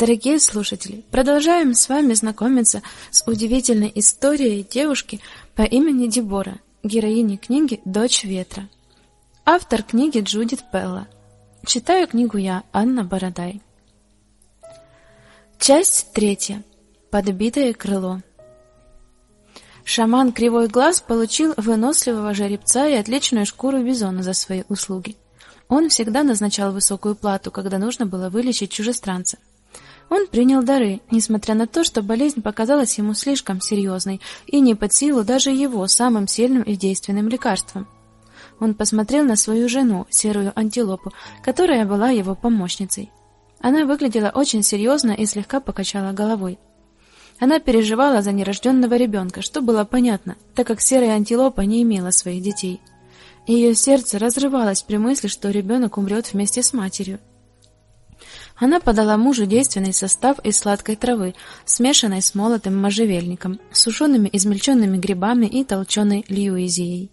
Дорогие слушатели, продолжаем с вами знакомиться с удивительной историей девушки по имени Дебора, героини книги Дочь ветра. Автор книги Джудит Пелла. Читаю книгу я, Анна Бородай. Часть третья. Подбитое крыло. Шаман Кривой Глаз получил выносливого жеребца и отличную шкуру бизона за свои услуги. Он всегда назначал высокую плату, когда нужно было вылечить чужестранца. Он принял дары, несмотря на то, что болезнь показалась ему слишком серьезной и не под силу даже его самым сильным и действенным лекарством. Он посмотрел на свою жену, серую антилопу, которая была его помощницей. Она выглядела очень серьезно и слегка покачала головой. Она переживала за нерожденного ребенка, что было понятно, так как серая антилопа не имела своих детей. Ее сердце разрывалось при мысли, что ребенок умрет вместе с матерью. Она подала мужу действенный состав из сладкой травы, смешанной с молотым можжевельником, сушеными измельченными грибами и толченой льюизией.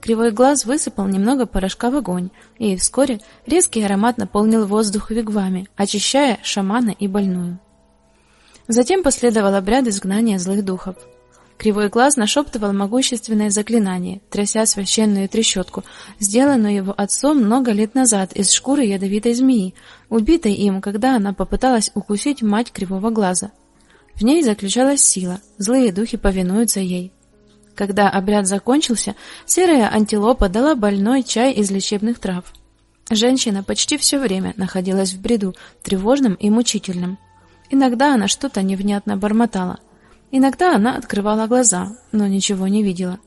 Кривой глаз высыпал немного порошка в огонь, и вскоре резкий аромат наполнил воздух вигвами, очищая шамана и больную. Затем последовал обряд изгнания злых духов. Кривой глаз нашептывал могущественное заклинание, тряся священную трещотку, сделанную его отцом много лет назад из шкуры ядовитой змеи, убитой им, когда она попыталась укусить мать Кривого глаза. В ней заключалась сила, злые духи повинуются ей. Когда обряд закончился, серая антилопа дала больной чай из лечебных трав. Женщина почти все время находилась в бреду, тревожном и мучительном. Иногда она что-то невнятно бормотала – Иногда она открывала глаза, но ничего не видела.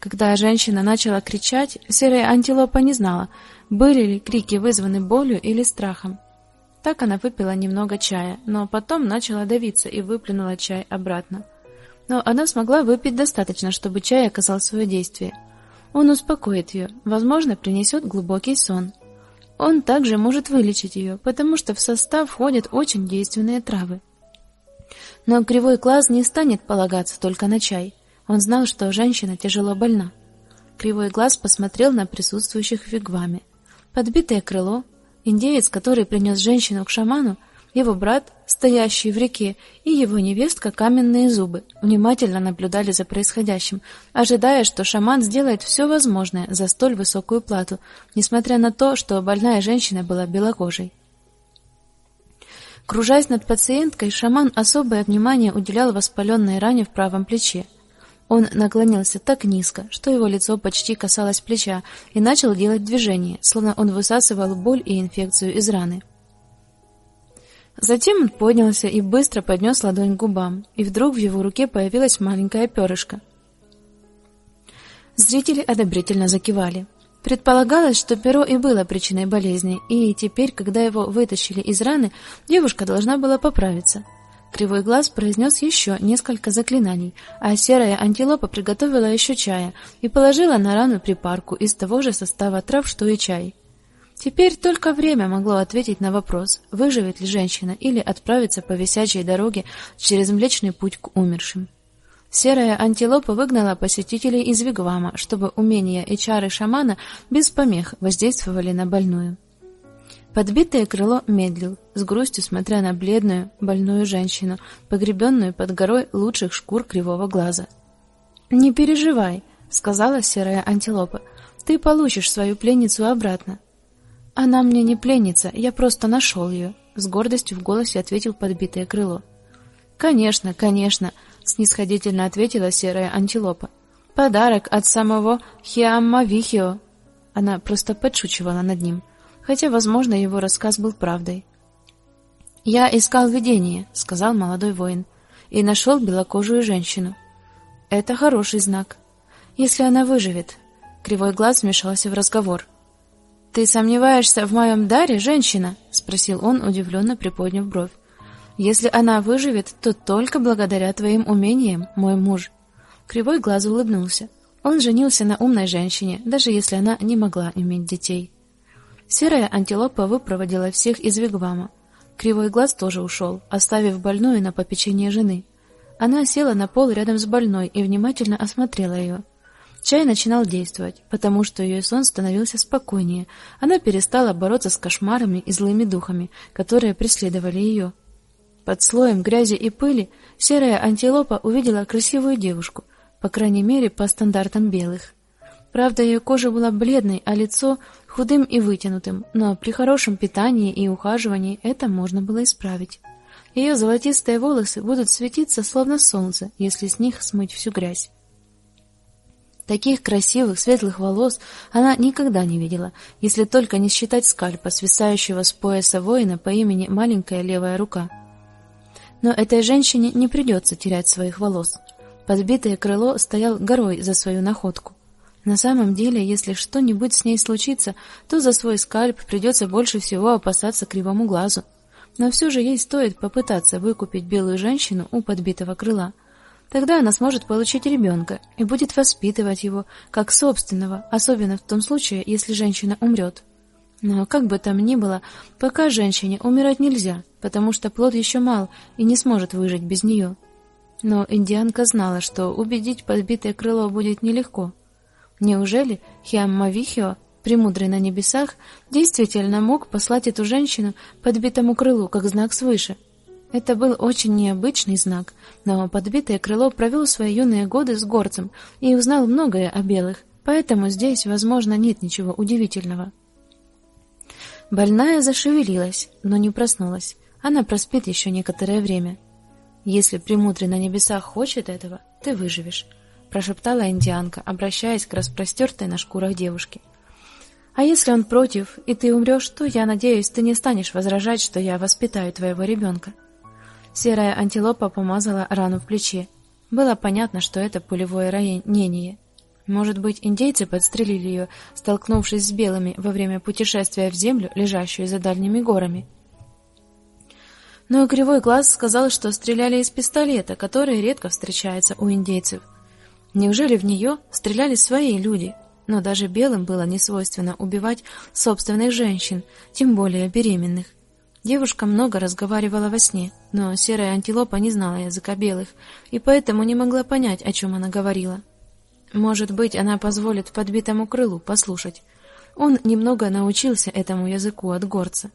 Когда женщина начала кричать, серая антилопа не знала, были ли крики вызваны болью или страхом. Так она выпила немного чая, но потом начала давиться и выплюнула чай обратно. Но она смогла выпить достаточно, чтобы чай оказал свое действие. Он успокоит ее, возможно, принесет глубокий сон. Он также может вылечить ее, потому что в состав входят очень действенные травы. Но Кривой Глаз не станет полагаться только на чай. Он знал, что женщина тяжело больна. Кривой Глаз посмотрел на присутствующих в вигваме. Подбитое крыло, индеец, который принес женщину к шаману, его брат, стоящий в реке, и его невестка Каменные зубы внимательно наблюдали за происходящим, ожидая, что шаман сделает все возможное за столь высокую плату, несмотря на то, что больная женщина была белокожей. Кружась над пациенткой, шаман особое внимание уделял воспаленной ране в правом плече. Он наклонился так низко, что его лицо почти касалось плеча, и начал делать движения, словно он высасывал боль и инфекцию из раны. Затем он поднялся и быстро поднес ладонь к губам, и вдруг в его руке появилась маленькая перышко. Зрители одобрительно закивали. Предполагалось, что перо и было причиной болезни, и теперь, когда его вытащили из раны, девушка должна была поправиться. Кривой глаз произнес еще несколько заклинаний, а серая антилопа приготовила еще чая и положила на рану припарку из того же состава трав, что и чай. Теперь только время могло ответить на вопрос, выживет ли женщина или отправится по висячей дороге через Млечный путь к умершим. Серая антилопа выгнала посетителей из вигвама, чтобы умения и чары шамана без помех воздействовали на больную. Подбитое крыло медлил, с грустью смотря на бледную, больную женщину, погребенную под горой лучших шкур кривого глаза. "Не переживай", сказала серая антилопа. "Ты получишь свою пленницу обратно". "Она мне не пленница, я просто нашел ее», — с гордостью в голосе ответил подбитое крыло. "Конечно, конечно", снисходительно ответила серая антилопа. Подарок от самого Хиаммавихио. Она просто подшучивала над ним, хотя, возможно, его рассказ был правдой. Я искал видение, сказал молодой воин, и нашел белокожую женщину. Это хороший знак. Если она выживет. Кривой глаз вмешался в разговор. Ты сомневаешься в моем даре, женщина? спросил он, удивленно приподняв бровь. Если она выживет, то только благодаря твоим умениям, мой муж. Кривой глаз улыбнулся. Он женился на умной женщине, даже если она не могла иметь детей. Серая антилопа выпроводила всех из вигвама. Кривой глаз тоже ушел, оставив больную на попечение жены. Она села на пол рядом с больной и внимательно осмотрела ее. Чай начинал действовать, потому что ее сон становился спокойнее. Она перестала бороться с кошмарами и злыми духами, которые преследовали ее. Под слоем грязи и пыли серая антилопа увидела красивую девушку, по крайней мере, по стандартам белых. Правда, ее кожа была бледной, а лицо худым и вытянутым, но при хорошем питании и ухаживании это можно было исправить. Ее золотистые волосы будут светиться словно солнце, если с них смыть всю грязь. Таких красивых светлых волос она никогда не видела, если только не считать скальпа, свисающего с пояса воина по имени Маленькая левая рука. Но этой женщине не придется терять своих волос. Подбитое крыло стоял горой за свою находку. На самом деле, если что-нибудь с ней случится, то за свой скальп придется больше всего опасаться кривому глазу. Но все же ей стоит попытаться выкупить белую женщину у подбитого крыла. Тогда она сможет получить ребенка и будет воспитывать его как собственного, особенно в том случае, если женщина умрет. Но как бы там ни было, пока женщине умирать нельзя, потому что плод еще мал и не сможет выжить без нее. Но индианка знала, что убедить подбитое крыло будет нелегко. Неужели Хиаммавихио, премудрый на небесах, действительно мог послать эту женщину подбитому крылу как знак свыше? Это был очень необычный знак, но подбитое крыло провел свои юные годы с горцем и узнал многое о белых, поэтому здесь, возможно, нет ничего удивительного. Больная зашевелилась, но не проснулась. Она проспит еще некоторое время. Если премудрый на небесах хочет этого, ты выживешь, прошептала индианка, обращаясь к распростертой на шкурах девушке. А если он против, и ты умрешь, то я надеюсь, ты не станешь возражать, что я воспитаю твоего ребенка». Серая антилопа помазала рану в плече. Было понятно, что это пулевое ранение. Может быть, индейцы подстрелили ее, столкнувшись с белыми во время путешествия в землю, лежащую за дальними горами. Но кривой глаз сказал, что стреляли из пистолета, который редко встречается у индейцев. Неужели в нее стреляли свои люди? Но даже белым было не свойственно убивать собственных женщин, тем более беременных. Девушка много разговаривала во сне, но серая антилопа не знала языка белых и поэтому не могла понять, о чем она говорила. Может быть, она позволит подбитому крылу послушать. Он немного научился этому языку от горца.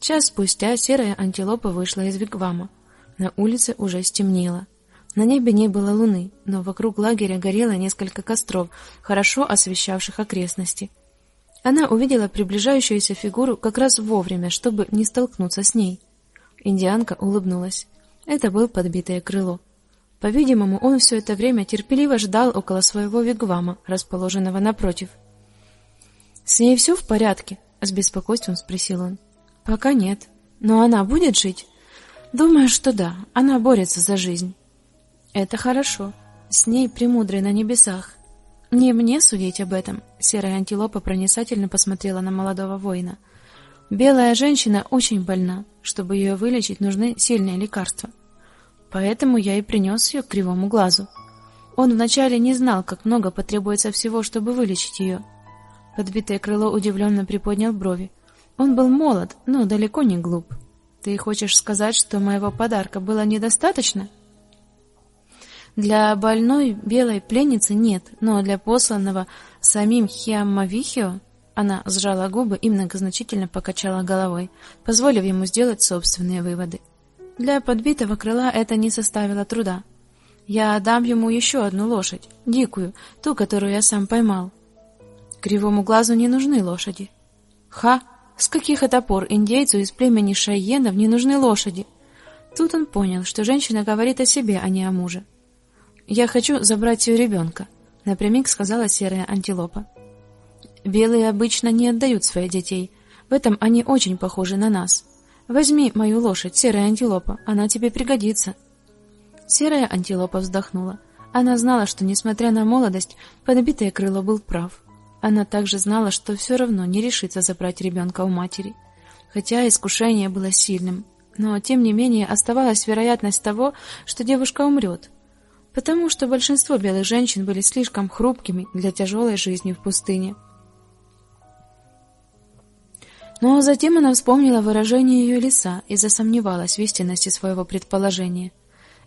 Час спустя серая антилопа вышла из вигвама. На улице уже стемнело. На небе не было луны, но вокруг лагеря горело несколько костров, хорошо освещавших окрестности. Она увидела приближающуюся фигуру как раз вовремя, чтобы не столкнуться с ней. Индианка улыбнулась. Это был подбитое крыло. По-видимому, он все это время терпеливо ждал около своего вигвама, расположенного напротив. С ней все в порядке? с беспокойством спросил он. Пока нет. Но она будет жить? Думаю, что да. Она борется за жизнь. Это хорошо. С ней премудрый на небесах. Не мне судить об этом. Серая антилопа проницательно посмотрела на молодого воина. Белая женщина очень больна. Чтобы ее вылечить, нужны сильные лекарства. Поэтому я и принес ее к кривому глазу. Он вначале не знал, как много потребуется всего, чтобы вылечить ее. Подбитое крыло удивленно приподнял брови. Он был молод, но далеко не глуп. Ты хочешь сказать, что моего подарка было недостаточно? Для больной белой пленницы нет, но для посланного самим Хиаммавихио она сжала губы и многозначительно покачала головой, позволив ему сделать собственные выводы. Для подбитого крыла это не составило труда. Я дам ему еще одну лошадь, дикую, ту, которую я сам поймал. Кривому глазу не нужны лошади. Ха, с каких это пор индейцу из племени Шайенов не нужны лошади? Тут он понял, что женщина говорит о себе, а не о муже. Я хочу забрать ее ребенка», — напрямик сказала серая антилопа. Белые обычно не отдают своих детей. В этом они очень похожи на нас. Возьми мою лошадь, серая антилопа, она тебе пригодится. Серая антилопа вздохнула. Она знала, что несмотря на молодость, подбитое крыло был прав. Она также знала, что все равно не решится забрать ребенка у матери, хотя искушение было сильным, но тем не менее оставалась вероятность того, что девушка умрет потому что большинство белых женщин были слишком хрупкими для тяжелой жизни в пустыне. Но затем она вспомнила выражение ее лица и засомневалась в истинности своего предположения.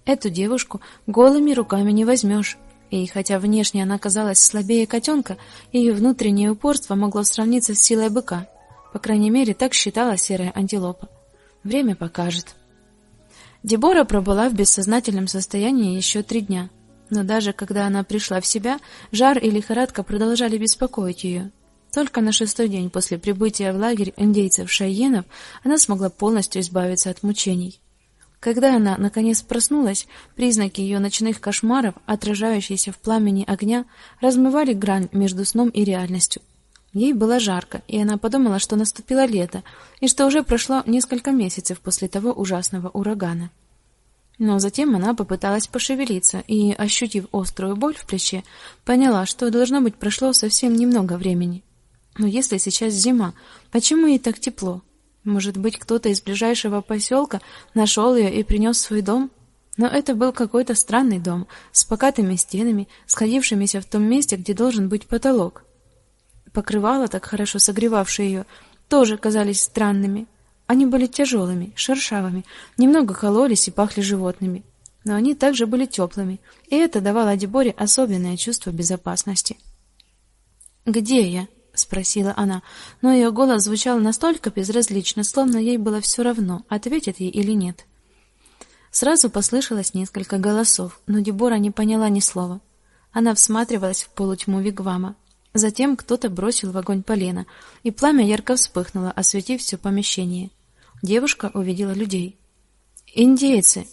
Эту девушку голыми руками не возьмешь, и хотя внешне она казалась слабее котенка, ее внутреннее упорство могло сравниться с силой быка. По крайней мере, так считала серая антилопа. Время покажет. Дебора пробыла в бессознательном состоянии еще три дня. Но даже когда она пришла в себя, жар и лихорадка продолжали беспокоить ее. Только на шестой день после прибытия в лагерь индейцев Шайенов она смогла полностью избавиться от мучений. Когда она наконец проснулась, признаки ее ночных кошмаров, отражающиеся в пламени огня, размывали грань между сном и реальностью. Ей было жарко, и она подумала, что наступило лето, и что уже прошло несколько месяцев после того ужасного урагана. Но затем она попыталась пошевелиться и, ощутив острую боль в плече, поняла, что должно быть прошло совсем немного времени. Но если сейчас зима, почему ей так тепло? Может быть, кто-то из ближайшего поселка нашел ее и принес в свой дом? Но это был какой-то странный дом с покатыми стенами, сходившимися в том месте, где должен быть потолок. Покрывала, так хорошо согревавшие ее, тоже казались странными. Они были тяжелыми, шершавыми, немного кололись и пахли животными, но они также были теплыми, и это давало Деборе особенное чувство безопасности. "Где я?" Спросила она, но ее голос звучал настолько безразлично, словно ей было все равно, ответит ей или нет. Сразу послышалось несколько голосов, но Дебора не поняла ни слова. Она всматривалась в полутьму вигвама. Затем кто-то бросил в огонь полено, и пламя ярко вспыхнуло, осветив все помещение. Девушка увидела людей. Индейцы.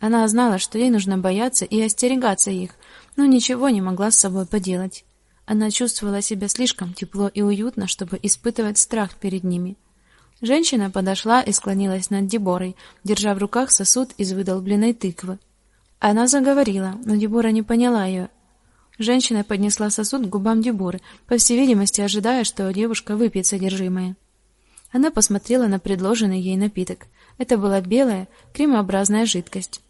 Она знала, что ей нужно бояться и остерегаться их, но ничего не могла с собой поделать. Она чувствовала себя слишком тепло и уютно, чтобы испытывать страх перед ними. Женщина подошла и склонилась над Деборой, держа в руках сосуд из выдолбленной тыквы. Она заговорила, но Дебора не поняла ее. Женщина поднесла сосуд к губам Деборы, по всей видимости, ожидая, что девушка выпьет содержимое. Она посмотрела на предложенный ей напиток. Это была белая, кремообразная жидкость.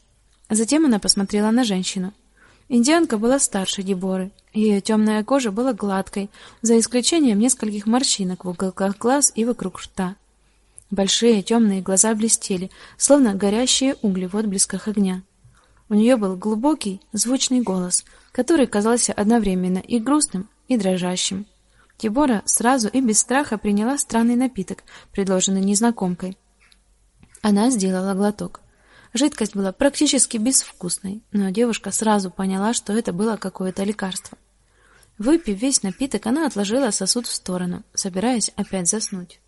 Затем она посмотрела на женщину. Индианка была старше Деборы. Ее темная кожа была гладкой, за исключением нескольких морщинок в уголках глаз и вокруг рта. Большие темные глаза блестели, словно горящие угли в отблесках огня. У нее был глубокий, звучный голос, который казался одновременно и грустным, и дрожащим. Дебора сразу и без страха приняла странный напиток, предложенный незнакомкой. Она сделала глоток. Жидкость была практически безвкусной, но девушка сразу поняла, что это было какое-то лекарство. Выпив весь напиток, она отложила сосуд в сторону, собираясь опять заснуть.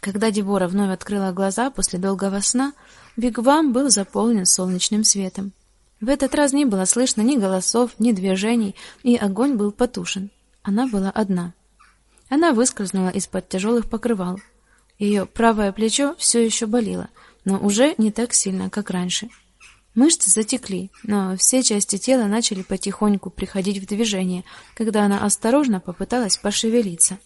Когда Дебора вновь открыла глаза после долгого сна, Вигвам был заполнен солнечным светом. В этот раз не было слышно ни голосов, ни движений, и огонь был потушен. Она была одна. Она выскользнула из-под тяжелых покрывал. Ее правое плечо все еще болело, но уже не так сильно, как раньше. Мышцы затекли, но все части тела начали потихоньку приходить в движение, когда она осторожно попыталась пошевелиться.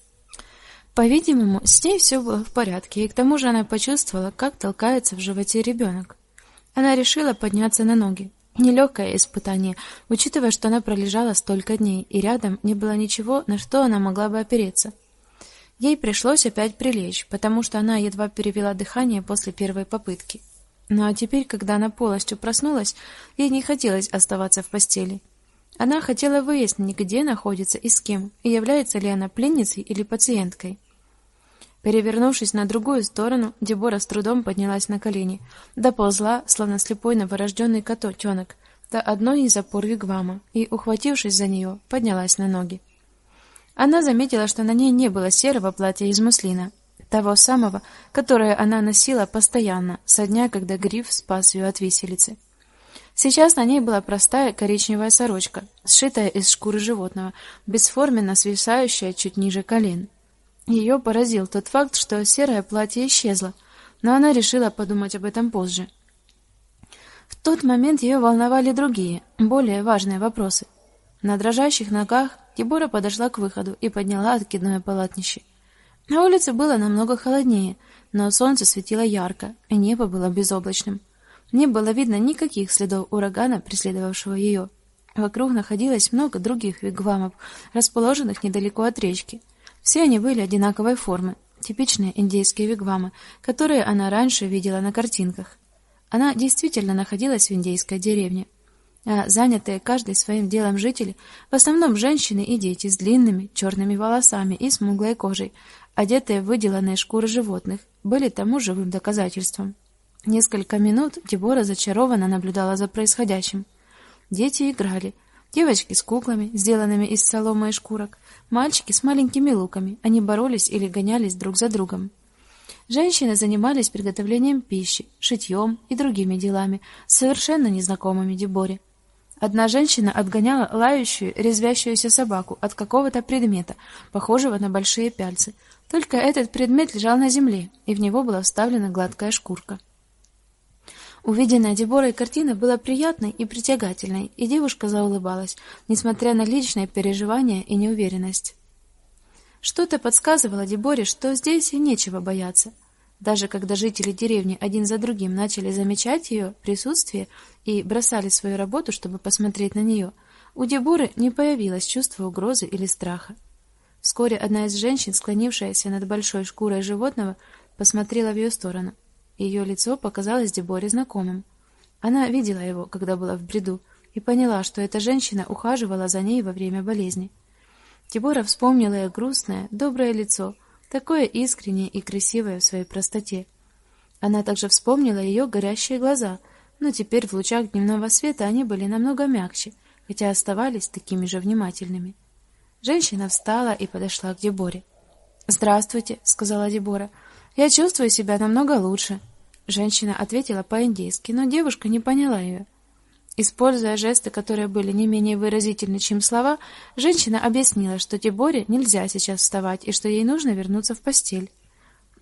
По-видимому, с ней все было в порядке, и к тому же она почувствовала, как толкается в животе ребенок. Она решила подняться на ноги. Нелегкое испытание, учитывая, что она пролежала столько дней, и рядом не было ничего, на что она могла бы опереться. Ей пришлось опять прилечь, потому что она едва перевела дыхание после первой попытки. Ну а теперь, когда она полностью проснулась, ей не хотелось оставаться в постели. Она хотела выяснить, где находится и с кем, и является ли она пленницей или пациенткой. Перевернувшись на другую сторону, Дебора с трудом поднялась на колени, доползла, словно слепой новорожденный котенок, до одной из опор вигвама и, ухватившись за нее, поднялась на ноги. Она заметила, что на ней не было серого платья из муслина, того самого, которое она носила постоянно, со дня, когда Гриф спас ее от виселицы. Сейчас на ней была простая коричневая сорочка, сшитая из шкуры животного, бесформенно свисающая чуть ниже колен. Ее поразил тот факт, что серое платье исчезло, но она решила подумать об этом позже. В тот момент ее волновали другие, более важные вопросы. На дрожащих ногах Дебора подошла к выходу и подняла откидное полотнище. На улице было намного холоднее, но солнце светило ярко, и небо было безоблачным. Не было видно никаких следов урагана, преследовавшего ее. Вокруг находилось много других вигвамов, расположенных недалеко от речки. Все они были одинаковой формы, типичные индейские вигвамы, которые она раньше видела на картинках. Она действительно находилась в индейской деревне занятые каждый своим делом жители, в основном женщины и дети с длинными черными волосами и смуглой кожей, одетые в выделанные шкуры животных, были тому живым доказательством. Несколько минут Дебора зачарованно наблюдала за происходящим. Дети играли. Девочки с куклами, сделанными из соломы и шкурок, мальчики с маленькими луками. Они боролись или гонялись друг за другом. Женщины занимались приготовлением пищи, шитьем и другими делами, совершенно незнакомыми Деборе. Одна женщина отгоняла лающую, резвящуюся собаку от какого-то предмета, похожего на большие пяльцы. Только этот предмет лежал на земле, и в него была вставлена гладкая шкурка. Увиденная Деборой картина была приятной и притягательной, и девушка заулыбалась, несмотря на личные переживания и неуверенность. Что-то подсказывало Деборе, что здесь и нечего бояться. Даже когда жители деревни один за другим начали замечать ее присутствие и бросали свою работу, чтобы посмотреть на нее, у Деборы не появилось чувства угрозы или страха. Вскоре одна из женщин, склонившаяся над большой шкурой животного, посмотрела в ее сторону. Ее лицо показалось Деборе знакомым. Она видела его, когда была в бреду, и поняла, что эта женщина ухаживала за ней во время болезни. Дебора вспомнила ее грустное, доброе лицо, такое искреннее и красивое в своей простоте. Она также вспомнила ее горящие глаза, но теперь в лучах дневного света они были намного мягче, хотя оставались такими же внимательными. Женщина встала и подошла к Деборе. "Здравствуйте", сказала Дебора. "Я чувствую себя намного лучше". Женщина ответила по-индейски, но девушка не поняла ее. Используя жесты, которые были не менее выразительны, чем слова, женщина объяснила, что Деборе нельзя сейчас вставать и что ей нужно вернуться в постель.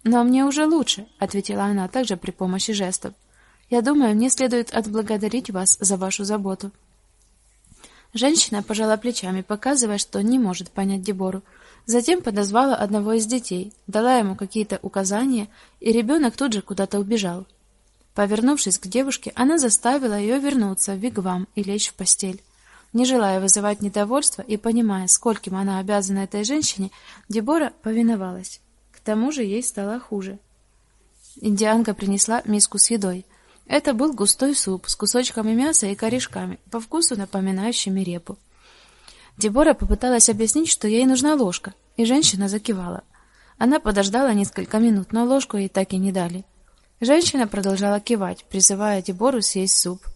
"Но мне уже лучше", ответила она также при помощи жестов. "Я думаю, мне следует отблагодарить вас за вашу заботу". Женщина пожала плечами, показывая, что не может понять Дебору. Затем подозвала одного из детей, дала ему какие-то указания, и ребенок тут же куда-то убежал. Повернувшись к девушке, она заставила ее вернуться в вигвам и лечь в постель. Не желая вызывать недовольства и понимая, скольким она обязана этой женщине, Дебора повиновалась. К тому же ей стало хуже. Индианка принесла миску с едой. Это был густой суп с кусочками мяса и корешками, по вкусу напоминающими репу. Дебора попыталась объяснить, что ей нужна ложка, и женщина закивала. Она подождала несколько минут, но ложку ей так и не дали. Женщина продолжала кивать, призывая Дебору съесть суп.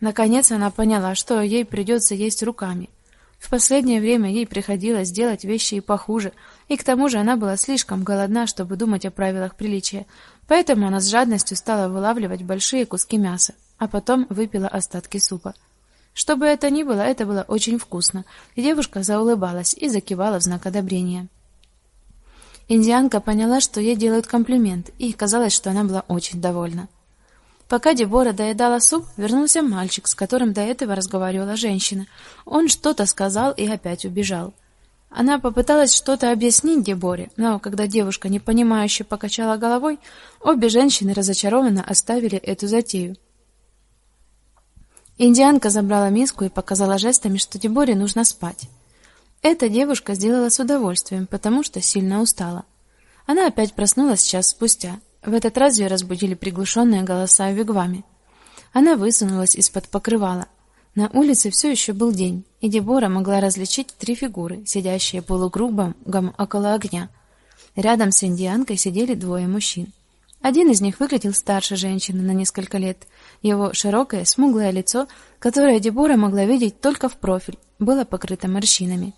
Наконец она поняла, что ей придется есть руками. В последнее время ей приходилось делать вещи и похуже, и к тому же она была слишком голодна, чтобы думать о правилах приличия. Поэтому она с жадностью стала вылавливать большие куски мяса, а потом выпила остатки супа. Что бы это ни было, это было очень вкусно, и девушка заулыбалась и закивала в знак одобрения. Индианка поняла, что ей делают комплимент, и казалось, что она была очень довольна. Пока Дебора доедала суп, вернулся мальчик, с которым до этого разговаривала женщина. Он что-то сказал и опять убежал. Она попыталась что-то объяснить Деборе, но когда девушка непонимающе покачала головой, обе женщины разочарованно оставили эту затею. Индианка забрала миску и показала жестами, что Деборе нужно спать. Эта девушка сделала с удовольствием, потому что сильно устала. Она опять проснулась час спустя. В этот раз ее разбудили приглушенные голоса в вигваме. Она высунулась из-под покрывала. На улице все еще был день, и Дебора могла различить три фигуры, сидящие полукругом около огня. Рядом с индианкой сидели двое мужчин. Один из них выглядел старше женщины на несколько лет. Его широкое, смуглое лицо, которое Дебора могла видеть только в профиль, было покрыто морщинами.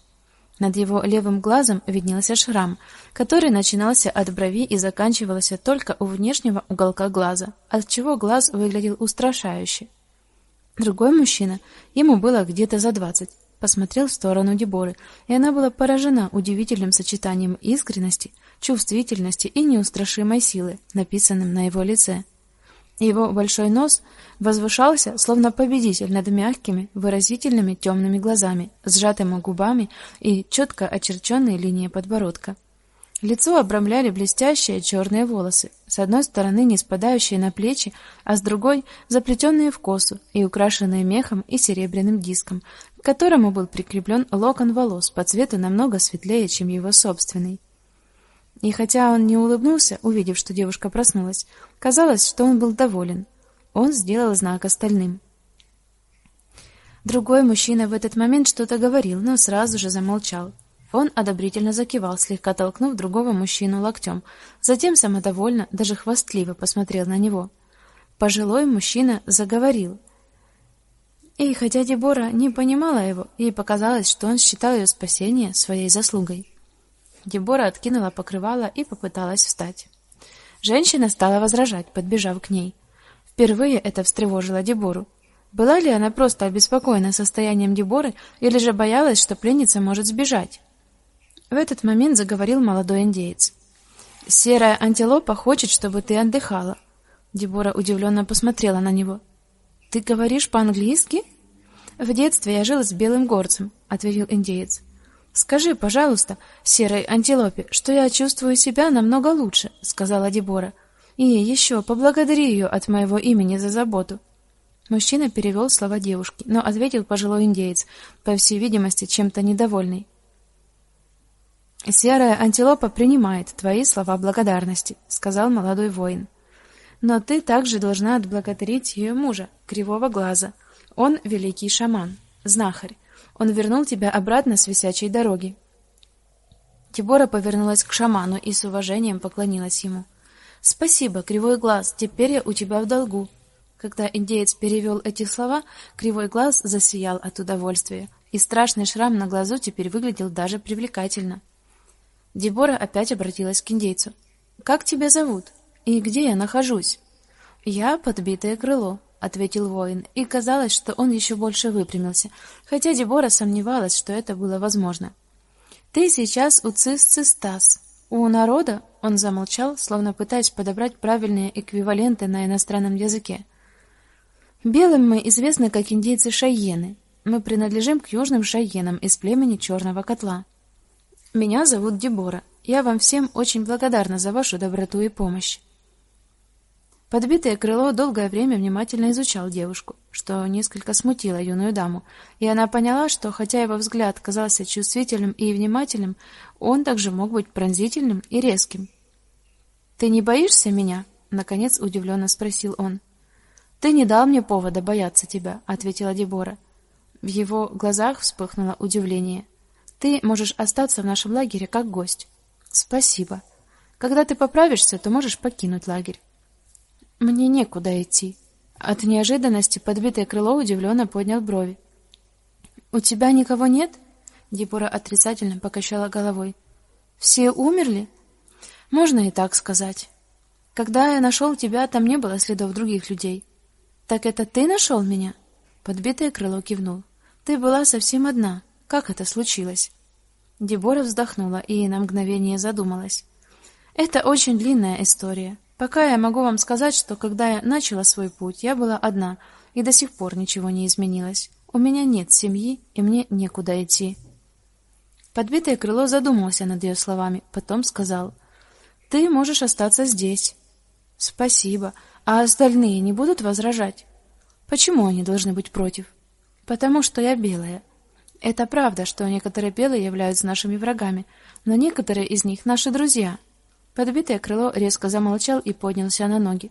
Над его левым глазом виднелся шрам, который начинался от брови и заканчивался только у внешнего уголка глаза, отчего глаз выглядел устрашающе. Другой мужчина, ему было где-то за двадцать, посмотрел в сторону Деборы, и она была поражена удивительным сочетанием искренности, чувствительности и неустрашимой силы, написанным на его лице. Его большой нос возвышался, словно победитель над мягкими, выразительными темными глазами, сжатыми губами и четко очерченной линией подбородка. Лицо обрамляли блестящие черные волосы, с одной стороны не спадающие на плечи, а с другой заплетенные в косу и украшенные мехом и серебряным диском, к которому был прикреплен локон волос по цвету намного светлее, чем его собственный. И хотя он не улыбнулся, увидев, что девушка проснулась, казалось, что он был доволен. Он сделал знак остальным. Другой мужчина в этот момент что-то говорил, но сразу же замолчал. Он одобрительно закивал, слегка толкнув другого мужчину локтем, затем самодовольно, даже хвастливо посмотрел на него. Пожилой мужчина заговорил. И хотя Дебора не понимала его, ей показалось, что он считал ее спасение своей заслугой. Дебора откинула покрывало и попыталась встать. Женщина стала возражать, подбежав к ней. Впервые это встревожило Дебору. Была ли она просто обеспокоена состоянием Деборы или же боялась, что пленница может сбежать? В этот момент заговорил молодой индеец. Серая антилопа хочет, чтобы ты отдыхала. Дебора удивленно посмотрела на него. Ты говоришь по-английски? В детстве я жил с белым горцем, ответил индеец. Скажи, пожалуйста, серой антилопе, что я чувствую себя намного лучше, сказала Дебора. И еще поблагодари ее от моего имени за заботу. Мужчина перевел слова девушки, но ответил пожилой индеец, по всей видимости, чем-то недовольный. Серая антилопа принимает твои слова благодарности, сказал молодой воин. Но ты также должна отблагодарить ее мужа, Кривого глаза. Он великий шаман, знахарь. Он вернул тебя обратно с висячей дороги. Тибора повернулась к шаману и с уважением поклонилась ему. Спасибо, Кривой глаз. Теперь я у тебя в долгу. Когда индеец перевел эти слова, Кривой глаз засиял от удовольствия, и страшный шрам на глазу теперь выглядел даже привлекательно. Дебора опять обратилась к индейцу. Как тебя зовут? И где я нахожусь? Я подбитое крыло, ответил воин, и казалось, что он еще больше выпрямился, хотя Дебора сомневалась, что это было возможно. Ты сейчас у Цисцистас. У народа он замолчал, словно пытаясь подобрать правильные эквиваленты на иностранном языке. Белым мы известны как индейцы Шайены. Мы принадлежим к южным Шайенам из племени Черного котла. Меня зовут Дебора. Я вам всем очень благодарна за вашу доброту и помощь. Подбитое крыло долгое время внимательно изучал девушку, что несколько смутило юную даму, и она поняла, что хотя его взгляд казался чувствительным и внимательным, он также мог быть пронзительным и резким. Ты не боишься меня? наконец удивленно спросил он. Ты не дал мне повода бояться тебя, ответила Дебора. В его глазах вспыхнуло удивление. Ты можешь остаться в нашем лагере как гость. Спасибо. Когда ты поправишься, то можешь покинуть лагерь. Мне некуда идти. От неожиданности подбитое крыло удивленно поднял брови. У тебя никого нет? Дебора отрицательно покачала головой. Все умерли? Можно и так сказать. Когда я нашел тебя, там не было следов других людей. Так это ты нашел меня? Подбитое крыло кивнул. Ты была совсем одна. Как это случилось? Дебора вздохнула и на мгновение задумалась. Это очень длинная история. Пока я могу вам сказать, что когда я начала свой путь, я была одна, и до сих пор ничего не изменилось. У меня нет семьи, и мне некуда идти. Подбитое крыло задумался над ее словами, потом сказал: "Ты можешь остаться здесь". "Спасибо. А остальные не будут возражать? Почему они должны быть против? Потому что я белая. Это правда, что некоторые белые являются нашими врагами, но некоторые из них наши друзья. Подбитое крыло резко замолчал и поднялся на ноги.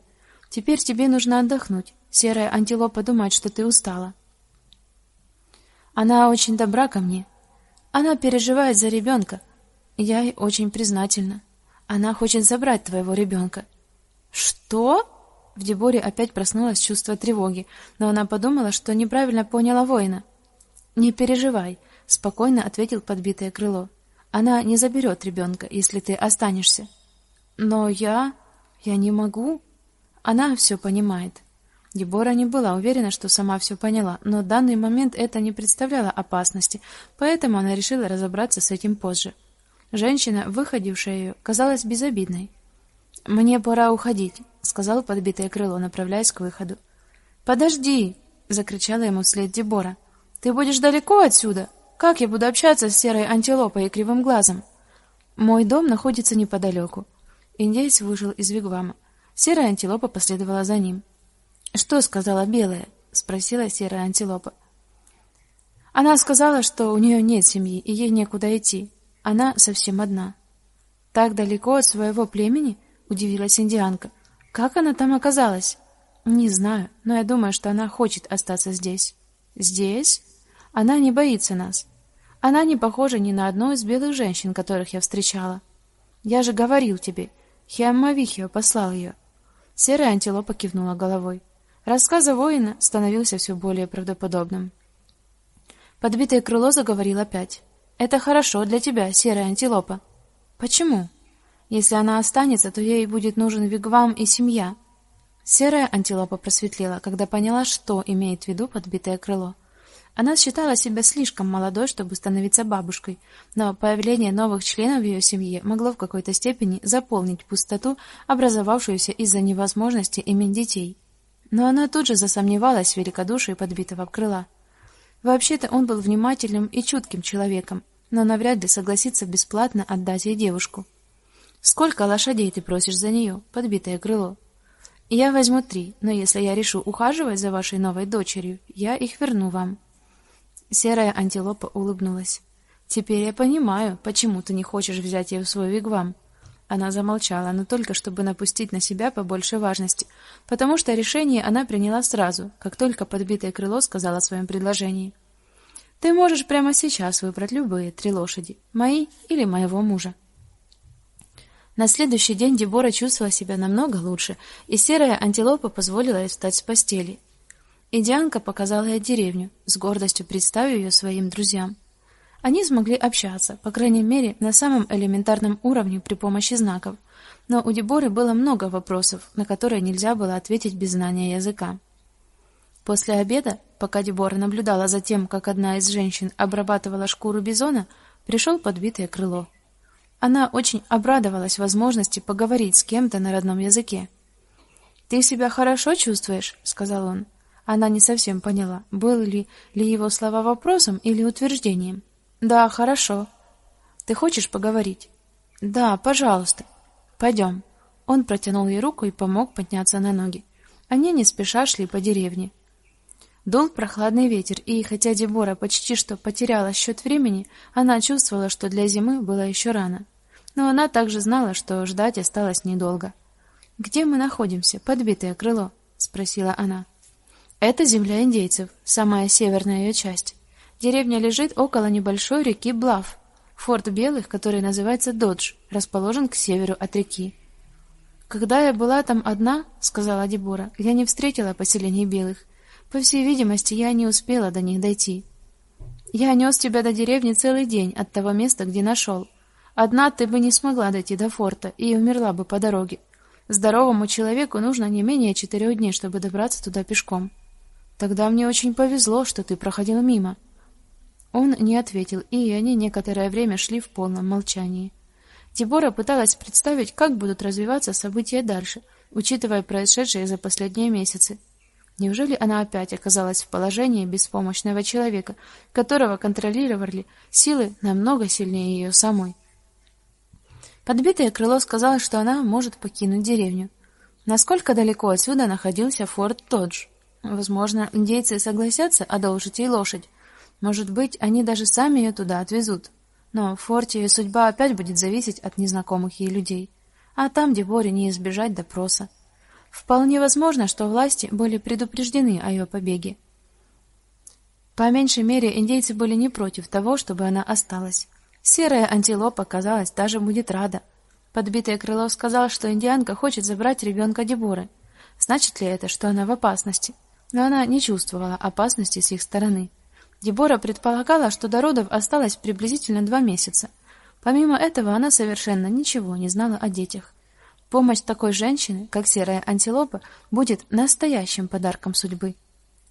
Теперь тебе нужно отдохнуть. Серая антилопа думает, что ты устала. Она очень добра ко мне. Она переживает за ребенка. Я ей очень признательна. Она хочет забрать твоего ребенка». Что? В Деборе опять проснулось чувство тревоги, но она подумала, что неправильно поняла воина. Не переживай, спокойно ответил подбитое крыло. Она не заберет ребенка, если ты останешься. Но я я не могу. Она все понимает. Дебора не была уверена, что сама все поняла, но в данный момент это не представляло опасности, поэтому она решила разобраться с этим позже. Женщина, выходившая ее, казалась безобидной. Мне пора уходить, сказал подбитое крыло, направляясь к выходу. Подожди, закричала ему вслед Дебора. Ты будешь далеко отсюда? Как я буду общаться с серой антилопой и кривым глазом? Мой дом находится неподалеку». Индеец вышел из вигвама. Серая антилопа последовала за ним. Что сказала белая? спросила серая антилопа. Она сказала, что у нее нет семьи и ей некуда идти. Она совсем одна. Так далеко от своего племени? удивилась индианка. Как она там оказалась? Не знаю, но я думаю, что она хочет остаться здесь. Здесь? Она не боится нас. Она не похожа ни на одну из белых женщин, которых я встречала. Я же говорил тебе, Хиаммавихио послал ее. Серая антилопа кивнула головой. Рассказ воина становился все более правдоподобным. Подбитое крыло заговорило опять. Это хорошо для тебя, серая антилопа. Почему? Если она останется, то ей будет нужен вигвам и семья. Серая антилопа просветлела, когда поняла, что имеет в виду подбитое крыло. Она считала себя слишком молодой, чтобы становиться бабушкой, но появление новых членов в ее семье могло в какой-то степени заполнить пустоту, образовавшуюся из-за невозможности иметь детей. Но она тут же засомневалась в великодушии подбитого крыла. Вообще-то он был внимательным и чутким человеком, но навряд ли согласится бесплатно отдать ей девушку. Сколько лошадей ты просишь за нее, подбитое крыло? Я возьму три, но если я решу ухаживать за вашей новой дочерью, я их верну вам. Серая антилопа улыбнулась. Теперь я понимаю, почему ты не хочешь взять ее в свой вигвам. Она замолчала, но только чтобы напустить на себя побольше важности, потому что решение она приняла сразу, как только подбитое крыло сказала о своем предложении. Ты можешь прямо сейчас выбрать любые три лошади, мои или моего мужа. На следующий день Дебора чувствовала себя намного лучше, и серая антилопа позволила ей встать с постели. И Дианка показала ей деревню, с гордостью представив ее своим друзьям. Они смогли общаться, по крайней мере, на самом элементарном уровне при помощи знаков. Но у Деборы было много вопросов, на которые нельзя было ответить без знания языка. После обеда, пока Дебора наблюдала за тем, как одна из женщин обрабатывала шкуру бизона, пришел подбитое крыло. Она очень обрадовалась возможности поговорить с кем-то на родном языке. "Ты себя хорошо чувствуешь?" сказал он. Она не совсем поняла, был ли ли его слова вопросом или утверждением. Да, хорошо. Ты хочешь поговорить? Да, пожалуйста. Пойдем». Он протянул ей руку и помог подняться на ноги. Они не спеша шли по деревне. Дул прохладный ветер, и хотя Дебора почти что потеряла счет времени, она чувствовала, что для зимы было еще рано. Но она также знала, что ждать осталось недолго. "Где мы находимся, подбитое крыло?" спросила она. Это земля индейцев, самая северная ее часть. Деревня лежит около небольшой реки Блав. Форт Белых, который называется Додж, расположен к северу от реки. Когда я была там одна, сказала Дебора, я не встретила поселений белых. По всей видимости, я не успела до них дойти. Я нес тебя до деревни целый день от того места, где нашел. Одна ты бы не смогла дойти до форта и умерла бы по дороге. Здоровому человеку нужно не менее четырех дней, чтобы добраться туда пешком. Тогда мне очень повезло, что ты проходил мимо. Он не ответил, и они некоторое время шли в полном молчании. Дебора пыталась представить, как будут развиваться события дальше, учитывая происшедшее за последние месяцы. Неужели она опять оказалась в положении беспомощного человека, которого контролировали силы намного сильнее ее самой? Подбитое крыло сказало, что она может покинуть деревню. Насколько далеко отсюда находился форт Тодж? Возможно, индейцы согласятся одолжить ей лошадь. Может быть, они даже сами ее туда отвезут. Но в форте ее судьба опять будет зависеть от незнакомых ей людей. А там Деборе не избежать допроса. Вполне возможно, что власти были предупреждены о ее побеге. По меньшей мере, индейцы были не против того, чтобы она осталась. Серая антилопа, казалось, даже будет рада. Подбитое крыло сказал, что индианка хочет забрать ребенка Деборы. Значит ли это, что она в опасности? Но она не чувствовала опасности с их стороны. Дебора предполагала, что до родов осталось приблизительно два месяца. Помимо этого, она совершенно ничего не знала о детях. Помощь такой женщины, как серая антилопа, будет настоящим подарком судьбы.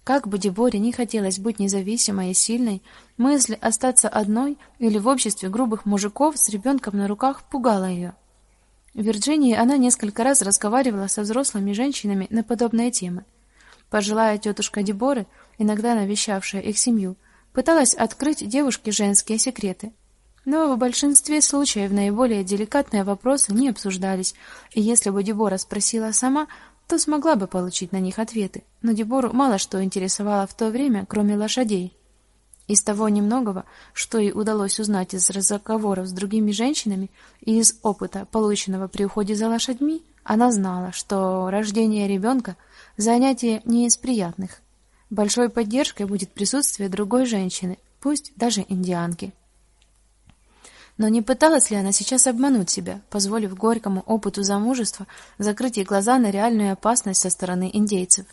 Как бы Деборе не хотелось быть независимой и сильной, мысль остаться одной или в обществе грубых мужиков с ребенком на руках пугала ее. В Вирджинии она несколько раз разговаривала со взрослыми женщинами на подобные темы. Пожилая тетушка Деборы, иногда навещавшая их семью, пыталась открыть девушке женские секреты. Но в большинстве случаев наиболее деликатные вопросы не обсуждались, и если бы Дебора спросила сама, то смогла бы получить на них ответы. Но Дебору мало что интересовало в то время, кроме лошадей. Из того немногого, что ей удалось узнать из разговоров с другими женщинами и из опыта, полученного при уходе за лошадьми, она знала, что рождение ребенка — Занятие не из приятных. Большой поддержкой будет присутствие другой женщины, пусть даже индианки. Но не пыталась ли она сейчас обмануть себя, позволив горькому опыту замужества закрыть ей глаза на реальную опасность со стороны индейцев?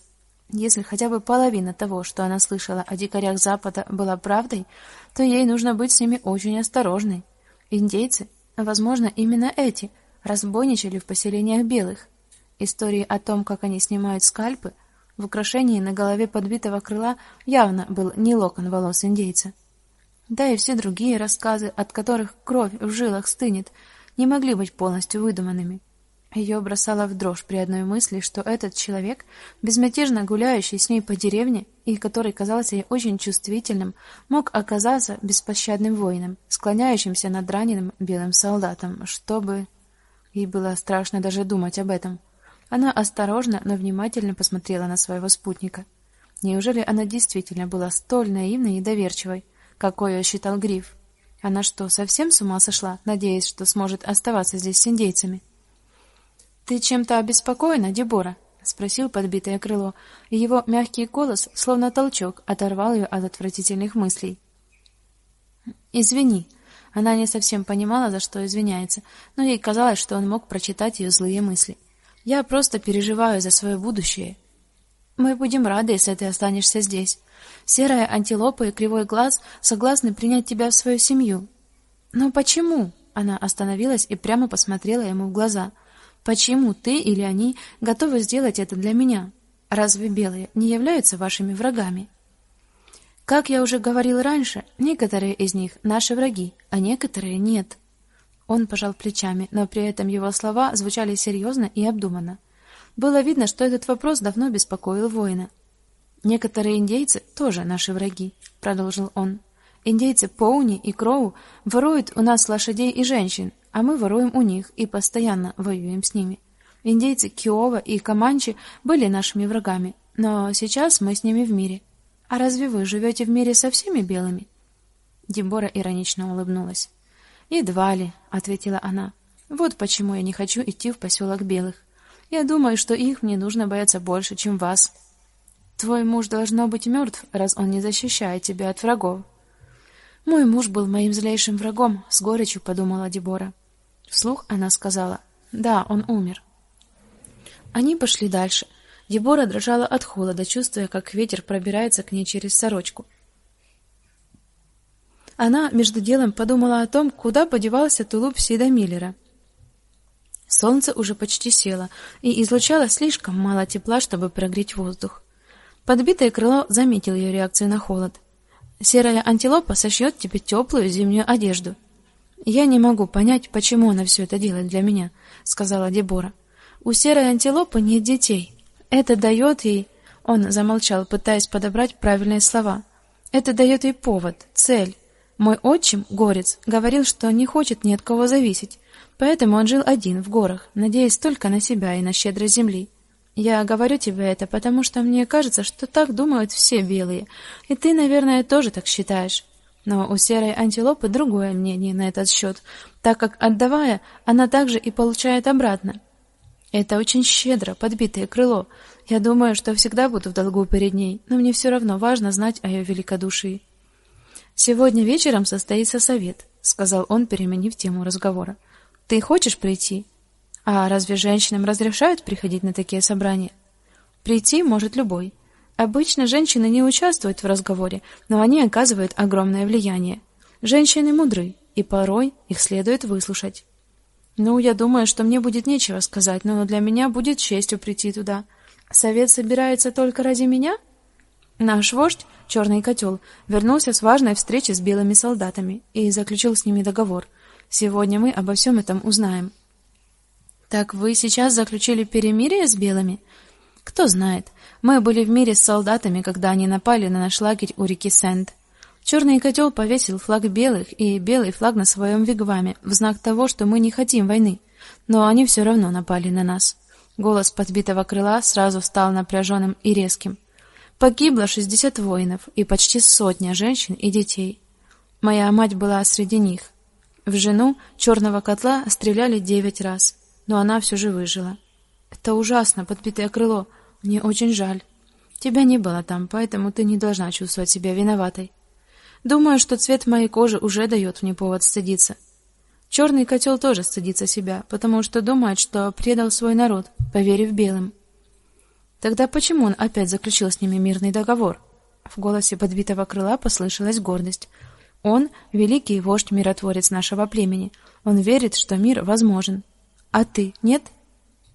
Если хотя бы половина того, что она слышала о дикарях Запада, была правдой, то ей нужно быть с ними очень осторожной. Индейцы, возможно, именно эти, разбойничали в поселениях белых. Истории о том, как они снимают скальпы, в украшении на голове подбитого крыла явно был не локон волос индейца. Да и все другие рассказы, от которых кровь в жилах стынет, не могли быть полностью выдуманными. Ее бросало в дрожь при одной мысли, что этот человек, безмятежно гуляющий с ней по деревне и который казался ей очень чувствительным, мог оказаться беспощадным воином, склоняющимся над раненым белым солдатом, чтобы ей было страшно даже думать об этом. Она осторожно, но внимательно посмотрела на своего спутника. Неужели она действительно была столь наивной и доверчивой? какой ее считал Гриф. Она что, совсем с ума сошла, надеясь, что сможет оставаться здесь с индейцами? Ты чем-то обеспокоена, Дебора? спросил подбитое крыло, и его мягкий голос, словно толчок, оторвал ее от отвратительных мыслей. Извини. Она не совсем понимала, за что извиняется, но ей казалось, что он мог прочитать ее злые мысли. Я просто переживаю за свое будущее. Мы будем рады, если ты останешься здесь. Серая антилопа и кривой глаз согласны принять тебя в свою семью. Но почему? Она остановилась и прямо посмотрела ему в глаза. Почему ты или они готовы сделать это для меня? Разве белые не являются вашими врагами? Как я уже говорил раньше, некоторые из них наши враги, а некоторые нет. Он пожал плечами, но при этом его слова звучали серьезно и обдуманно. Было видно, что этот вопрос давно беспокоил воина. Некоторые индейцы тоже наши враги, продолжил он. Индейцы Поуни и Кроу воруют у нас лошадей и женщин, а мы воруем у них и постоянно воюем с ними. Индейцы Киова и Каманчи были нашими врагами, но сейчас мы с ними в мире. А разве вы живете в мире со всеми белыми? Дебора иронично улыбнулась. "Едва ли", ответила она. "Вот почему я не хочу идти в поселок белых. Я думаю, что их мне нужно бояться больше, чем вас". Твой муж должно быть мертв, раз он не защищает тебя от врагов. Мой муж был моим злейшим врагом, с горечью подумала Дебора. Вслух она сказала: "Да, он умер". Они пошли дальше. Дебора дрожала от холода, чувствуя, как ветер пробирается к ней через сорочку. Она между делом подумала о том, куда подевался тулуп Сида Миллера. Солнце уже почти село и излучало слишком мало тепла, чтобы прогреть воздух. Подбитое крыло заметил ее реакцию на холод. Серая антилопа сошьет тебе теплую зимнюю одежду. Я не могу понять, почему она все это делает для меня, сказала Дебора. У серой антилопы нет детей. Это дает ей Он замолчал, пытаясь подобрать правильные слова. Это дает ей повод, цель. Мой отчим, горец, говорил, что не хочет ни от кого зависеть, поэтому он жил один в горах, надеясь только на себя и на щедрость земли. Я говорю тебе это, потому что мне кажется, что так думают все белые. И ты, наверное, тоже так считаешь. Но у серой антилопы другое мнение на этот счет, так как отдавая, она также и получает обратно. Это очень щедро, подбитое крыло. Я думаю, что всегда буду в долгу перед ней, но мне все равно важно знать о ее великодушии. Сегодня вечером состоится совет, сказал он, переменив тему разговора. Ты хочешь прийти? А разве женщинам разрешают приходить на такие собрания? Прийти может любой. Обычно женщины не участвуют в разговоре, но они оказывают огромное влияние. Женщины мудры, и порой их следует выслушать. Ну, я думаю, что мне будет нечего сказать, но для меня будет честью прийти туда. Совет собирается только ради меня? Наш вождь, черный котел, вернулся с важной встречи с белыми солдатами и заключил с ними договор. Сегодня мы обо всем этом узнаем. Так вы сейчас заключили перемирие с белыми? Кто знает. Мы были в мире с солдатами, когда они напали на наш лагерь у реки Сент. Черный котел повесил флаг белых и белый флаг на своем вигваме в знак того, что мы не хотим войны. Но они все равно напали на нас. Голос подбитого крыла сразу стал напряженным и резким. Погибло шестьдесят воинов и почти сотня женщин и детей. Моя мать была среди них. В жену черного котла стреляли девять раз но она все же выжила. Это ужасно, подбитое крыло. Мне очень жаль. Тебя не было там, поэтому ты не должна чувствовать себя виноватой. Думаю, что цвет моей кожи уже дает мне повод стыдиться. Черный котел тоже стыдится себя, потому что думает, что предал свой народ, поверив белым. Тогда почему он опять заключил с ними мирный договор? В голосе подбитого крыла послышалась гордость. Он великий вождь, миротворец нашего племени. Он верит, что мир возможен. А ты, нет?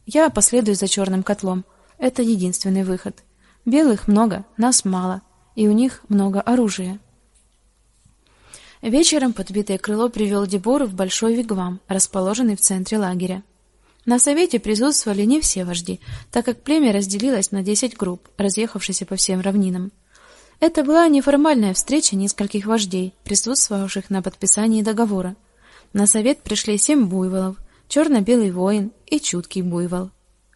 Я последую за черным котлом. Это единственный выход. Белых много, нас мало, и у них много оружия. Вечером подбитое крыло привел Дебору в большой вигвам, расположенный в центре лагеря. На совете присутствовали не все вожди, так как племя разделилось на десять групп, разъехавшихся по всем равнинам. Это была неформальная встреча нескольких вождей, присутствовавших на подписании договора. На совет пришли семь буйволов, черно-белый воин и чуткий буйвол.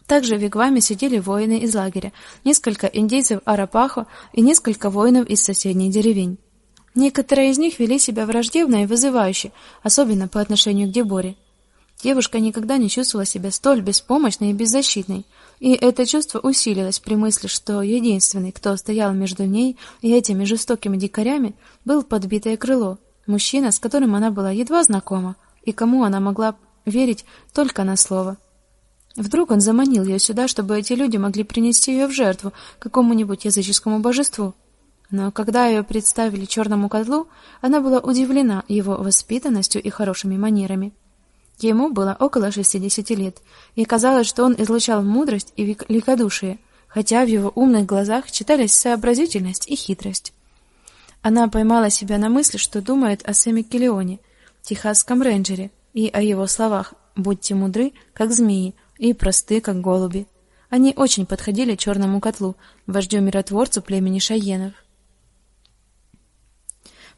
Также в вигваме сидели воины из лагеря, несколько индейцев Арапахо и несколько воинов из соседних деревень. Некоторые из них вели себя враждебно и вызывающе, особенно по отношению к Деборе. Девушка никогда не чувствовала себя столь беспомощной и беззащитной, и это чувство усилилось при мысли, что единственный, кто стоял между ней и этими жестокими дикарями, был подбитое крыло, мужчина, с которым она была едва знакома и кому она могла верить только на слово. Вдруг он заманил ее сюда, чтобы эти люди могли принести ее в жертву какому-нибудь языческому божеству. Но когда ее представили черному котлу, она была удивлена его воспитанностью и хорошими манерами. Ему было около шестидесяти лет, и казалось, что он излучал мудрость и великодушие, хотя в его умных глазах читались сообразительность и хитрость. Она поймала себя на мысли, что думает о Сэме Киллионе, техасском рейнджере, и о его словах: "Будьте мудры, как змеи, и просты, как голуби". Они очень подходили черному котлу, вождю-миротворцу племени Шайенов.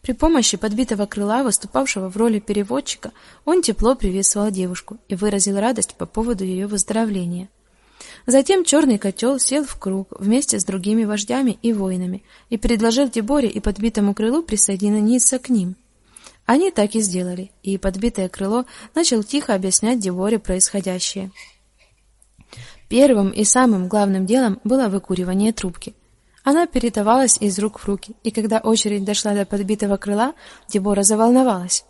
При помощи подбитого крыла, выступавшего в роли переводчика, он тепло приветствовал девушку и выразил радость по поводу ее выздоровления. Затем черный котел сел в круг вместе с другими вождями и воинами и предложил Деборе и подбитому крылу присоединиться к ним. Они так и сделали, и подбитое крыло начал тихо объяснять Деборе происходящее. Первым и самым главным делом было выкуривание трубки. Она передавалась из рук в руки, и когда очередь дошла до подбитого крыла, Дебора заволновалась.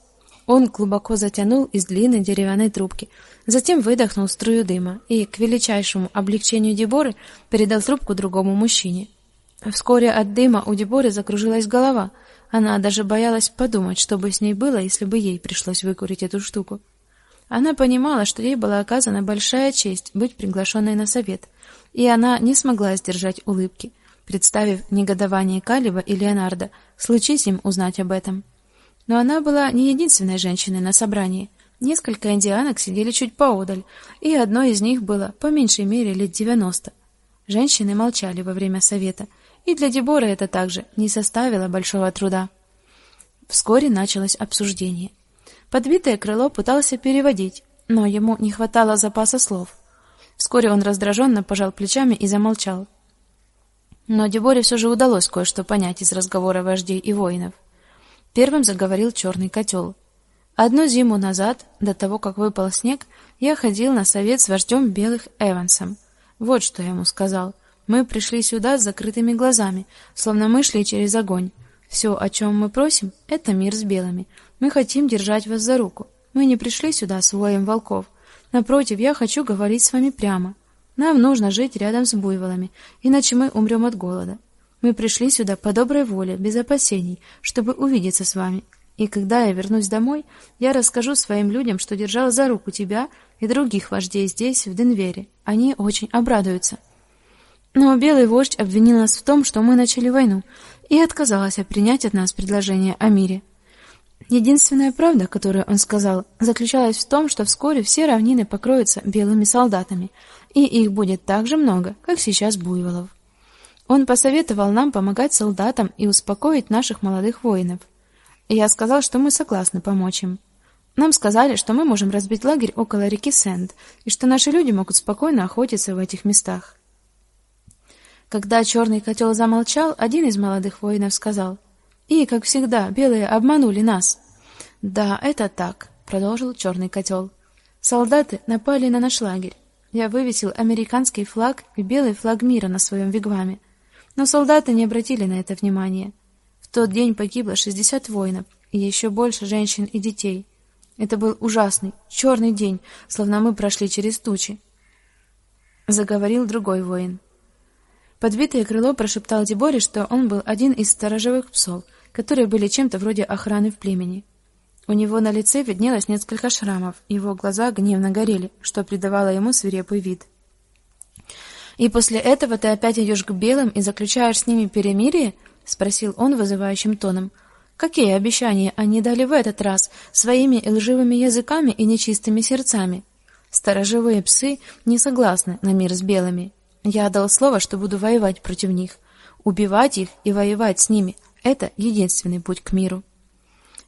Он глубоко затянул из длинной деревянной трубки, затем выдохнул струю дыма и, к величайшему облегчению Деборы, передал трубку другому мужчине. Вскоре от дыма у Деборы закружилась голова. Она даже боялась подумать, что бы с ней было, если бы ей пришлось выкурить эту штуку. Она понимала, что ей была оказана большая честь быть приглашенной на совет, и она не смогла сдержать улыбки представив негодование Калиба и Леонардо, случись им узнать об этом. Но она была не единственной женщиной на собрании. Несколько индианок сидели чуть поодаль, и одной из них было по меньшей мере лет девяносто. Женщины молчали во время совета, и для Деборы это также не составило большого труда. Вскоре началось обсуждение. Подбитое крыло пытался переводить, но ему не хватало запаса слов. Вскоре он раздраженно пожал плечами и замолчал. Но Деборе все же удалось кое-что понять из разговора вождей и воинов. Первым заговорил черный котел. Одну зиму назад, до того как выпал снег, я ходил на совет с вождем белых Эвансом. Вот что я ему сказал: мы пришли сюда с закрытыми глазами, словно мы шли через огонь. Все, о чем мы просим, это мир с белыми. Мы хотим держать вас за руку. Мы не пришли сюда с воем волков. Напротив, я хочу говорить с вами прямо. Нам нужно жить рядом с буйволами, иначе мы умрем от голода. Мы пришли сюда по доброй воле, без опасений, чтобы увидеться с вами. И когда я вернусь домой, я расскажу своим людям, что держал за руку тебя и других вождей здесь, в Денвере. Они очень обрадуются. Но белый вождь обвинил нас в том, что мы начали войну, и отказался принять от нас предложение о мире. Единственная правда, которую он сказал, заключалась в том, что вскоре все равнины покроются белыми солдатами, и их будет так же много, как сейчас буйволов. Он посоветовал нам помогать солдатам и успокоить наших молодых воинов. Я сказал, что мы согласны помочь им. Нам сказали, что мы можем разбить лагерь около реки Сенд, и что наши люди могут спокойно охотиться в этих местах. Когда черный котел замолчал, один из молодых воинов сказал: "И, как всегда, белые обманули нас". "Да, это так", продолжил черный котел. "Солдаты напали на наш лагерь. Я вывесил американский флаг и белый флаг мира на своем вигваме, но солдаты не обратили на это внимания. В тот день погибло 60 воинов и еще больше женщин и детей. Это был ужасный, черный день, словно мы прошли через тучи. Заговорил другой воин. Подбитое крыло прошептал Деборе, что он был один из сторожевых псов, которые были чем-то вроде охраны в племени. У него на лице виднелось несколько шрамов, его глаза гневно горели, что придавало ему свирепый вид. И после этого ты опять идешь к белым и заключаешь с ними перемирие? спросил он вызывающим тоном. Какие обещания они дали в этот раз своими лживыми языками и нечистыми сердцами? Сторожевые псы не согласны на мир с белыми. Я дал слово, что буду воевать против них, убивать их и воевать с ними. Это единственный путь к миру.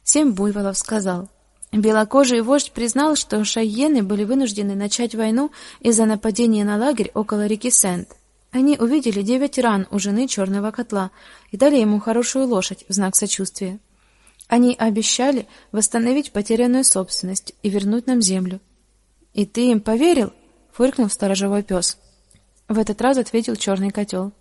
Семь буйволов сказал: Белокожий вождь признал, что шайены были вынуждены начать войну из-за нападения на лагерь около реки Сент. Они увидели девять ран у жены черного котла и дали ему хорошую лошадь в знак сочувствия. Они обещали восстановить потерянную собственность и вернуть нам землю. И ты им поверил? фыркнул сторожевой пес. В этот раз ответил черный котел.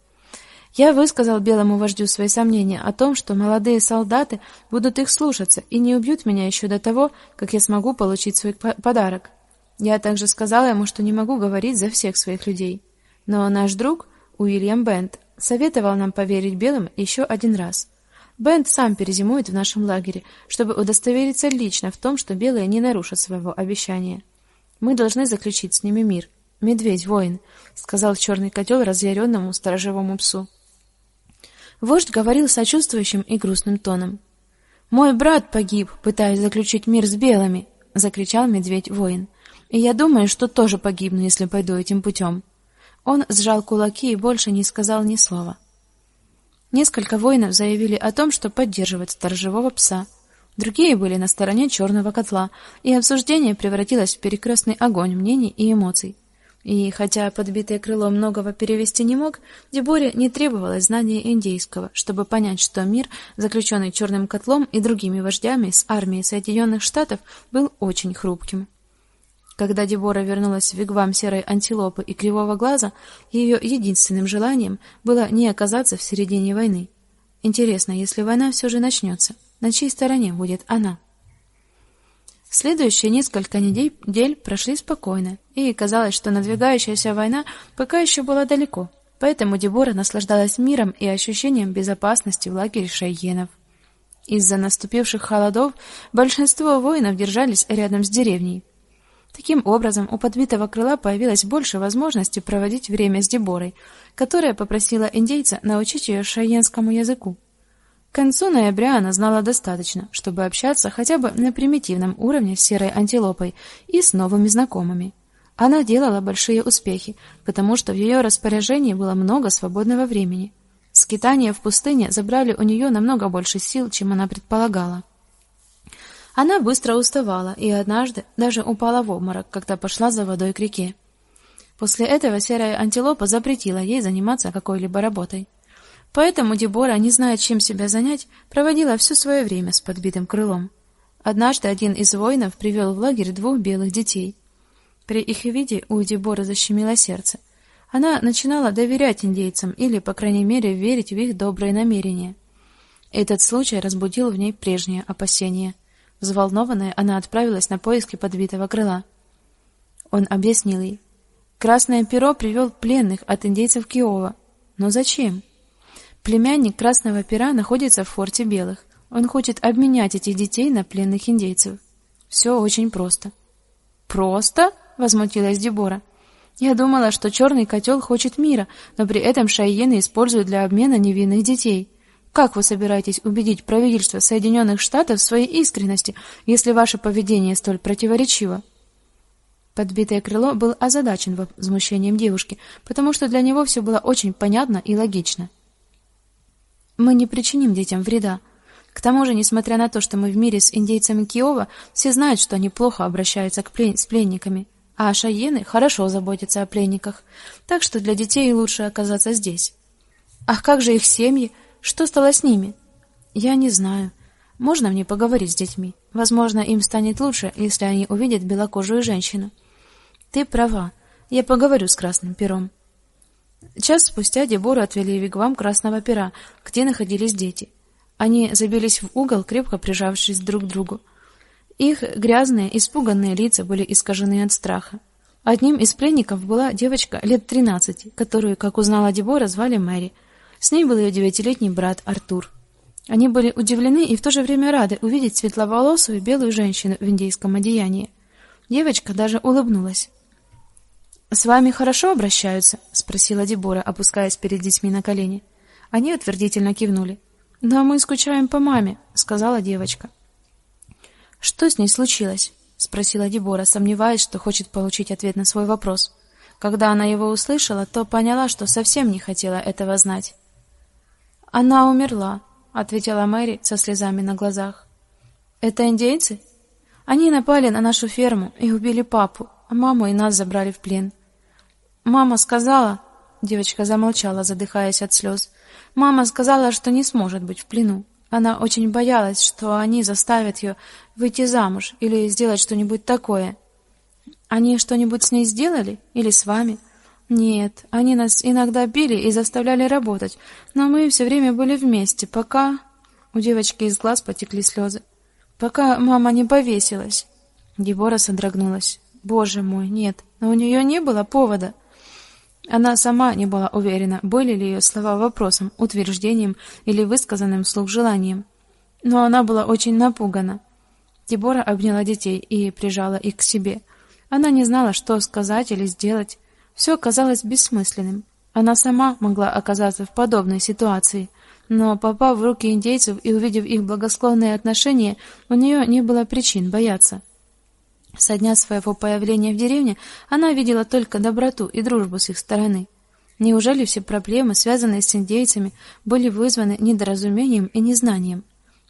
Я высказал белому вождю свои сомнения о том, что молодые солдаты будут их слушаться и не убьют меня еще до того, как я смогу получить свой подарок. Я также сказал ему, что не могу говорить за всех своих людей. Но наш друг Уильям Бент советовал нам поверить белым еще один раз. Бент сам перезимует в нашем лагере, чтобы удостовериться лично в том, что белые не нарушат своего обещания. Мы должны заключить с ними мир. Медведь воин, сказал черный котел разъяренному сторожевому псу. Вождь говорил сочувствующим и грустным тоном. Мой брат погиб, пытаясь заключить мир с белыми, закричал медведь-воин. И я думаю, что тоже погибну, если пойду этим путем». Он сжал кулаки и больше не сказал ни слова. Несколько воинов заявили о том, что поддерживают сторожевого пса. Другие были на стороне черного котла, и обсуждение превратилось в перекрестный огонь мнений и эмоций. И хотя подбитое крыло многого перевести не мог, Деборе не требовалось знания индейского, чтобы понять, что мир, заключенный черным котлом и другими вождями с армией Соединенных Штатов, был очень хрупким. Когда Дебора вернулась в вигвам серой антилопы и кривого глаза, ее единственным желанием было не оказаться в середине войны. Интересно, если война все же начнется, на чьей стороне будет она? Следующие несколько недель прошли спокойно, и казалось, что надвигающаяся война пока еще была далеко. Поэтому Дебора наслаждалась миром и ощущением безопасности в лагере шайенов. Из-за наступивших холодов большинство воинов держались рядом с деревней. Таким образом, у подбитого крыла появилось больше возможностей проводить время с Деборой, которая попросила индейца научить ее шайенскому языку. К концу ноября она знала достаточно, чтобы общаться хотя бы на примитивном уровне с серой антилопой и с новыми знакомыми. Она делала большие успехи, потому что в ее распоряжении было много свободного времени. Скитания в пустыне забрали у нее намного больше сил, чем она предполагала. Она быстро уставала и однажды даже упала в обморок, когда пошла за водой к реке. После этого серая антилопа запретила ей заниматься какой-либо работой. Поэтому Дебора, не зная, чем себя занять, проводила все свое время с подбитым крылом. Однажды один из воинов привел в лагерь двух белых детей. При их виде у Деборы защемило сердце. Она начинала доверять индейцам или, по крайней мере, верить в их добрые намерения. Этот случай разбудил в ней прежние опасения. Взволнованная, она отправилась на поиски подбитого крыла. Он объяснил ей: "Красное перо привел пленных от индейцев Киова. Но зачем?" Племянник Красного Пера находится в форте Белых. Он хочет обменять этих детей на пленных индейцев. Все очень просто. Просто? возмутилась Дебора. Я думала, что черный котел хочет мира, но при этом шайены используют для обмена невинных детей. Как вы собираетесь убедить правительство Соединенных Штатов в своей искренности, если ваше поведение столь противоречиво? Подбитое крыло был озадачен возмущением девушки, потому что для него все было очень понятно и логично. Мы не причиним детям вреда. К тому же, несмотря на то, что мы в мире с индейцами Киова, все знают, что они плохо обращаются к плен... с пленниками, а шайены хорошо заботятся о пленниках. Так что для детей лучше оказаться здесь. Ах, как же их семьи? Что стало с ними? Я не знаю. Можно мне поговорить с детьми? Возможно, им станет лучше, если они увидят белокожую женщину. Ты права. Я поговорю с красным пером. Час спустя Дебору отвели в вигвам Красного Пера, где находились дети. Они забились в угол, крепко прижавшись друг к другу. Их грязные, испуганные лица были искажены от страха. Одним из пленников была девочка лет тринадцати, которую, как узнала Дебора, звали Мэри. С ней был ее девятилетний брат Артур. Они были удивлены и в то же время рады увидеть светловолосую белую женщину в индейском одеянии. Девочка даже улыбнулась. С вами хорошо обращаются, спросила Дебора, опускаясь перед детьми на колени. Они утвердительно кивнули. "Да мы скучаем по маме", сказала девочка. Что с ней случилось? спросила Дебора, сомневаясь, что хочет получить ответ на свой вопрос. Когда она его услышала, то поняла, что совсем не хотела этого знать. Она умерла, ответила Мэри со слезами на глазах. Это индейцы? Они напали на нашу ферму и убили папу, а маму и нас забрали в плен. Мама сказала, девочка замолчала, задыхаясь от слез. Мама сказала, что не сможет быть в плену. Она очень боялась, что они заставят ее выйти замуж или сделать что-нибудь такое. Они что-нибудь с ней сделали или с вами? Нет, они нас иногда били и заставляли работать, но мы все время были вместе, пока у девочки из глаз потекли слезы. Пока мама не повесилась. Дебора содрогнулась. Боже мой, нет, но у нее не было повода. Она сама не была уверена, были ли ее слова вопросом, утверждением или высказанным вслух желанием. Но она была очень напугана. Дебора обняла детей и прижала их к себе. Она не знала, что сказать или сделать. Все казалось бессмысленным. Она сама могла оказаться в подобной ситуации, но попав в руки индейцев и увидев их благосклонные отношения, у нее не было причин бояться. Со дня своего появления в деревне она видела только доброту и дружбу с их стороны. Неужели все проблемы, связанные с индейцами, были вызваны недоразумением и незнанием?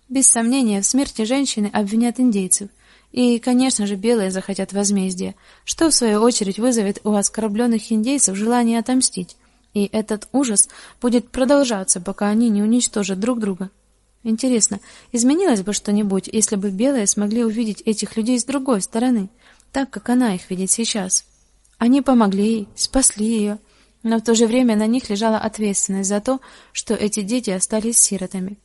Без сомнения, в смерти женщины обвинят индейцев, и, конечно же, белые захотят возмездия, что в свою очередь вызовет у оскорбленных индейцев желание отомстить. И этот ужас будет продолжаться, пока они не уничтожат друг друга. Интересно, изменилось бы что-нибудь, если бы белые смогли увидеть этих людей с другой стороны, так как она их видит сейчас? Они помогли ей, спасли ее, но в то же время на них лежала ответственность за то, что эти дети остались сиротами.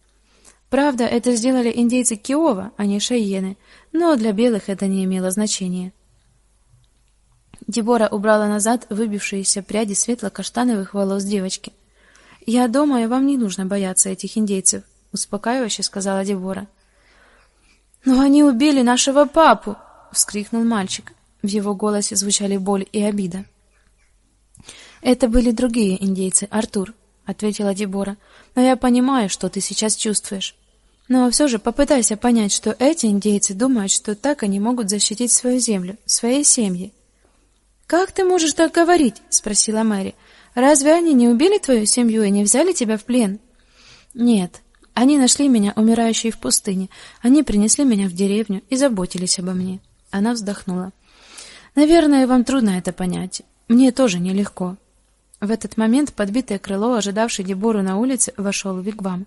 Правда, это сделали индейцы Киова, а не шайены, но для белых это не имело значения. Дебора убрала назад выбившиеся пряди светло-каштановых волос девочки. Я думаю, вам не нужно бояться этих индейцев, успокаивающе сказала Дебора. Но они убили нашего папу, вскрикнул мальчик. В его голосе звучали боль и обида. Это были другие индейцы, Артур, ответила Дебора. Но я понимаю, что ты сейчас чувствуешь. Но все же попытайся понять, что эти индейцы думают, что так они могут защитить свою землю, свои семьи. Как ты можешь так говорить? спросила Мэри. Разве они не убили твою семью и не взяли тебя в плен? Нет, они нашли меня умирающей в пустыне. Они принесли меня в деревню и заботились обо мне. Она вздохнула. Наверное, вам трудно это понять. Мне тоже нелегко. В этот момент подбитое крыло, ожидавшее Дебору на улице, вошел в вигвам.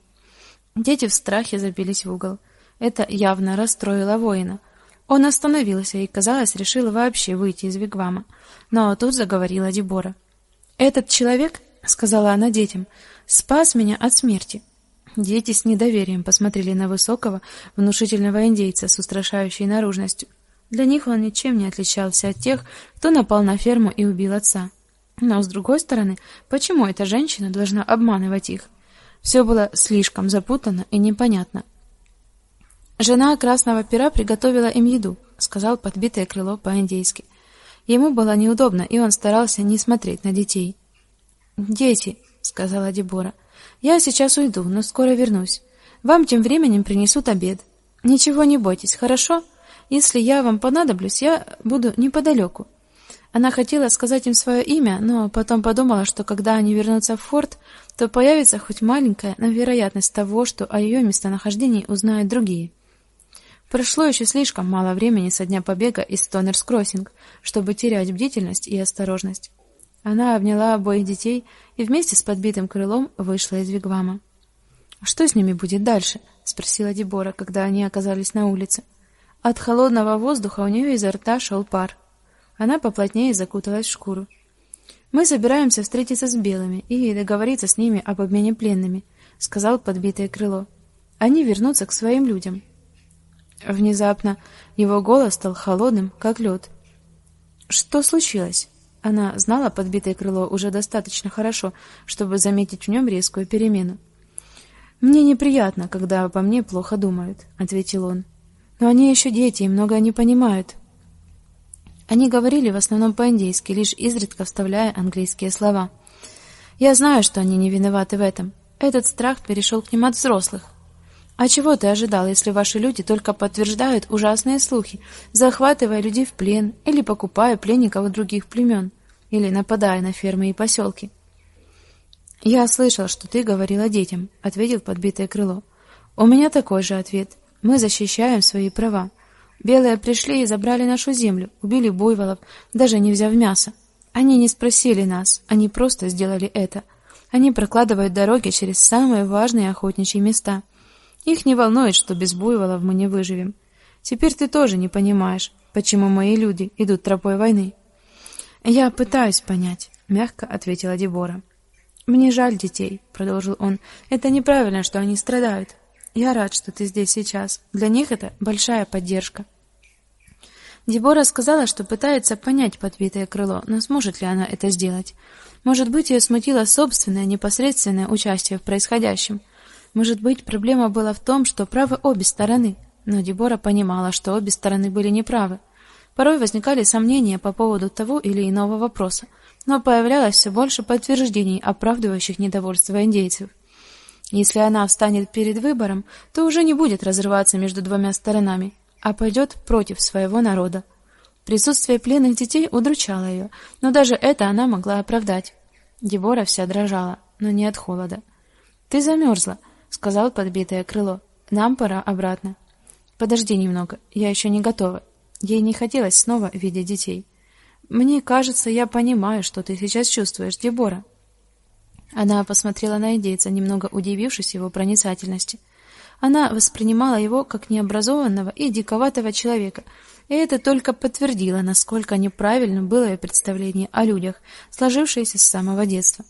Дети в страхе забились в угол. Это явно расстроило воина. Он остановился и, казалось, решил вообще выйти из вигвама. Но тут заговорила Дебора. Этот человек, сказала она детям, спас меня от смерти. Дети с недоверием посмотрели на высокого, внушительного индейца с устрашающей наружностью. Для них он ничем не отличался от тех, кто напал на ферму и убил отца. Но с другой стороны, почему эта женщина должна обманывать их? Все было слишком запутанно и непонятно. Жена красного пера приготовила им еду, сказал подбитое крыло по-индейски. Ему было неудобно, и он старался не смотреть на детей. "Дети", сказала Дебора. Я сейчас уйду, но скоро вернусь. Вам тем временем принесут обед. Ничего не бойтесь, хорошо? Если я вам понадоблюсь, я буду неподалеку». Она хотела сказать им свое имя, но потом подумала, что когда они вернутся в форт, то появится хоть маленькая, но вероятность того, что о ее местонахождении узнают другие. Прошло еще слишком мало времени со дня побега из Тоннерс-Кроссинг, чтобы терять бдительность и осторожность. Она обняла обоих детей и вместе с подбитым крылом вышла из вигвама. Что с ними будет дальше? спросила Дебора, когда они оказались на улице. От холодного воздуха у нее изо рта шел пар. Она поплотнее закуталась в шкуру. Мы собираемся встретиться с белыми и договориться с ними об обмене пленными, сказал подбитое крыло. Они вернутся к своим людям. Внезапно его голос стал холодным, как лед. Что случилось? Она знала подбитое крыло уже достаточно хорошо, чтобы заметить в нем резкую перемену. Мне неприятно, когда обо мне плохо думают, ответил он. Но они еще дети и многое не понимают. Они говорили в основном по-индейски, лишь изредка вставляя английские слова. Я знаю, что они не виноваты в этом. Этот страх перешел к ним от взрослых. А чего ты ожидал, если ваши люди только подтверждают ужасные слухи, захватывая людей в плен или покупая пленников других племен, или нападая на фермы и поселки? Я слышал, что ты говорила детям, ответил подбитое крыло. У меня такой же ответ. Мы защищаем свои права. Белые пришли и забрали нашу землю, убили буйволов, даже не взяв мясо. Они не спросили нас, они просто сделали это. Они прокладывают дороги через самые важные охотничьи места. Их не волнует, что без буйволов мы не выживем. Теперь ты тоже не понимаешь, почему мои люди идут тропой войны. Я пытаюсь понять, мягко ответила Дебора. Мне жаль детей, продолжил он. Это неправильно, что они страдают. Я рад, что ты здесь сейчас. Для них это большая поддержка. Дебора сказала, что пытается понять подбитое крыло, но сможет ли она это сделать? Может быть, ее смутило собственное непосредственное участие в происходящем. Может быть, проблема была в том, что правы обе стороны. Но Дебора понимала, что обе стороны были неправы. Порой возникали сомнения по поводу того или иного вопроса, но появлялось все больше подтверждений, оправдывающих недовольство индейцев. Если она встанет перед выбором, то уже не будет разрываться между двумя сторонами, а пойдет против своего народа. Присутствие пленных детей удручало ее, но даже это она могла оправдать. Дебора вся дрожала, но не от холода. Ты замерзла», — сказал подбитое крыло. Нам пора обратно. Подожди немного, я еще не готова. Ей не хотелось снова видеть детей. Мне кажется, я понимаю, что ты сейчас чувствуешь, Дебора. Она посмотрела на индейца, немного удивившись его проницательности. Она воспринимала его как необразованного и диковатого человека, и это только подтвердило, насколько неправильным было ее представление о людях, сложившееся с самого детства.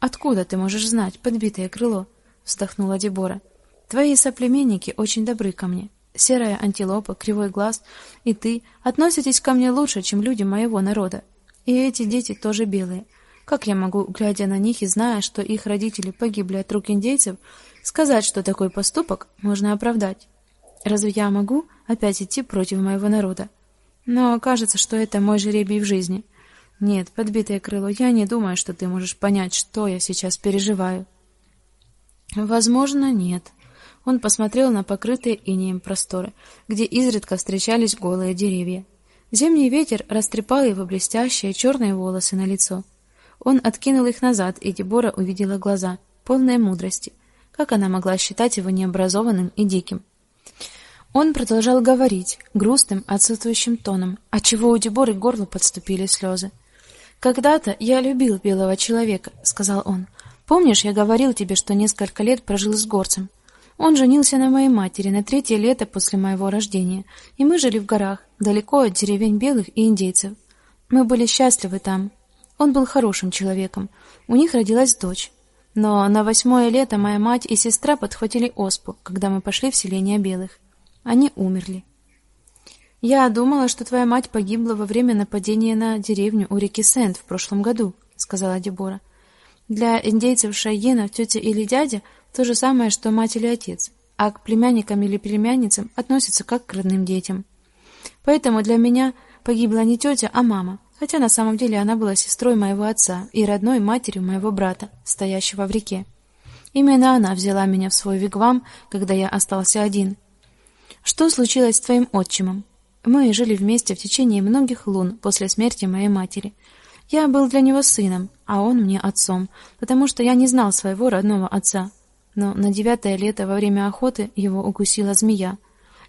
Откуда ты можешь знать подбитое крыло? Вздохнула Дебора. Твои соплеменники очень добры ко мне. Серая антилопа, кривой глаз и ты относитесь ко мне лучше, чем люди моего народа. И эти дети тоже белые. Как я могу, глядя на них и зная, что их родители погибли от рук индейцев, сказать, что такой поступок можно оправдать? Разве я могу опять идти против моего народа? Но кажется, что это мой жеребий в жизни. Нет, подбитое крыло, я не думаю, что ты можешь понять, что я сейчас переживаю. Возможно, нет. Он посмотрел на покрытые инеем просторы, где изредка встречались голые деревья. Зимний ветер растрепал его блестящие черные волосы на лицо. Он откинул их назад, и Дебора увидела глаза, полные мудрости. Как она могла считать его необразованным и диким? Он продолжал говорить грустным, отсутствующим тоном, отчего у Деборы к горлу подступили слезы. Когда-то я любил белого человека, сказал он. Помнишь, я говорил тебе, что несколько лет прожил с горцем? Он женился на моей матери на третье лето после моего рождения, и мы жили в горах, далеко от деревень белых и индейцев. Мы были счастливы там, он был хорошим человеком. У них родилась дочь. Но на восьмое лето моя мать и сестра подхватили оспу, когда мы пошли в селение белых. Они умерли. Я думала, что твоя мать погибла во время нападения на деревню у реки Сент в прошлом году, сказала Дебора. Для индейцев Шайена тетя или дядя то же самое, что мать или отец, а к племянникам или племянницам относятся как к родным детям. Поэтому для меня погибла не тетя, а мама хотя на самом деле она была сестрой моего отца и родной матерью моего брата, стоящего в реке. Именно она взяла меня в свой вигвам, когда я остался один. Что случилось с твоим отчимом? Мы жили вместе в течение многих лун после смерти моей матери. Я был для него сыном, а он мне отцом, потому что я не знал своего родного отца. Но на девятое лето во время охоты его укусила змея.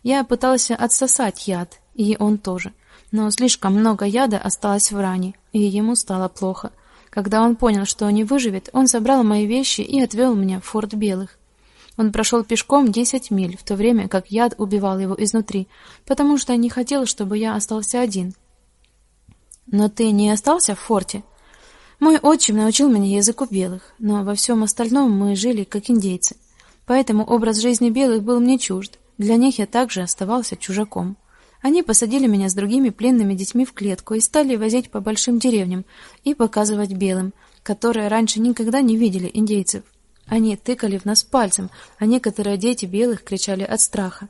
Я пытался отсосать яд, и он тоже но слишком много яда осталось в ране, и ему стало плохо. Когда он понял, что не выживет, он собрал мои вещи и отвел меня в форт Белых. Он прошел пешком десять миль, в то время как яд убивал его изнутри, потому что не хотел, чтобы я остался один. Но ты не остался в форте? Мой отчим научил меня языку белых, но во всем остальном мы жили как индейцы. Поэтому образ жизни белых был мне чужд. Для них я также оставался чужаком. Они посадили меня с другими пленными детьми в клетку и стали возить по большим деревням и показывать белым, которые раньше никогда не видели индейцев. Они тыкали в нас пальцем, а некоторые дети белых кричали от страха.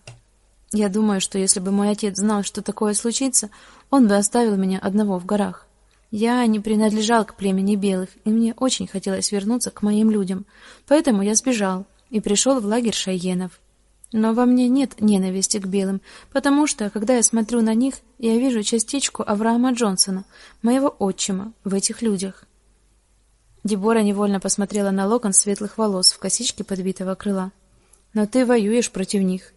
Я думаю, что если бы мой отец знал, что такое случится, он бы оставил меня одного в горах. Я не принадлежал к племени белых, и мне очень хотелось вернуться к моим людям. Поэтому я сбежал и пришел в лагерь шайенов. Но во мне нет ненависти к белым, потому что, когда я смотрю на них, я вижу частичку Авраама Джонсона, моего отчима, в этих людях. Дебора невольно посмотрела на локон светлых волос в косичке подбитого крыла. Но ты воюешь против них.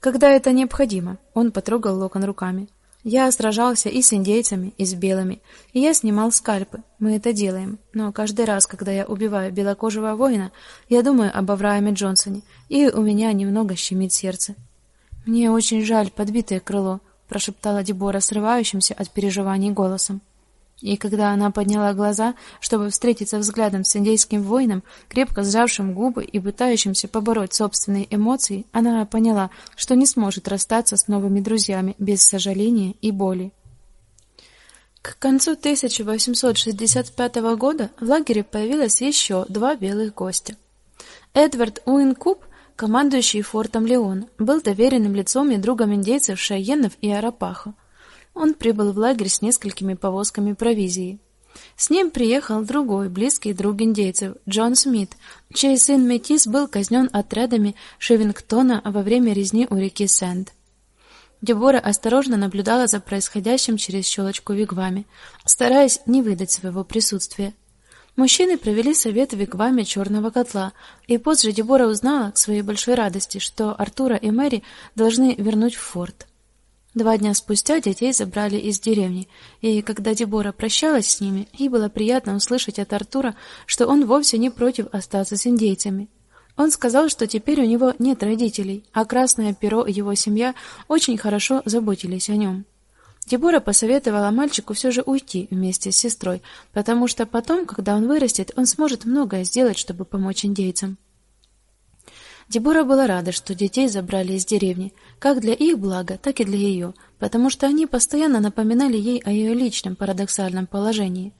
Когда это необходимо, он потрогал локон руками. Я сражался и с индейцами, и с белыми, и я снимал скальпы. Мы это делаем. Но каждый раз, когда я убиваю белокожего воина, я думаю об Аврааме Джонсоне, и у меня немного щемит сердце. Мне очень жаль подбитое крыло, прошептала Дебора срывающимся от переживаний голосом. И когда она подняла глаза, чтобы встретиться взглядом с индейским воином, крепко сжавшим губы и пытающимся побороть собственные эмоции, она поняла, что не сможет расстаться с новыми друзьями без сожаления и боли. К концу 1865 года в лагере появилось еще два белых гостя. Эдвард Уинкуп, командующий фортом Леон, был доверенным лицом и другом индейцев Шайенов и Арапахо. Он прибыл в лагерь с несколькими повозками провизии. С ним приехал другой близкий друг индейцев, Джон Смит, чей сын Метис был казнен отрядами Шевингтона во время резни у реки Сенд. Дебора осторожно наблюдала за происходящим через щелочку вигваме, стараясь не выдать своего присутствия. Мужчины провели совет в вигваме черного котла, и позже Дебора узнала к своей большой радости, что Артура и Мэри должны вернуть в форт. Два дня спустя детей забрали из деревни, и когда Дебора прощалась с ними, ей было приятно услышать от Артура, что он вовсе не против остаться с индейцами. Он сказал, что теперь у него нет родителей, а Красное Перо и его семья очень хорошо заботились о нем. Дебора посоветовала мальчику все же уйти вместе с сестрой, потому что потом, когда он вырастет, он сможет многое сделать, чтобы помочь индейцам. Дебора была рада, что детей забрали из деревни, как для их блага, так и для ее, потому что они постоянно напоминали ей о ее личном парадоксальном положении.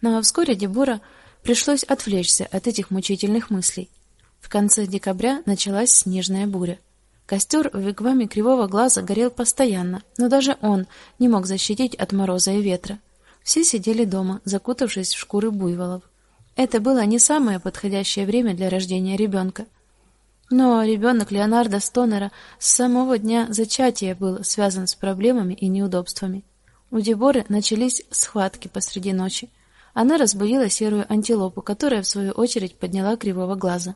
Но вскоре Дебора пришлось отвлечься от этих мучительных мыслей. В конце декабря началась снежная буря. Костер в вигваме Кривого Глаза горел постоянно, но даже он не мог защитить от мороза и ветра. Все сидели дома, закутавшись в шкуры буйволов. Это было не самое подходящее время для рождения ребенка. Но ребенок Леонардо Стонера с самого дня зачатия был связан с проблемами и неудобствами. У Деборы начались схватки посреди ночи. Она разбудила серую антилопу, которая в свою очередь подняла кривого глаза.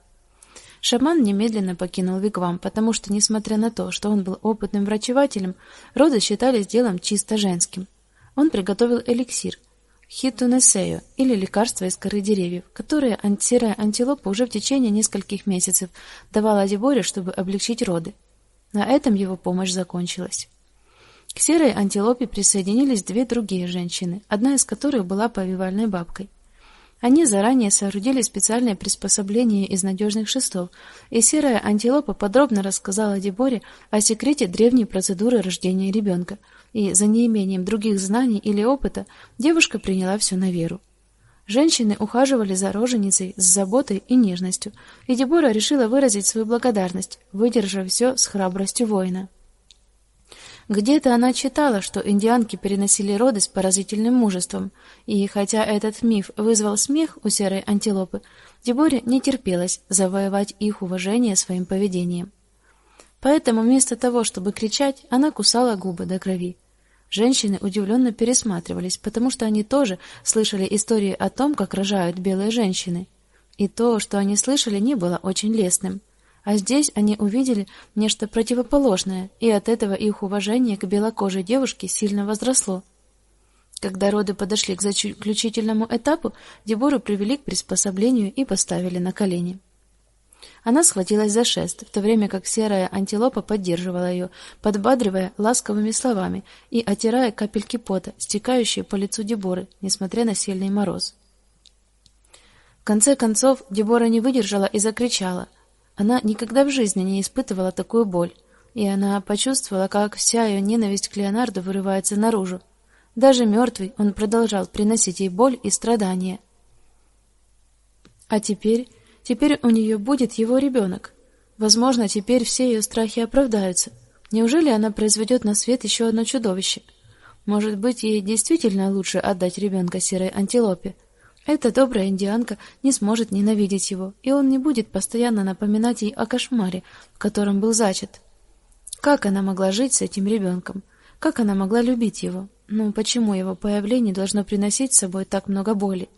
Шаман немедленно покинул вигвам, потому что, несмотря на то, что он был опытным врачевателем, роды считались делом чисто женским. Он приготовил эликсир, хитунесею или лекарство из коры деревьев, которое серая антилопа уже в течение нескольких месяцев давала Деборе, чтобы облегчить роды. На этом его помощь закончилась. К серой антилопе присоединились две другие женщины, одна из которых была повивальной бабкой. Они заранее соорудили специальное приспособление из надежных шестов, и серая антилопа подробно рассказала Деборе о секрете древней процедуры рождения ребенка, и за неимением других знаний или опыта девушка приняла все на веру. Женщины ухаживали за роженицей с заботой и нежностью, и Дебора решила выразить свою благодарность, выдержав все с храбростью воина. Где-то она читала, что индианки переносили роды с поразительным мужеством, и хотя этот миф вызвал смех у серой антилопы, Деборе не терпелось завоевать их уважение своим поведением. Поэтому вместо того, чтобы кричать, она кусала губы до крови. Женщины удивленно пересматривались, потому что они тоже слышали истории о том, как рожают белые женщины. И то, что они слышали, не было очень лестным. А здесь они увидели нечто противоположное, и от этого их уважение к белокожей девушке сильно возросло. Когда роды подошли к заключительному этапу, Дебору привели к приспособлению и поставили на колени. Она схватилась за шест, в то время как серая антилопа поддерживала ее, подбадривая ласковыми словами и отирая капельки пота, стекающие по лицу Деборы, несмотря на сильный мороз. В конце концов Дебора не выдержала и закричала: она никогда в жизни не испытывала такую боль. и она почувствовала, как вся ее ненависть к Леонарду вырывается наружу. Даже мертвый он продолжал приносить ей боль и страдания. А теперь, теперь у нее будет его ребенок. Возможно, теперь все ее страхи оправдаются. Неужели она произведет на свет еще одно чудовище? Может быть, ей действительно лучше отдать ребенка серой антилопе. Эта добрая индианка не сможет ненавидеть его, и он не будет постоянно напоминать ей о кошмаре, в котором был зачат. Как она могла жить с этим ребенком? Как она могла любить его? Ну, почему его появление должно приносить с собой так много боли?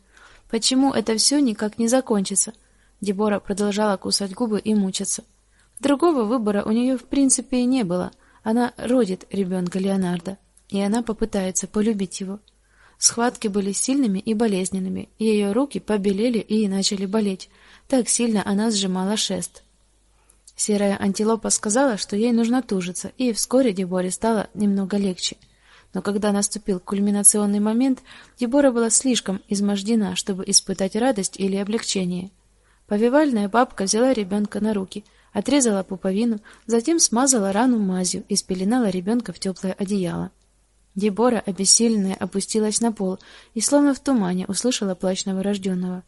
Почему это все никак не закончится? Дебора продолжала кусать губы и мучиться. Другого выбора у нее в принципе и не было. Она родит ребенка Леонардо, и она попытается полюбить его. Схватки были сильными и болезненными, ее руки побелели и начали болеть. Так сильно она сжимала шест. Серая антилопа сказала, что ей нужно тужиться, и вскоре Деборе стало немного легче. Но когда наступил кульминационный момент, Дебора была слишком измождена, чтобы испытать радость или облегчение. Повивальная бабка взяла ребенка на руки, отрезала пуповину, затем смазала рану мазью и спеленала ребенка в теплое одеяло. Дебора, обессиленная, опустилась на пол и словно в тумане услышала плач новорожденного.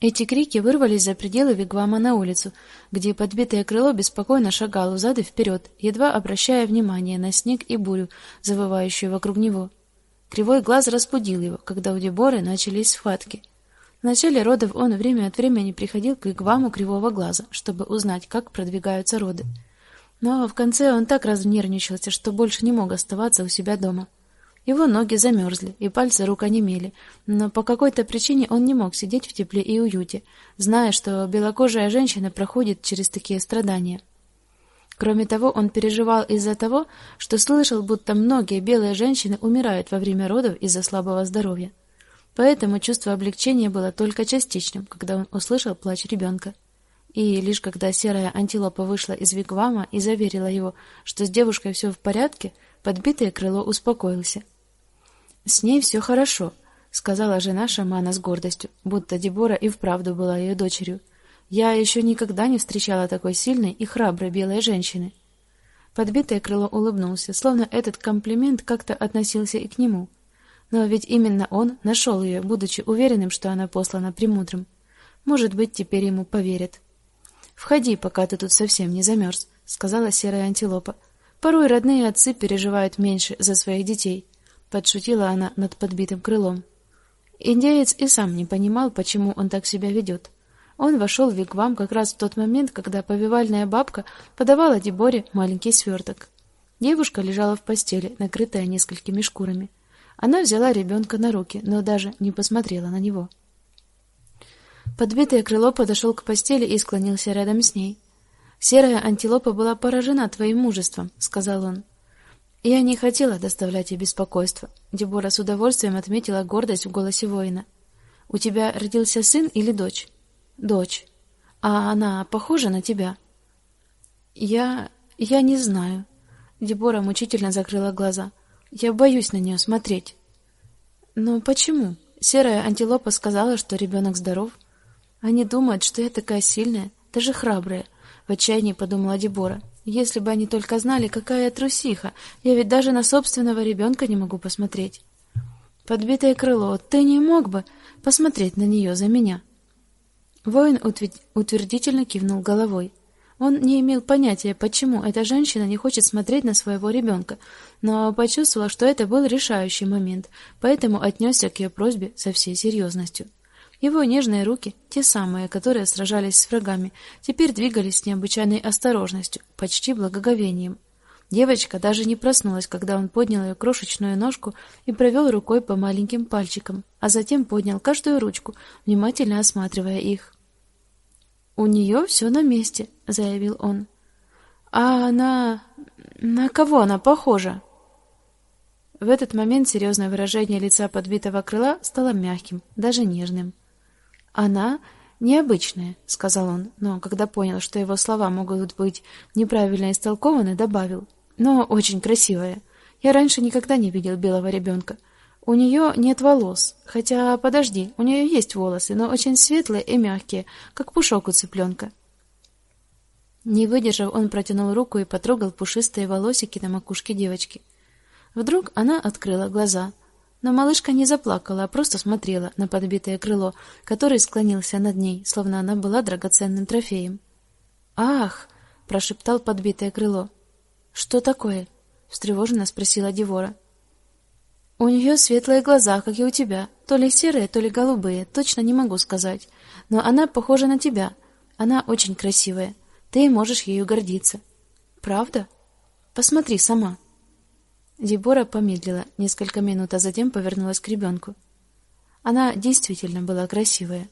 Эти крики вырвались за пределы вигвама на улицу, где подбитое крыло беспокойно шагало взад и вперед, едва обращая внимание на снег и бурю, завывающую вокруг него. Кривой глаз разбудил его, когда у Деборы начались схватки. В начале родов он время от времени приходил к вигваму Кривого глаза, чтобы узнать, как продвигаются роды. Но в конце он так разнервничался, что больше не мог оставаться у себя дома. Его ноги замерзли, и пальцы рук онемели, но по какой-то причине он не мог сидеть в тепле и уюте, зная, что белокожая женщина проходит через такие страдания. Кроме того, он переживал из-за того, что слышал, будто многие белые женщины умирают во время родов из-за слабого здоровья. Поэтому чувство облегчения было только частичным, когда он услышал плач ребенка. И лишь когда серая антилопа вышла из вигвама и заверила его, что с девушкой все в порядке, подбитое крыло успокоился. С ней все хорошо, сказала жена шамана с гордостью, будто Дебора и вправду была ее дочерью. Я еще никогда не встречала такой сильной и храброй белой женщины. Подбитое крыло улыбнулся, словно этот комплимент как-то относился и к нему. Но ведь именно он нашел ее, будучи уверенным, что она послана премудрым. Может быть, теперь ему поверят. Входи, пока ты тут совсем не замерз», — сказала серая антилопа. Порой родные отцы переживают меньше за своих детей, подшутила она над подбитым крылом. Индеец и сам не понимал, почему он так себя ведет. Он вошел в вигвам как раз в тот момент, когда повивальная бабка подавала Деборе маленький сверток. Девушка лежала в постели, накрытая несколькими шкурами. Она взяла ребенка на руки, но даже не посмотрела на него. Подбитое крыло подошел к постели и склонился рядом с ней. Серая антилопа была поражена твоим мужеством, сказал он. Я не хотела доставлять ей беспокойство. Дебора с удовольствием отметила гордость в голосе воина. У тебя родился сын или дочь? Дочь. А она похожа на тебя? Я я не знаю. Дебора мучительно закрыла глаза. Я боюсь на нее смотреть. Но почему? Серая антилопа сказала, что ребенок здоров. Они думают, что я такая сильная, даже храбрая. В отчаянии подумала Дебора. Если бы они только знали, какая я трусиха. Я ведь даже на собственного ребенка не могу посмотреть. Подбитое крыло, ты не мог бы посмотреть на нее за меня? Воин утвердительно кивнул головой. Он не имел понятия, почему эта женщина не хочет смотреть на своего ребенка, но почувствовал, что это был решающий момент, поэтому отнесся к ее просьбе со всей серьезностью. Его нежные руки, те самые, которые сражались с врагами, теперь двигались с необычайной осторожностью, почти благоговением. Девочка даже не проснулась, когда он поднял ее крошечную ножку и провел рукой по маленьким пальчикам, а затем поднял каждую ручку, внимательно осматривая их. У нее все на месте, заявил он. А она на кого она похожа? В этот момент серьезное выражение лица подбитого крыла стало мягким, даже нежным. Она необычная, сказал он, но когда понял, что его слова могут быть неправильно истолкованы, добавил: "Но очень красивая. Я раньше никогда не видел белого ребенка. У нее нет волос, хотя, подожди, у нее есть волосы, но очень светлые и мягкие, как пушок у цыпленка». Не выдержав, он протянул руку и потрогал пушистые волосики на макушке девочки. Вдруг она открыла глаза. Но малышка не заплакала, а просто смотрела на подбитое крыло, которое склонился над ней, словно она была драгоценным трофеем. "Ах!" прошептал подбитое крыло. "Что такое?" встревоженно спросила Девора. У нее светлые глаза, как и у тебя, то ли серые, то ли голубые, точно не могу сказать, но она похожа на тебя. Она очень красивая. Ты можешь ею гордиться. Правда? Посмотри сама. Дебора помедлила несколько минут, а затем повернулась к ребенку. Она действительно была красивая.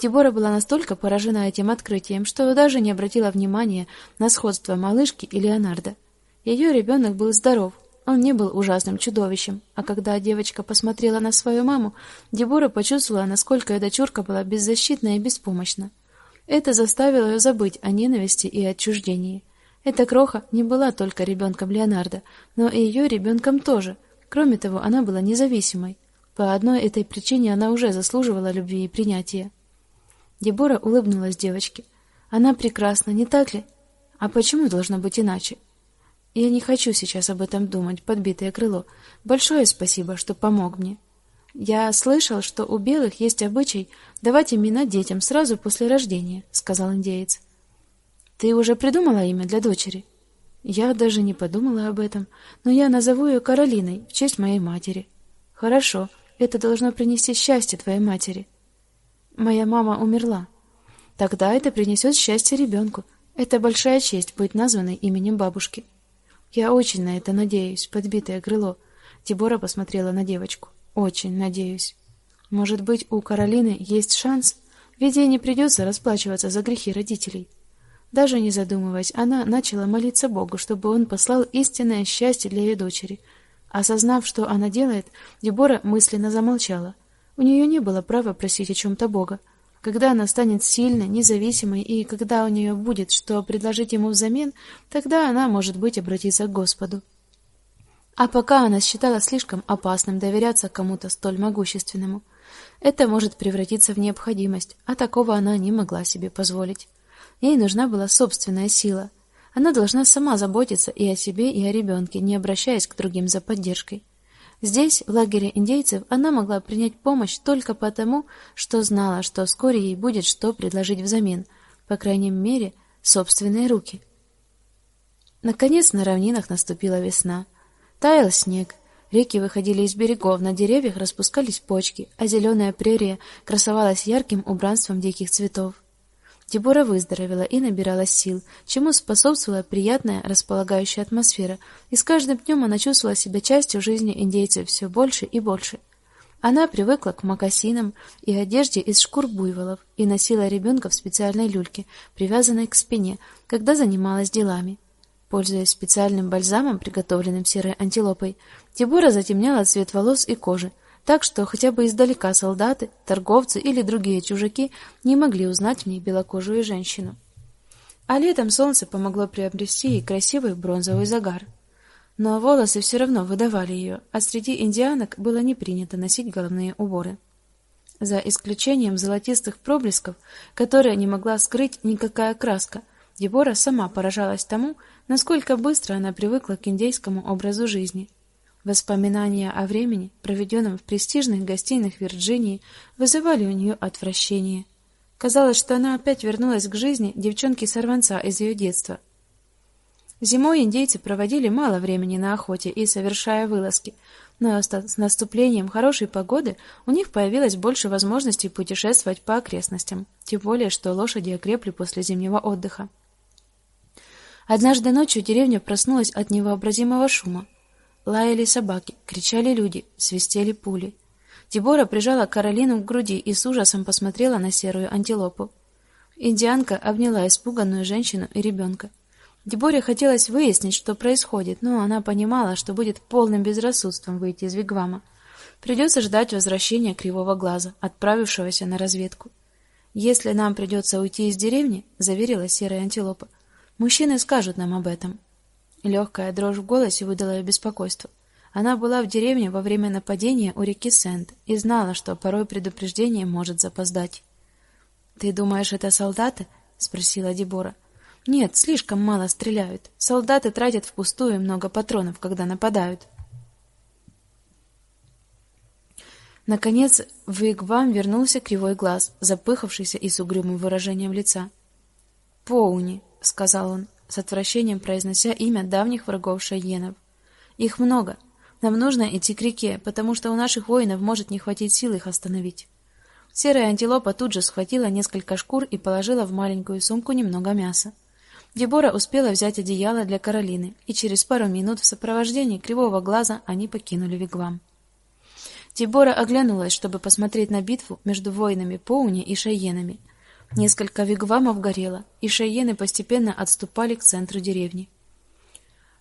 Дебора была настолько поражена этим открытием, что даже не обратила внимания на сходство малышки и Леонардо. Ее ребенок был здоров, он не был ужасным чудовищем, а когда девочка посмотрела на свою маму, Дебора почувствовала, насколько ее дочурка была беззащитна и беспомощна. Это заставило ее забыть о ненависти и отчуждении. Эта кроха не была только ребенком Леонардо, но и ее ребенком тоже. Кроме того, она была независимой. По одной этой причине она уже заслуживала любви и принятия. Дебора улыбнулась девочке. Она прекрасна, не так ли? А почему должно быть иначе? Я не хочу сейчас об этом думать, подбитое крыло. Большое спасибо, что помог мне. Я слышал, что у белых есть обычай давать имена детям сразу после рождения, сказал индеец. Ты уже придумала имя для дочери? Я даже не подумала об этом, но я назову ее Каролиной в честь моей матери. Хорошо, это должно принести счастье твоей матери. Моя мама умерла. Тогда это принесет счастье ребенку. Это большая честь быть названной именем бабушки. Я очень на это надеюсь, подбитое крыло. Тибора посмотрела на девочку. Очень надеюсь. Может быть, у Каролины есть шанс, ведь ей не придется расплачиваться за грехи родителей. Даже не задумываясь, она начала молиться Богу, чтобы он послал истинное счастье для ее дочери. Осознав, что она делает, Дебора мысленно замолчала. У нее не было права просить о чем то Бога. Когда она станет сильной, независимой и когда у нее будет что предложить ему взамен, тогда она, может быть, обратится к Господу. А пока она считала слишком опасным доверяться кому-то столь могущественному. Это может превратиться в необходимость, а такого она не могла себе позволить. Ей нужна была собственная сила. Она должна сама заботиться и о себе, и о ребенке, не обращаясь к другим за поддержкой. Здесь, в лагере индейцев, она могла принять помощь только потому, что знала, что вскоре ей будет что предложить взамен, по крайней мере, собственные руки. Наконец на равнинах наступила весна. Таял снег, реки выходили из берегов, на деревьях распускались почки, а зеленая прерия красовалась ярким убранством диких цветов. Дебора выздоровела и набиралась сил, чему способствовала приятная, располагающая атмосфера, и с каждым днем она чувствовала себя частью жизни индейцев все больше и больше. Она привыкла к мокасинам и одежде из шкур буйволов и носила ребенка в специальной люльке, привязанной к спине, когда занималась делами. Пользуясь специальным бальзамом, приготовленным серой антилопой, Дебора затемняла цвет волос и кожи, так что хотя бы издалека солдаты, торговцы или другие чужаки не могли узнать в ней белокожую женщину. А летом солнце помогло приобрести ей красивый бронзовый загар. Но волосы все равно выдавали ее, а среди индианок было не принято носить головные уборы. За исключением золотистых проблесков, которые не могла скрыть никакая краска, Дебора сама поражалась тому, насколько быстро она привыкла к индейскому образу жизни. Воспоминания о времени, проведенном в престижных гостиных Вирджинии, вызывали у нее отвращение. Казалось, что она опять вернулась к жизни девчонки-сорванца из ее детства. Зимой индейцы проводили мало времени на охоте и совершая вылазки, но с наступлением хорошей погоды у них появилось больше возможностей путешествовать по окрестностям, тем более что лошади окрепли после зимнего отдыха. Однажды ночью деревня проснулась от невообразимого шума. Лаяли собаки, кричали люди, свистели пули. Дебора прижала Каролину к груди и с ужасом посмотрела на серую антилопу. Индианка обняла испуганную женщину и ребенка. Деборе хотелось выяснить, что происходит, но она понимала, что будет полным безрассудством выйти из вигвама. Придется ждать возвращения кривого глаза, отправившегося на разведку. Если нам придется уйти из деревни, заверила серая антилопа, Мужчины скажут нам об этом. Легкая дрожь в голосе выдала ее беспокойство. Она была в деревне во время нападения у реки Сент и знала, что порой предупреждение может запоздать. Ты думаешь, это солдаты? спросила Дебора. Нет, слишком мало стреляют. Солдаты тратят впустую много патронов, когда нападают. Наконец, в Игвам вернулся кривой глаз, запыхавшийся и с угрюмым выражением лица. "Поуни", сказал он, с отвращением произнося имя давних врагов шайенов. "Их много. Нам нужно идти к реке, потому что у наших воинов может не хватить сил их остановить". Серая антилопа тут же схватила несколько шкур и положила в маленькую сумку немного мяса. Дебора успела взять одеяло для Каролины, и через пару минут в сопровождении кривого глаза они покинули вигвам. Дебора оглянулась, чтобы посмотреть на битву между воинами Поуни и шайенами. Несколько вигвамов горело, и шайены постепенно отступали к центру деревни.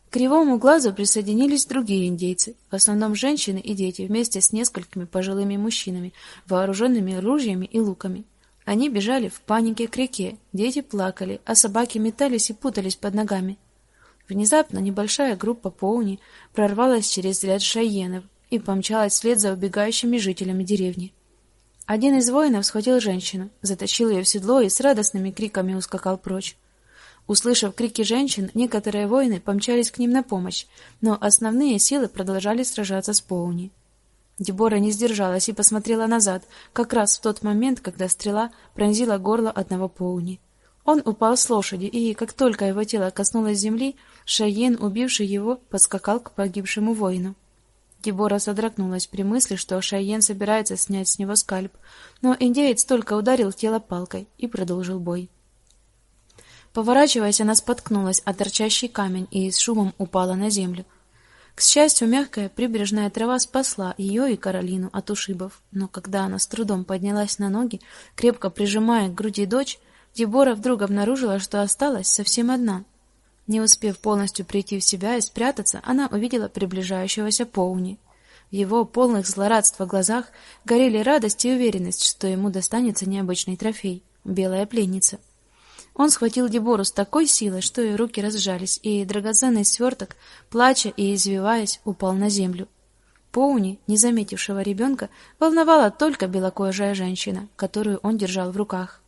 К кривому глазу присоединились другие индейцы, в основном женщины и дети, вместе с несколькими пожилыми мужчинами, вооруженными ружьями и луками. Они бежали в панике к реке, дети плакали, а собаки метались и путались под ногами. Внезапно небольшая группа поуни прорвалась через ряд шайенов и помчалась вслед за убегающими жителями деревни. Один из воинов схватил женщину, затащил ее в седло и с радостными криками ускакал прочь. Услышав крики женщин, некоторые воины помчались к ним на помощь, но основные силы продолжали сражаться с поуни. Дебора не сдержалась и посмотрела назад, как раз в тот момент, когда стрела пронзила горло одного поуни. Он упал с лошади, и как только его тело коснулось земли, Шаен, убивший его, подскакал к погибшему воину. Дебора содрогнулась при мысли, что Шаен собирается снять с него скальп, но индеец только ударил тело палкой и продолжил бой. Поворачиваясь, она споткнулась о торчащий камень и с шумом упала на землю. К счастью, мягкая прибрежная трава спасла ее и Каролину от ушибов, но когда она с трудом поднялась на ноги, крепко прижимая к груди дочь, Дебора вдруг обнаружила, что осталась совсем одна. Не успев полностью прийти в себя и спрятаться, она увидела приближающегося Поуни. В его полных злорадства глазах горели радость и уверенность, что ему достанется необычный трофей белая пленница. Он схватил Дебору с такой силой, что ее руки разжались, и драгоценный сверток, плача и извиваясь, упал на землю. Поуни, не заметившего ребенка, волновала только белокожая женщина, которую он держал в руках.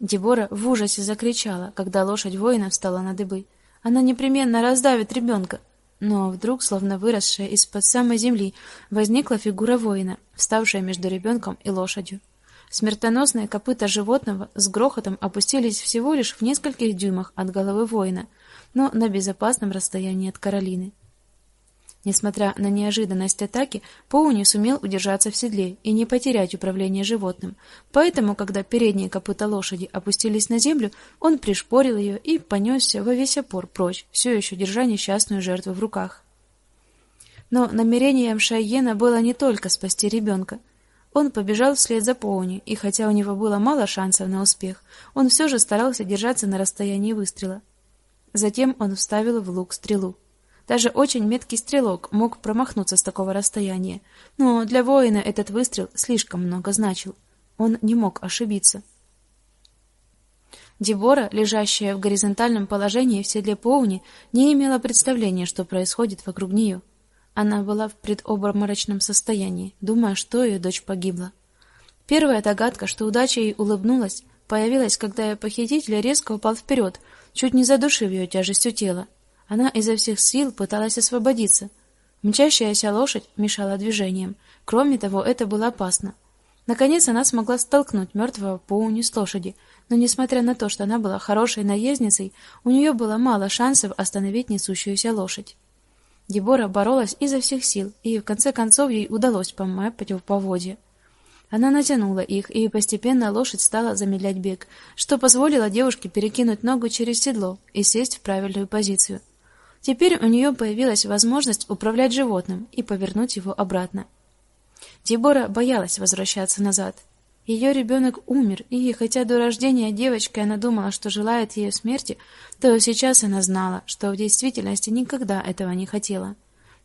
Дебора в ужасе закричала, когда лошадь воина встала на дыбы. Она непременно раздавит ребенка. Но вдруг, словно выросшая из-под самой земли, возникла фигура воина, вставшая между ребенком и лошадью. Смертоносные копыта животного с грохотом опустились всего лишь в нескольких дюймах от головы воина, но на безопасном расстоянии от Каролины. Несмотря на неожиданность атаки, Поуни сумел удержаться в седле и не потерять управление животным. Поэтому, когда передние копыта лошади опустились на землю, он пришпорил ее и понесся во весь опор прочь, все еще держа несчастную жертву в руках. Но намерением Шайена было не только спасти ребенка. Он побежал вслед за Поуни, и хотя у него было мало шансов на успех, он все же старался держаться на расстоянии выстрела. Затем он вставил в лук стрелу. Даже очень меткий стрелок мог промахнуться с такого расстояния, но для воина этот выстрел слишком много значил. Он не мог ошибиться. Дебора, лежащая в горизонтальном положении в седле Поуни, не имела представления, что происходит вокруг нее. Она была в предобморочном состоянии, думая, что ее дочь погибла. Первая догадка, что удача ей улыбнулась, появилась, когда ее похититель резко упал вперед, чуть не задушив ее тяжестью тела. Она изо всех сил пыталась освободиться. Мчащаяся лошадь мешала движениям. Кроме того, это было опасно. Наконец она смогла столкнуть мертвого поуни с лошади, но несмотря на то, что она была хорошей наездницей, у нее было мало шансов остановить несущуюся лошадь. Дебора боролась изо всех сил, и в конце концов ей удалось поймать поводья. Она натянула их, и постепенно лошадь стала замедлять бег, что позволило девушке перекинуть ногу через седло и сесть в правильную позицию. Теперь у нее появилась возможность управлять животным и повернуть его обратно. Дебора боялась возвращаться назад. Ее ребенок умер, и хотя до рождения девочкой она думала, что желает ее смерти, то сейчас она знала, что в действительности никогда этого не хотела.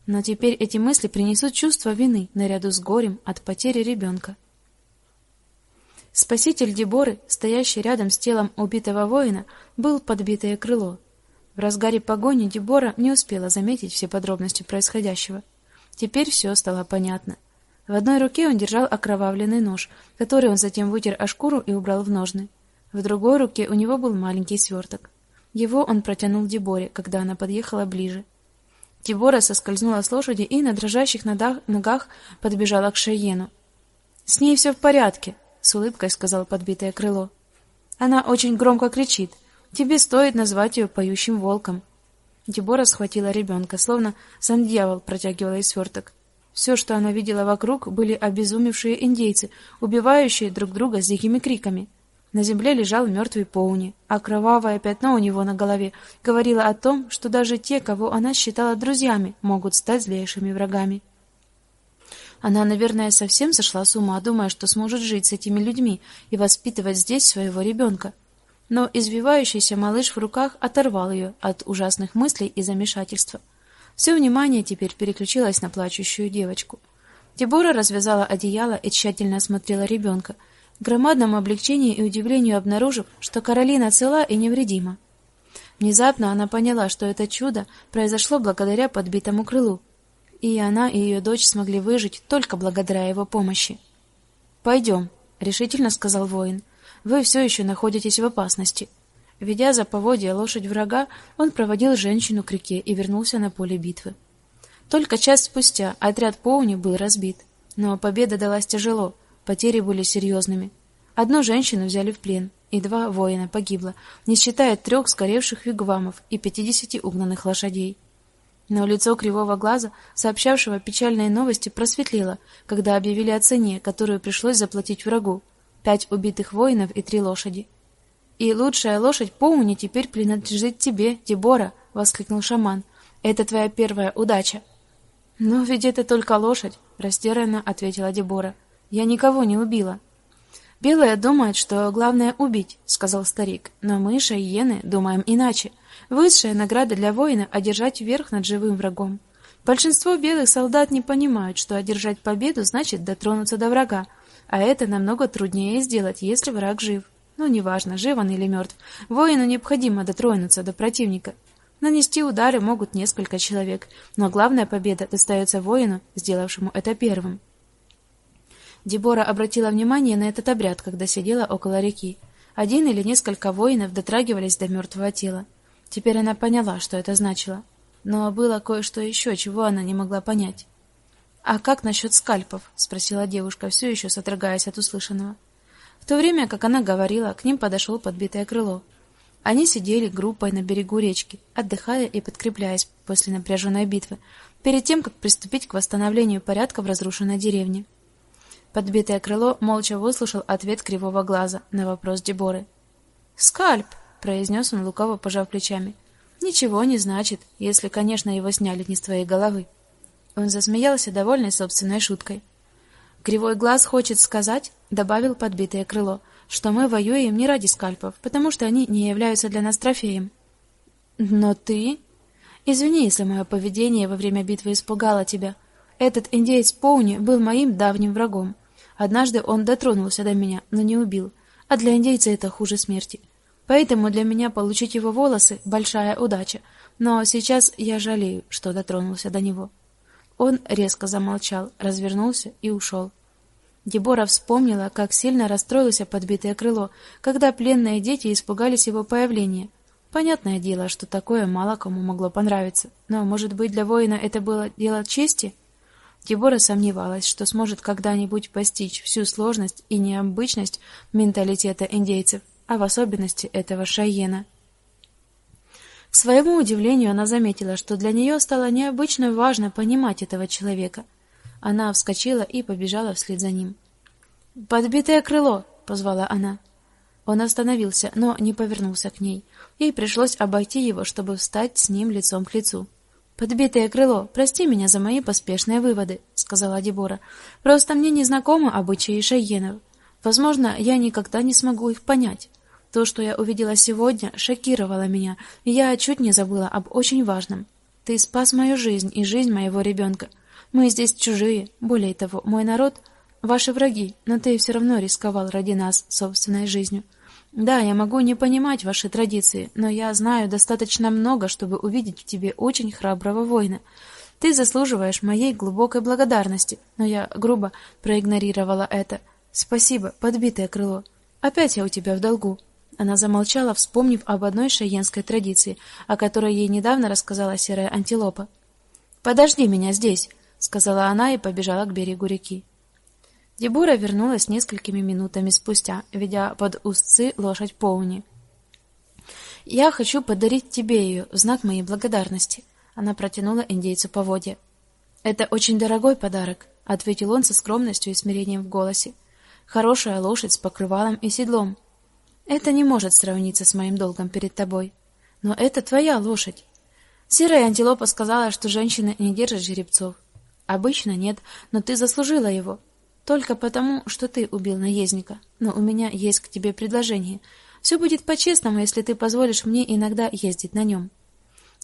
Но теперь эти мысли принесут чувство вины наряду с горем от потери ребенка. Спаситель Деборы, стоящий рядом с телом убитого воина, был подбитое крыло. В разгаре погони Дебора не успела заметить все подробности происходящего. Теперь все стало понятно. В одной руке он держал окровавленный нож, который он затем вытер о шкуру и убрал в ножны. В другой руке у него был маленький сверток. Его он протянул Деборе, когда она подъехала ближе. Дебора соскользнула с лошади и на дрожащих ногах подбежала к Шайену. С ней все в порядке, с улыбкой сказал подбитое крыло. Она очень громко кричит. Тебе стоит назвать ее поющим волком. Дебора схватила ребенка, словно сам дьявол протягивал ей сверток. Все, что она видела вокруг, были обезумевшие индейцы, убивающие друг друга с дикими криками. На земле лежал мертвый Поуни, а кровавое пятно у него на голове говорило о том, что даже те, кого она считала друзьями, могут стать злейшими врагами. Она, наверное, совсем сошла с ума, думая, что сможет жить с этими людьми и воспитывать здесь своего ребенка. Но извивающийся малыш в руках оторвал ее от ужасных мыслей и замешательства. Все внимание теперь переключилось на плачущую девочку. Дебора развязала одеяло и тщательно осмотрела ребенка, в громадном облегчении и удивлению обнаружив, что Каролина цела и невредима. Внезапно она поняла, что это чудо произошло благодаря подбитому крылу, и она и ее дочь смогли выжить только благодаря его помощи. «Пойдем», — решительно сказал воин. Вы все еще находитесь в опасности. Ведя за поводья лошадь врага, он проводил женщину к реке и вернулся на поле битвы. Только час спустя отряд Поуни был разбит, но победа далась тяжело, потери были серьезными. Одну женщину взяли в плен, и два воина погибло, не считая трех сгоревших вигвамов и пятидесяти угнанных лошадей. Но лицо кривого глаза, сообщавшего печальные новости, просветлело, когда объявили о цене, которую пришлось заплатить врагу пять убитых воинов и три лошади. И лучшая лошадь Поуни теперь принадлежит тебе, Дебора, воскликнул шаман. Это твоя первая удача. Но ведь это только лошадь, растерянно ответила Дебора. Я никого не убила. Белая думает, что главное убить, сказал старик. Но мы, шайены, думаем иначе. Высшая награда для воина одержать верх над живым врагом. Большинство белых солдат не понимают, что одержать победу значит дотронуться до врага, а это намного труднее сделать, если враг жив. Но неважно, жив он или мертв, воину необходимо дотронуться до противника. Нанести удары могут несколько человек, но главная победа достается воину, сделавшему это первым. Дебора обратила внимание на этот обряд, когда сидела около реки. Один или несколько воинов дотрагивались до мертвого тела. Теперь она поняла, что это значило, но было кое-что еще, чего она не могла понять. А как насчет скальпов? спросила девушка, все еще содрогаясь от услышанного. В то время, как она говорила, к ним подошел подбитое крыло. Они сидели группой на берегу речки, отдыхая и подкрепляясь после напряженной битвы, перед тем как приступить к восстановлению порядка в разрушенной деревне. Подбитое крыло молча выслушал ответ кривого глаза на вопрос Деборы. "Скальп", произнес он лукаво пожав плечами. "Ничего не значит, если, конечно, его сняли не с твоей головы". Он засмеялся, довольный собственной шуткой. Кривой глаз хочет сказать, добавил подбитое крыло, что мы воюем не ради скальпов, потому что они не являются для нас трофеем. Но ты, извини, если мое поведение во время битвы испугало тебя. Этот индеец Поуни был моим давним врагом. Однажды он дотронулся до меня, но не убил, а для индейца это хуже смерти. Поэтому для меня получить его волосы большая удача. Но сейчас я жалею, что дотронулся до него. Он резко замолчал, развернулся и ушел. Дебора вспомнила, как сильно расстроился подбитое крыло, когда пленные дети испугались его появления. Понятное дело, что такое мало кому могло понравиться, но, может быть, для воина это было дело чести? Дебора сомневалась, что сможет когда-нибудь постичь всю сложность и необычность менталитета индейцев, а в особенности этого шайена. К своему удивлению, она заметила, что для нее стало необычно важно понимать этого человека. Она вскочила и побежала вслед за ним. "Подбитое крыло", позвала она. Он остановился, но не повернулся к ней. Ей пришлось обойти его, чтобы встать с ним лицом к лицу. "Подбитое крыло, прости меня за мои поспешные выводы", сказала Дебора. "Просто мне не знакомы обычаи шайенов. Возможно, я никогда не смогу их понять. То, что я увидела сегодня, шокировало меня, и я чуть не забыла об очень важном. Ты спас мою жизнь и жизнь моего ребенка. Мы здесь чужие, более того, мой народ ваши враги, но ты все равно рисковал ради нас собственной жизнью. Да, я могу не понимать ваши традиции, но я знаю достаточно много, чтобы увидеть в тебе очень храброго воина. Ты заслуживаешь моей глубокой благодарности, но я грубо проигнорировала это. Спасибо, подбитое крыло. Опять я у тебя в долгу. Она замолчала, вспомнив об одной шаенской традиции, о которой ей недавно рассказала серая антилопа. "Подожди меня здесь", сказала она и побежала к берегу реки. Дебора вернулась несколькими минутами спустя, ведя под узцы лошадь Поуни. Я хочу подарить тебе ее в знак моей благодарности. Она протянула индейцу поводья. Это очень дорогой подарок, ответил он со скромностью и смирением в голосе. Хорошая лошадь с покрывалом и седлом. Это не может сравниться с моим долгом перед тобой. Но это твоя лошадь. Серая антилопа сказала, что женщины не держат жеребцов. Обычно нет, но ты заслужила его. Только потому, что ты убил наездника. Но у меня есть к тебе предложение. Все будет по-честному, если ты позволишь мне иногда ездить на нем».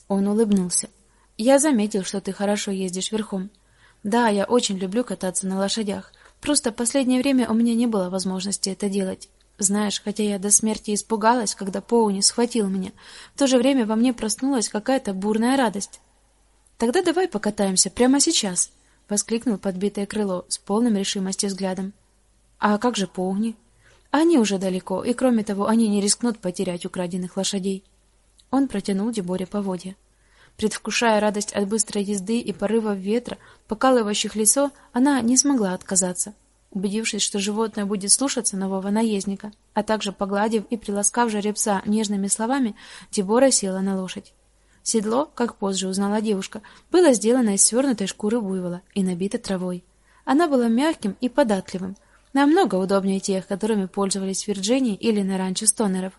Он улыбнулся. Я заметил, что ты хорошо ездишь верхом. Да, я очень люблю кататься на лошадях. Просто последнее время у меня не было возможности это делать. Знаешь, хотя я до смерти испугалась, когда Поуни схватил меня, в то же время во мне проснулась какая-то бурная радость. Тогда давай покатаемся прямо сейчас, воскликнул подбитое крыло с полным решимости взглядом. А как же Поуни? Они уже далеко, и кроме того, они не рискнут потерять украденных лошадей. Он протянул Деборе поводья. Предвкушая радость от быстрой езды и порывов ветра, покалывающих лицо, она не смогла отказаться. Убедившись, что животное будет слушаться нового наездника, а также погладив и приласкав жеребца нежными словами, Дебора села на лошадь. Седло, как позже узнала девушка, было сделано из свернутой шкуры буйвола и набито травой. Она была мягким и податливым, намного удобнее тех, которыми пользовались в Вирджинии или на ранчо Стонеров.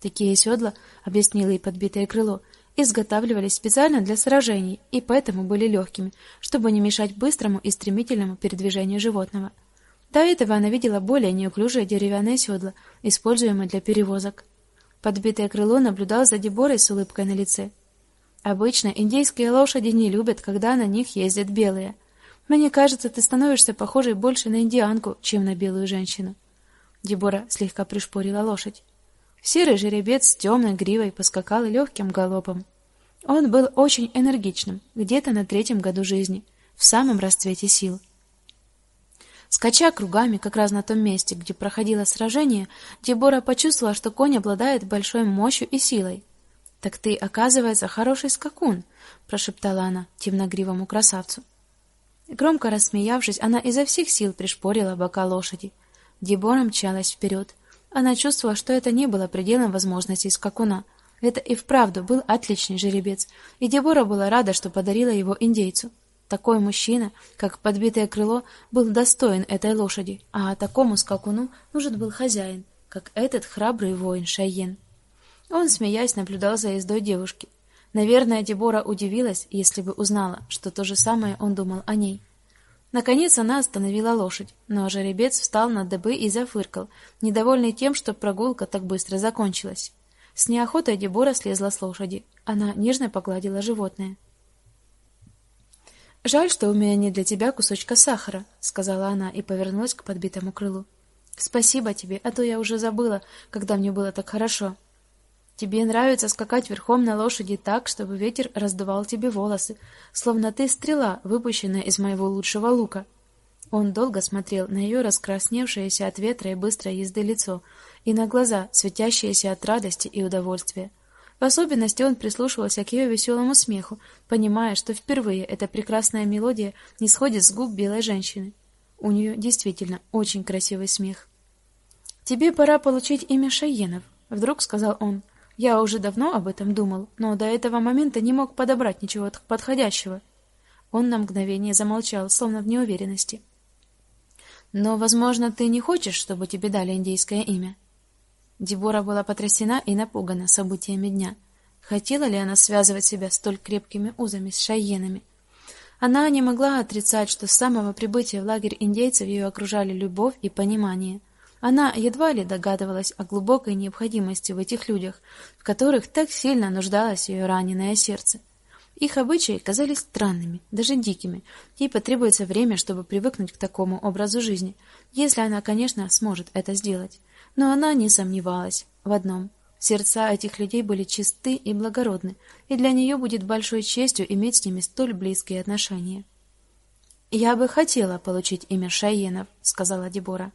Такие седла, объяснило и подбитое крыло, изготавливались специально для сражений и поэтому были легкими, чтобы не мешать быстрому и стремительному передвижению животного. До этого она видела более неуклюжие деревянные седла, используемые для перевозок. Подбитое крыло наблюдал за Деборой с улыбкой на лице. Обычно индейские лошади не любят, когда на них ездят белые. Мне кажется, ты становишься похожей больше на индианку, чем на белую женщину. Дебора слегка пришпорила лошадь. Серый жеребец с темной гривой поскакал легким галопом. Он был очень энергичным, где-то на третьем году жизни, в самом расцвете сил. Скача кругами как раз на том месте, где проходило сражение, Дебора почувствовала, что конь обладает большой мощью и силой. "Так ты, оказывается, хороший скакун", прошептала она темногривому красавцу. Громко рассмеявшись, она изо всех сил пришпорила бока лошади. Дебора мчалась вперед. Она чувствовала, что это не было пределом возможностей скакуна. Это и вправду был отличный жеребец, и Дебора была рада, что подарила его индейцу. Такой мужчина, как подбитое крыло, был достоин этой лошади, а такому скакуну нужен был хозяин, как этот храбрый воин Шайен. Он, смеясь, наблюдал за ездой девушки. Наверное, Дебора удивилась, если бы узнала, что то же самое он думал о ней. Наконец она остановила лошадь, но жеребец встал на дыбы и зафыркал, недовольный тем, что прогулка так быстро закончилась. С неохотой Дебора слезла с лошади. Она нежно погладила животное. Жаль, что у меня нет для тебя кусочка сахара, сказала она и повернулась к подбитому крылу. Спасибо тебе, а то я уже забыла, когда мне было так хорошо. Тебе нравится скакать верхом на лошади так, чтобы ветер раздувал тебе волосы, словно ты стрела, выпущенная из моего лучшего лука. Он долго смотрел на ее раскрасневшееся от ветра и быстрой езды лицо и на глаза, светящиеся от радости и удовольствия. В особенности он прислушивался к ее веселому смеху, понимая, что впервые эта прекрасная мелодия не сходит с губ белой женщины. У нее действительно очень красивый смех. Тебе пора получить имя Шайенов, вдруг сказал он. Я уже давно об этом думал, но до этого момента не мог подобрать ничего подходящего. Он на мгновение замолчал, словно в неуверенности. Но, возможно, ты не хочешь, чтобы тебе дали индейское имя? Дебора была потрясена и напугана событиями дня. Хотела ли она связывать себя столь крепкими узами с шайенами? Она не могла отрицать, что с самого прибытия в лагерь индейцев ее окружали любовь и понимание. Она едва ли догадывалась о глубокой необходимости в этих людях, в которых так сильно нуждалось ее раненое сердце. Их обычаи казались странными, даже дикими. Ей потребуется время, чтобы привыкнуть к такому образу жизни, если она, конечно, сможет это сделать. Но она не сомневалась в одном: сердца этих людей были чисты и благородны, и для нее будет большой честью иметь с ними столь близкие отношения. Я бы хотела получить имя Шайенов, сказала Дебора.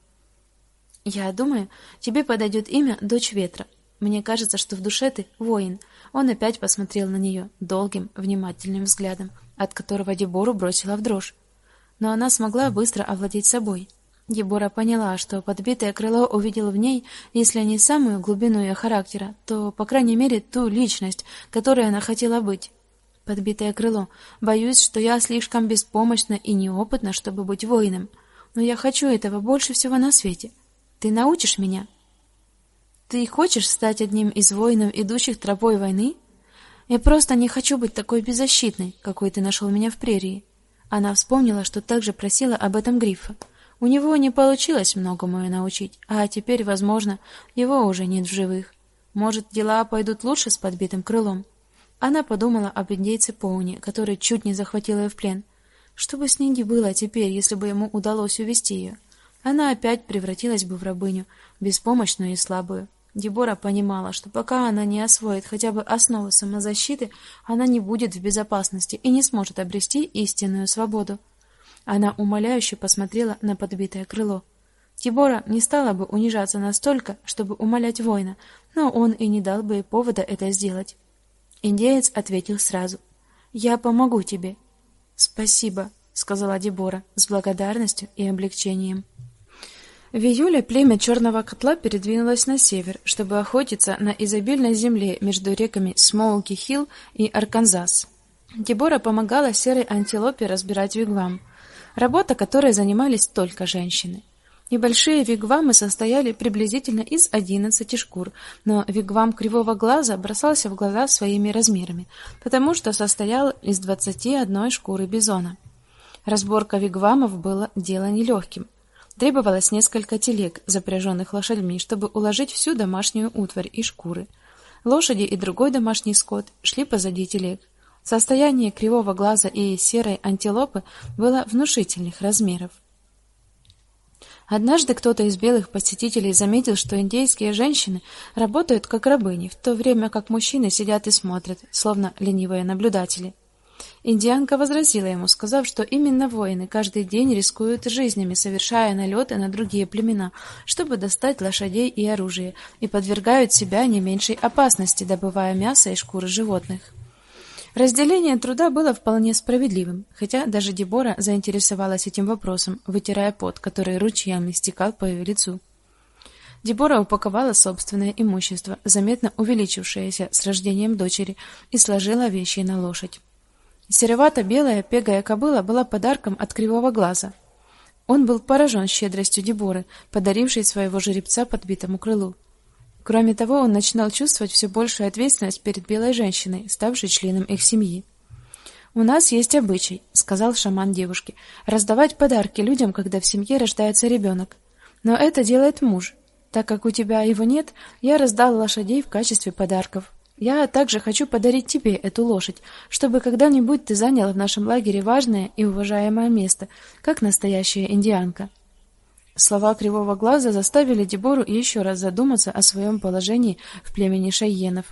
Я думаю, тебе подойдет имя Дочь ветра, Мне кажется, что в душе ты воин. Он опять посмотрел на нее долгим, внимательным взглядом, от которого Дебору бросила в дрожь. Но она смогла быстро овладеть собой. Дебора поняла, что подбитое крыло увидел в ней, если не самую глубину ее характера, то, по крайней мере, ту личность, которой она хотела быть. Подбитое крыло. Боюсь, что я слишком беспомощна и неопытна, чтобы быть воином. Но я хочу этого больше всего на свете. Ты научишь меня? Ты хочешь стать одним из воинов, идущих тропой войны? Я просто не хочу быть такой беззащитной, какой ты нашел меня в прерии. Она вспомнила, что также просила об этом Грифа. У него не получилось многому ее научить, а теперь, возможно, его уже нет в живых. Может, дела пойдут лучше с подбитым крылом. Она подумала об индейце Поуни, который чуть не захватил ее в плен. Что бы с ней было теперь, если бы ему удалось увести ее? Она опять превратилась бы в рабыню, беспомощную и слабую. Дебора понимала, что пока она не освоит хотя бы основы самозащиты, она не будет в безопасности и не сможет обрести истинную свободу. Она умоляюще посмотрела на подбитое крыло. Дебора не стала бы унижаться настолько, чтобы умолять воина, но он и не дал бы ей повода это сделать. Индеец ответил сразу: "Я помогу тебе". "Спасибо", сказала Дебора с благодарностью и облегчением. В июле племя Черного котла передвинулось на север, чтобы охотиться на изобильной земле между реками Смоуки-Хилл и Арканзас. Дебора помогала серой антилопе разбирать вигвам работа которой занимались только женщины. Небольшие вигвамы состояли приблизительно из 11 шкур, но вигвам Кривого Глаза бросался в глаза своими размерами, потому что состоял из 21 шкуры бизона. Разборка вигвамов была дело нелегким. Требовалось несколько телег, запряженных лошадьми, чтобы уложить всю домашнюю утварь и шкуры. Лошади и другой домашний скот шли позади телег. Состояние кривого глаза и серой антилопы было внушительных размеров. Однажды кто-то из белых посетителей заметил, что индейские женщины работают как рабыни, в то время как мужчины сидят и смотрят, словно ленивые наблюдатели. Индианка возразила ему, сказав, что именно воины каждый день рискуют жизнями, совершая налеты на другие племена, чтобы достать лошадей и оружие, и подвергают себя не меньшей опасности, добывая мясо и шкуры животных. Разделение труда было вполне справедливым, хотя даже Дебора заинтересовалась этим вопросом, вытирая пот, который ручьями стекал по ее лицу. Дебора упаковала собственное имущество, заметно увеличившееся с рождением дочери, и сложила вещи на лошадь. Серовато-белая пегая кобыла была подарком от Кривого Глаза. Он был поражен щедростью Деборы, подарившей своего жеребца подбитому крылу. Кроме того, он начинал чувствовать все большую ответственность перед белой женщиной, ставшей членом их семьи. У нас есть обычай, сказал шаман девушке, раздавать подарки людям, когда в семье рождается ребенок. Но это делает муж. Так как у тебя его нет, я раздал лошадей в качестве подарков. Я также хочу подарить тебе эту лошадь, чтобы когда-нибудь ты заняла в нашем лагере важное и уважаемое место, как настоящая индианка. Слова Кривого Глаза заставили Дебору еще раз задуматься о своем положении в племени шайенов.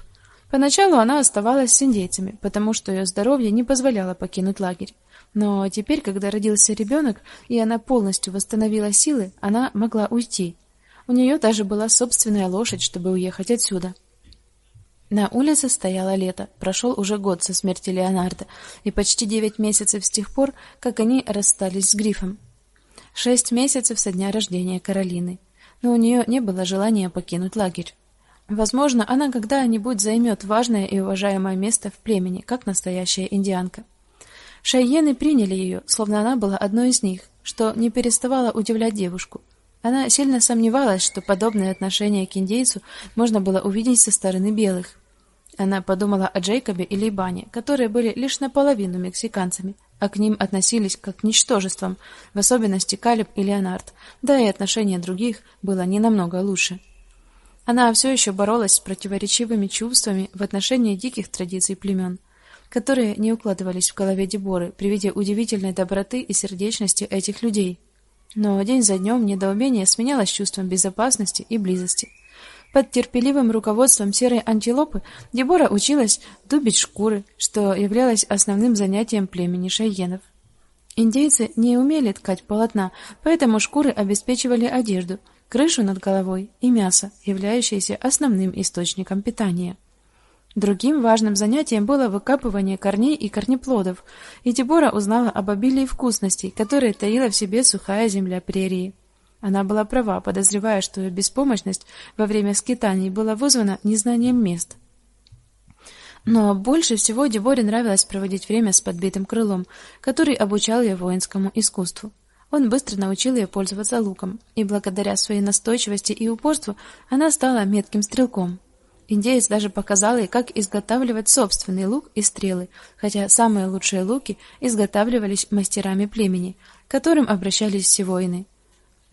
Поначалу она оставалась с индейцами, потому что ее здоровье не позволяло покинуть лагерь. Но теперь, когда родился ребенок, и она полностью восстановила силы, она могла уйти. У нее даже была собственная лошадь, чтобы уехать отсюда. На улице стояло лето. Прошел уже год со смерти Леонардо, и почти девять месяцев с тех пор, как они расстались с Грифом. Шесть месяцев со дня рождения Каролины, но у нее не было желания покинуть лагерь. Возможно, она когда-нибудь займет важное и уважаемое место в племени, как настоящая индианка. Шайены приняли ее, словно она была одной из них, что не переставало удивлять девушку. Она сильно сомневалась, что подобное отношение к индейцу можно было увидеть со стороны белых. Она подумала о Джейкобе и Лейбане, которые были лишь наполовину мексиканцами, а к ним относились как к ничтожествам, в особенности Калиб и Леонард, да и отношение других было не намного лучше. Она все еще боролась с противоречивыми чувствами в отношении диких традиций племен, которые не укладывались в голове Деборы при виде удивительной доброты и сердечности этих людей. Но день за днем недоумение сменялось чувством безопасности и близости. Под терпеливым руководством серой антилопы Дебора училась дубить шкуры, что являлось основным занятием племени шайенов. Индейцы не умели ткать полотна, поэтому шкуры обеспечивали одежду, крышу над головой и мясо, являющееся основным источником питания. Другим важным занятием было выкапывание корней и корнеплодов, и Дебора узнала об обилии вкусностей, которые таила в себе сухая земля прерии. Она была права, подозревая, что ее беспомощность во время скитаний была вызвана незнанием мест. Но больше всего Деборе нравилось проводить время с подбитым крылом, который обучал ее воинскому искусству. Он быстро научил ее пользоваться луком, и благодаря своей настойчивости и упорству она стала метким стрелком. Индеец даже показал ей, как изготавливать собственный лук и стрелы, хотя самые лучшие луки изготавливались мастерами племени, которым обращались все воины.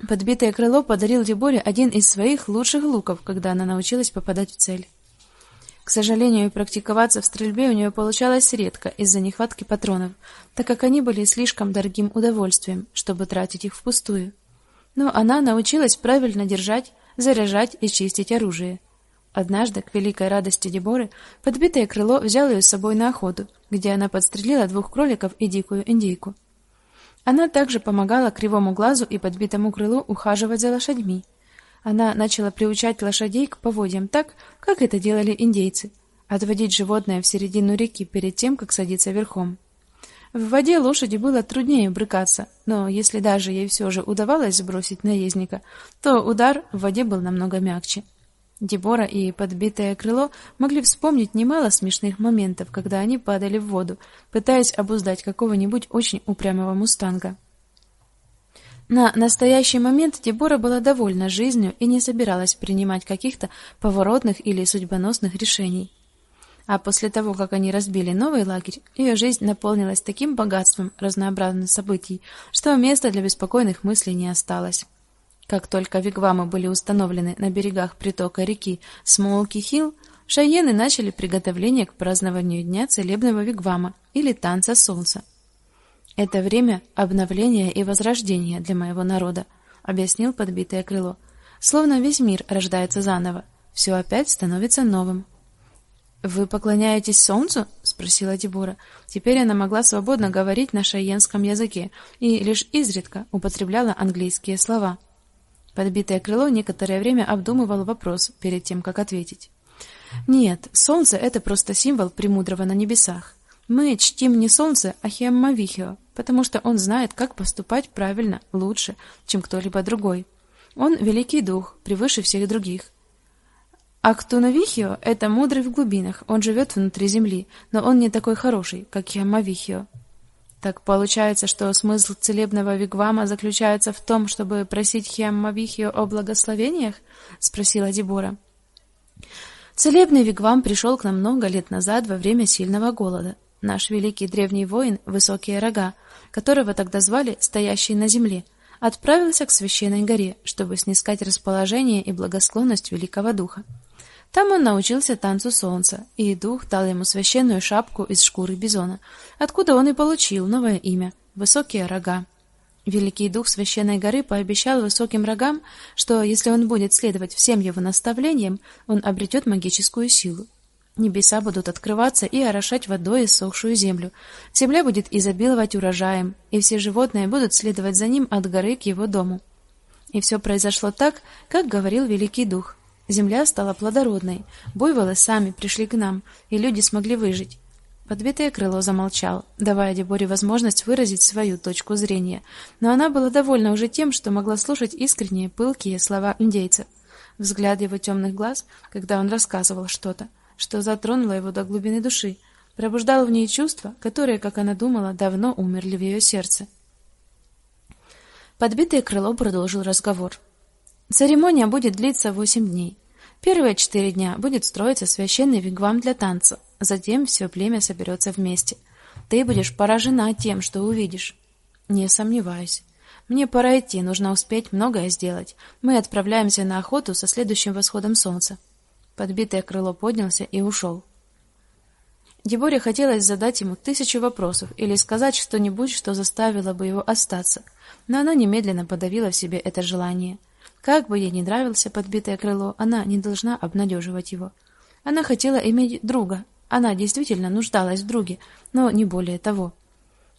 Подбитое крыло подарил Деборе один из своих лучших луков, когда она научилась попадать в цель. К сожалению, практиковаться в стрельбе у нее получалось редко из-за нехватки патронов, так как они были слишком дорогим удовольствием, чтобы тратить их впустую. Но она научилась правильно держать, заряжать и чистить оружие. Однажды, к великой радости Деборы, подбитое крыло взяло ее с собой на охоту, где она подстрелила двух кроликов и дикую индейку. Она также помогала кривому глазу и подбитому крылу ухаживать за лошадьми. Она начала приучать лошадей к поводьям так, как это делали индейцы, отводить животное в середину реки перед тем, как садиться верхом. В воде лошади было труднее брыкаться, но если даже ей все же удавалось сбросить наездника, то удар в воде был намного мягче. Дебора и подбитое крыло могли вспомнить немало смешных моментов, когда они падали в воду, пытаясь обуздать какого-нибудь очень упрямого мустанга. На настоящий момент Дебора была довольна жизнью и не собиралась принимать каких-то поворотных или судьбоносных решений. А после того, как они разбили новый лагерь, ее жизнь наполнилась таким богатством разнообразных событий, что места для беспокойных мыслей не осталось. Как только вигвамы были установлены на берегах притока реки Смолки-Хилл, шайены начали приготовления к празднованию дня целебного вигвама или танца солнца. Это время обновления и возрождения для моего народа, объяснил подбитое крыло. Словно весь мир рождается заново, все опять становится новым. Вы поклоняетесь солнцу? спросила Дебора. Теперь она могла свободно говорить на шайенском языке и лишь изредка употребляла английские слова. Подбитое крыло некоторое время обдумывало вопрос перед тем, как ответить. Нет, солнце это просто символ премудрого на небесах. Мы чтим не солнце, а Хиаммавихио, потому что он знает, как поступать правильно, лучше, чем кто-либо другой. Он великий дух, превыше всех других. А Ктунавихио это мудрый в глубинах, он живет внутри земли, но он не такой хороший, как Хиаммавихио. Так получается, что смысл целебного вигвама заключается в том, чтобы просить Хиаммавихио о благословениях, спросила Дебора. Целебный вигвам пришел к нам много лет назад во время сильного голода. Наш великий древний воин, высокие рога, которого тогда звали стоящий на земле, отправился к священной горе, чтобы снискать расположение и благосклонность великого духа. Там он научился танцу солнца, и дух дал ему священную шапку из шкуры бизона, откуда он и получил новое имя Высокие рога. Великий дух священной горы пообещал высоким рогам, что если он будет следовать всем его наставлениям, он обретет магическую силу. Небеса будут открываться и орошать водой иссохшую землю. Земля будет изобиловать урожаем, и все животные будут следовать за ним от горы к его дому. И все произошло так, как говорил великий дух. Земля стала плодородной, буйволы сами пришли к нам, и люди смогли выжить. Подбитое крыло замолчал, давая Деборе возможность выразить свою точку зрения, но она была довольна уже тем, что могла слушать искренние, пылкие слова индейца. Взгляд его темных глаз, когда он рассказывал что-то, что затронуло его до глубины души, пробуждал в ней чувства, которые, как она думала, давно умерли в ее сердце. Подбитое крыло продолжил разговор. Церемония будет длиться восемь дней. Первые четыре дня будет строиться священный вигвам для танца. Затем все племя соберется вместе. Ты будешь поражена тем, что увидишь. Не сомневаюсь. Мне пора идти, нужно успеть многое сделать. Мы отправляемся на охоту со следующим восходом солнца. Подбитое крыло поднялся и ушел. Деборе хотелось задать ему тысячу вопросов или сказать что-нибудь, что заставило бы его остаться, но она немедленно подавила в себе это желание. Как бы ей ни нравился подбитое крыло, она не должна обнадеживать его. Она хотела иметь друга. Она действительно нуждалась в друге, но не более того.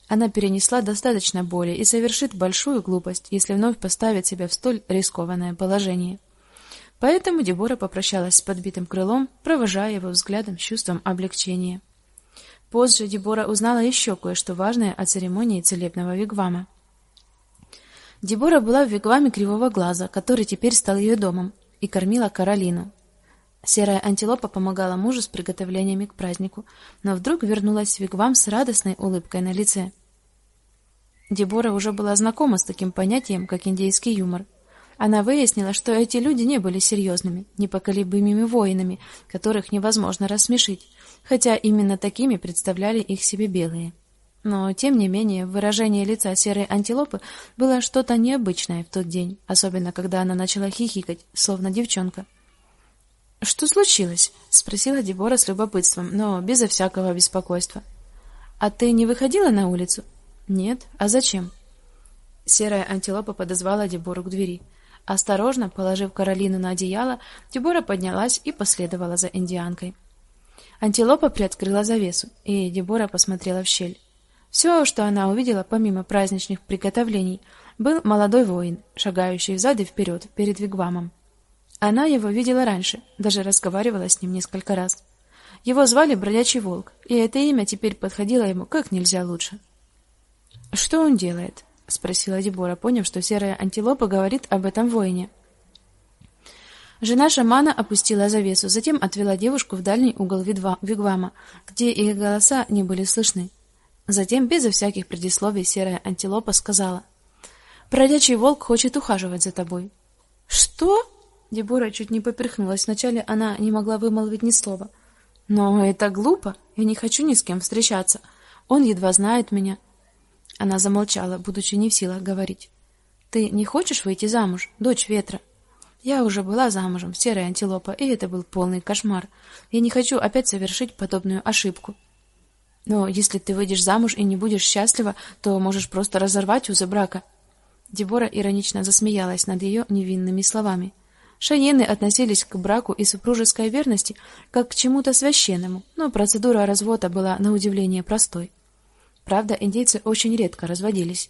Она перенесла достаточно боли и совершит большую глупость, если вновь поставит себя в столь рискованное положение. Поэтому Дебора попрощалась с подбитым крылом, провожая его взглядом с чувством облегчения. Позже Дебора узнала еще кое-что важное о церемонии целебного вигвама. Дебора была в вигваме Кривого Глаза, который теперь стал ее домом, и кормила Каролину. Серая антилопа помогала мужу с приготовлениями к празднику, но вдруг вернулась в вигвам с радостной улыбкой на лице. Дебора уже была знакома с таким понятием, как индейский юмор. Она выяснила, что эти люди не были серьезными, непоколебимыми воинами, которых невозможно рассмешить, хотя именно такими представляли их себе белые. Но тем не менее, выражение лица серой антилопы было что-то необычное в тот день, особенно когда она начала хихикать, словно девчонка. Что случилось? спросила Дебора с любопытством, но безо всякого беспокойства. А ты не выходила на улицу? Нет. А зачем? Серая антилопа подозвала Дебору к двери. Осторожно положив Каролину на одеяло, Дебора поднялась и последовала за индианкой. Антилопа приоткрыла завесу, и Дебора посмотрела в щель. Все, что она увидела помимо праздничных приготовлений, был молодой воин, шагающий взад и вперед перед вигвамом. Она его видела раньше, даже разговаривала с ним несколько раз. Его звали Бродячий волк, и это имя теперь подходило ему как нельзя лучше. Что он делает? спросила Дебора, поняв, что серая антилопа говорит об этом воине. Жена шамана опустила завесу, затем отвела девушку в дальний угол вигвама, где их голоса не были слышны. Затем, безо всяких предисловий, серая антилопа сказала: "Бродячий волк хочет ухаживать за тобой". "Что?" Дебора чуть не поперхнулась. Вначале она не могла вымолвить ни слова. "Но это глупо. Я не хочу ни с кем встречаться. Он едва знает меня". Она замолчала, будучи не в силах говорить. "Ты не хочешь выйти замуж, дочь ветра?" Я уже была замужем, серая антилопа, и это был полный кошмар. Я не хочу опять совершить подобную ошибку. Но если ты выйдешь замуж и не будешь счастлива, то можешь просто разорвать узы брака. Дебора иронично засмеялась над ее невинными словами. Шаены относились к браку и супружеской верности как к чему-то священному, но процедура развода была на удивление простой. Правда, индейцы очень редко разводились.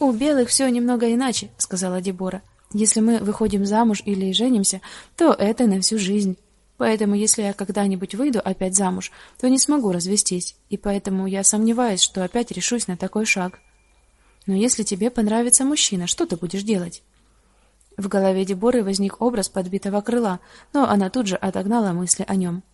У белых все немного иначе, сказала Дебора. Если мы выходим замуж или женимся, то это на всю жизнь. Поэтому, если я когда-нибудь выйду опять замуж, то не смогу развестись, и поэтому я сомневаюсь, что опять решусь на такой шаг. Но если тебе понравится мужчина, что ты будешь делать? В голове Деборы возник образ подбитого крыла, но она тут же отогнала мысли о нем.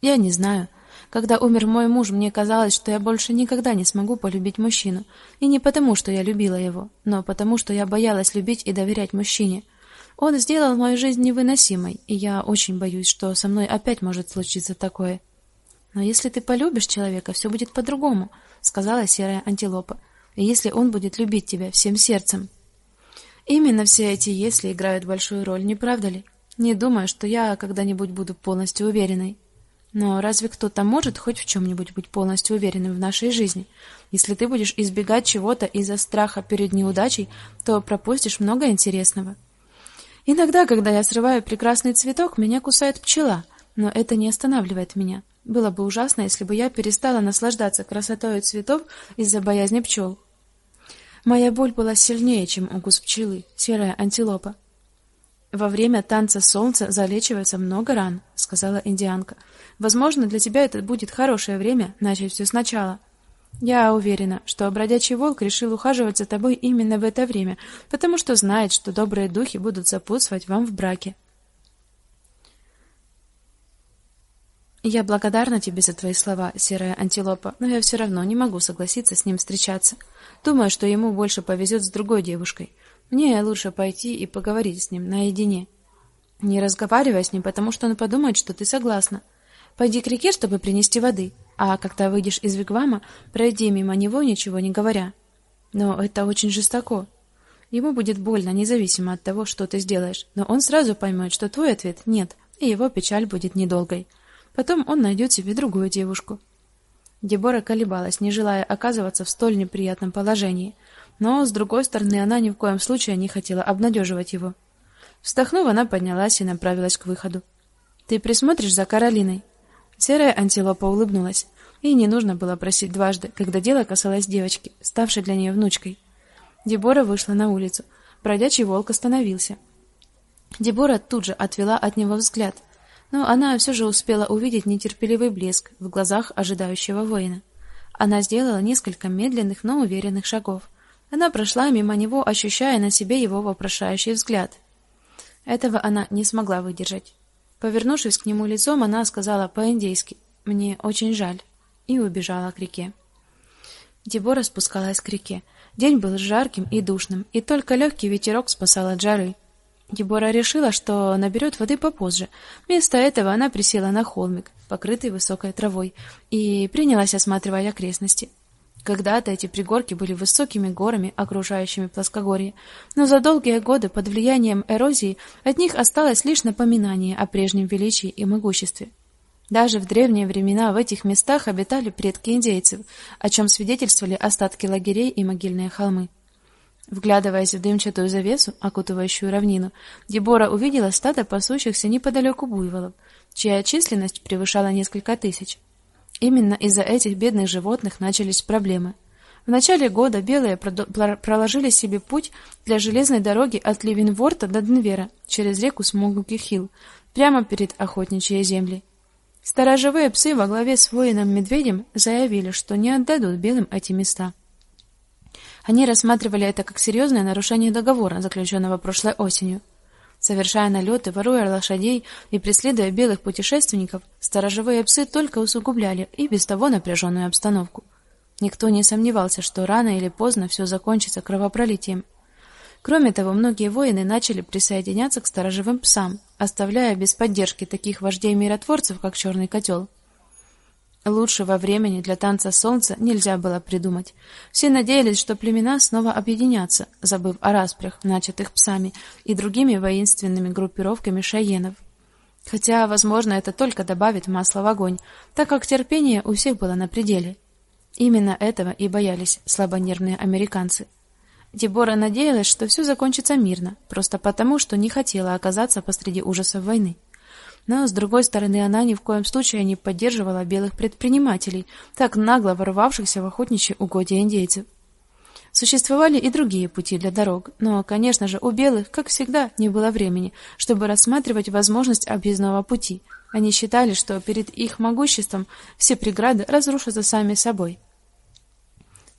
Я не знаю. Когда умер мой муж, мне казалось, что я больше никогда не смогу полюбить мужчину, и не потому, что я любила его, но потому, что я боялась любить и доверять мужчине. Он сделал мою жизнь невыносимой, и я очень боюсь, что со мной опять может случиться такое. Но если ты полюбишь человека, все будет по-другому, сказала серая антилопа. И если он будет любить тебя всем сердцем. Именно все эти если играют большую роль, не правда ли? Не думаю, что я когда-нибудь буду полностью уверенной. Но разве кто-то может хоть в чем нибудь быть полностью уверенным в нашей жизни? Если ты будешь избегать чего-то из-за страха перед неудачей, то пропустишь много интересного. Иногда, когда я срываю прекрасный цветок, меня кусает пчела, но это не останавливает меня. Было бы ужасно, если бы я перестала наслаждаться красотой цветов из-за боязни пчел. Моя боль была сильнее, чем укус пчелы, серая антилопа. Во время танца солнца залечивается много ран, сказала индианка. Возможно, для тебя это будет хорошее время начать все сначала. Я уверена, что бродячий волк решил ухаживать за тобой именно в это время, потому что знает, что добрые духи будут сопутствовать вам в браке. Я благодарна тебе за твои слова, серая антилопа, но я все равно не могу согласиться с ним встречаться. Думаю, что ему больше повезет с другой девушкой. Мне лучше пойти и поговорить с ним наедине. Не разговаривай с ним, потому что он подумает, что ты согласна. Пойди к реке, чтобы принести воды а когда выйдешь из вигвама, пройди мимо него, ничего не говоря. Но это очень жестоко. Ему будет больно, независимо от того, что ты сделаешь, но он сразу поймет, что твой ответ нет, и его печаль будет недолгой. Потом он найдет себе другую девушку. Дебора колебалась, не желая оказываться в столь неприятном положении, но с другой стороны, она ни в коем случае не хотела обнадеживать его. Вздохнув, она поднялась и направилась к выходу. Ты присмотришь за Каролиной? Серая антилопа улыбнулась. и не нужно было просить дважды, когда дело касалось девочки, ставшей для нее внучкой. Дебора вышла на улицу. Бродячий волк остановился. Дебора тут же отвела от него взгляд, но она все же успела увидеть нетерпеливый блеск в глазах ожидающего воина. Она сделала несколько медленных, но уверенных шагов. Она прошла мимо него, ощущая на себе его вопрошающий взгляд. Этого она не смогла выдержать. Повернувшись к нему лицом, она сказала по-индейски: "Мне очень жаль" и убежала к реке. Дебора спускалась к реке. День был жарким и душным, и только легкий ветерок спасал от жары. Дебора решила, что наберет воды попозже. Вместо этого она присела на холмик, покрытый высокой травой, и принялась осматривать окрестности. Когда-то эти пригорки были высокими горами, окружающими плоскогорье, но за долгие годы под влиянием эрозии от них осталось лишь напоминание о прежнем величии и могуществе. Даже в древние времена в этих местах обитали предки индейцев, о чем свидетельствовали остатки лагерей и могильные холмы. Вглядываясь в дымчатую завесу, окутывающую равнину, Дебора увидела стадо пасущихся неподалеку буйволов, чья численность превышала несколько тысяч. Именно из-за этих бедных животных начались проблемы. В начале года белые проложили себе путь для железной дороги от Ливенворта до Денвера через реку Смогуки-Хилл, прямо перед охотничьей землей. Сторожевые псы во главе с воином-медведем заявили, что не отдадут белым эти места. Они рассматривали это как серьезное нарушение договора, заключенного прошлой осенью. Совершая налеты, воруя лошадей и преследуя белых путешественников, сторожевые псы только усугубляли и без того напряженную обстановку. Никто не сомневался, что рано или поздно все закончится кровопролитием. Кроме того, многие воины начали присоединяться к сторожевым псам, оставляя без поддержки таких вождей-миротворцев, как Черный котел. Лучшего времени для танца солнца нельзя было придумать. Все надеялись, что племена снова объединятся, забыв о распрях, начатых псами и другими воинственными группировками шаенов. Хотя, возможно, это только добавит масла в огонь, так как терпение у всех было на пределе. Именно этого и боялись слабонервные американцы. Дебора надеялась, что все закончится мирно, просто потому, что не хотела оказаться посреди ужасов войны. Но с другой стороны, она ни в коем случае не поддерживала белых предпринимателей, так нагло ворвавшихся в охотничьи угодья индейцев. Существовали и другие пути для дорог, но, конечно же, у белых, как всегда, не было времени, чтобы рассматривать возможность объездного пути. Они считали, что перед их могуществом все преграды разрушатся сами собой.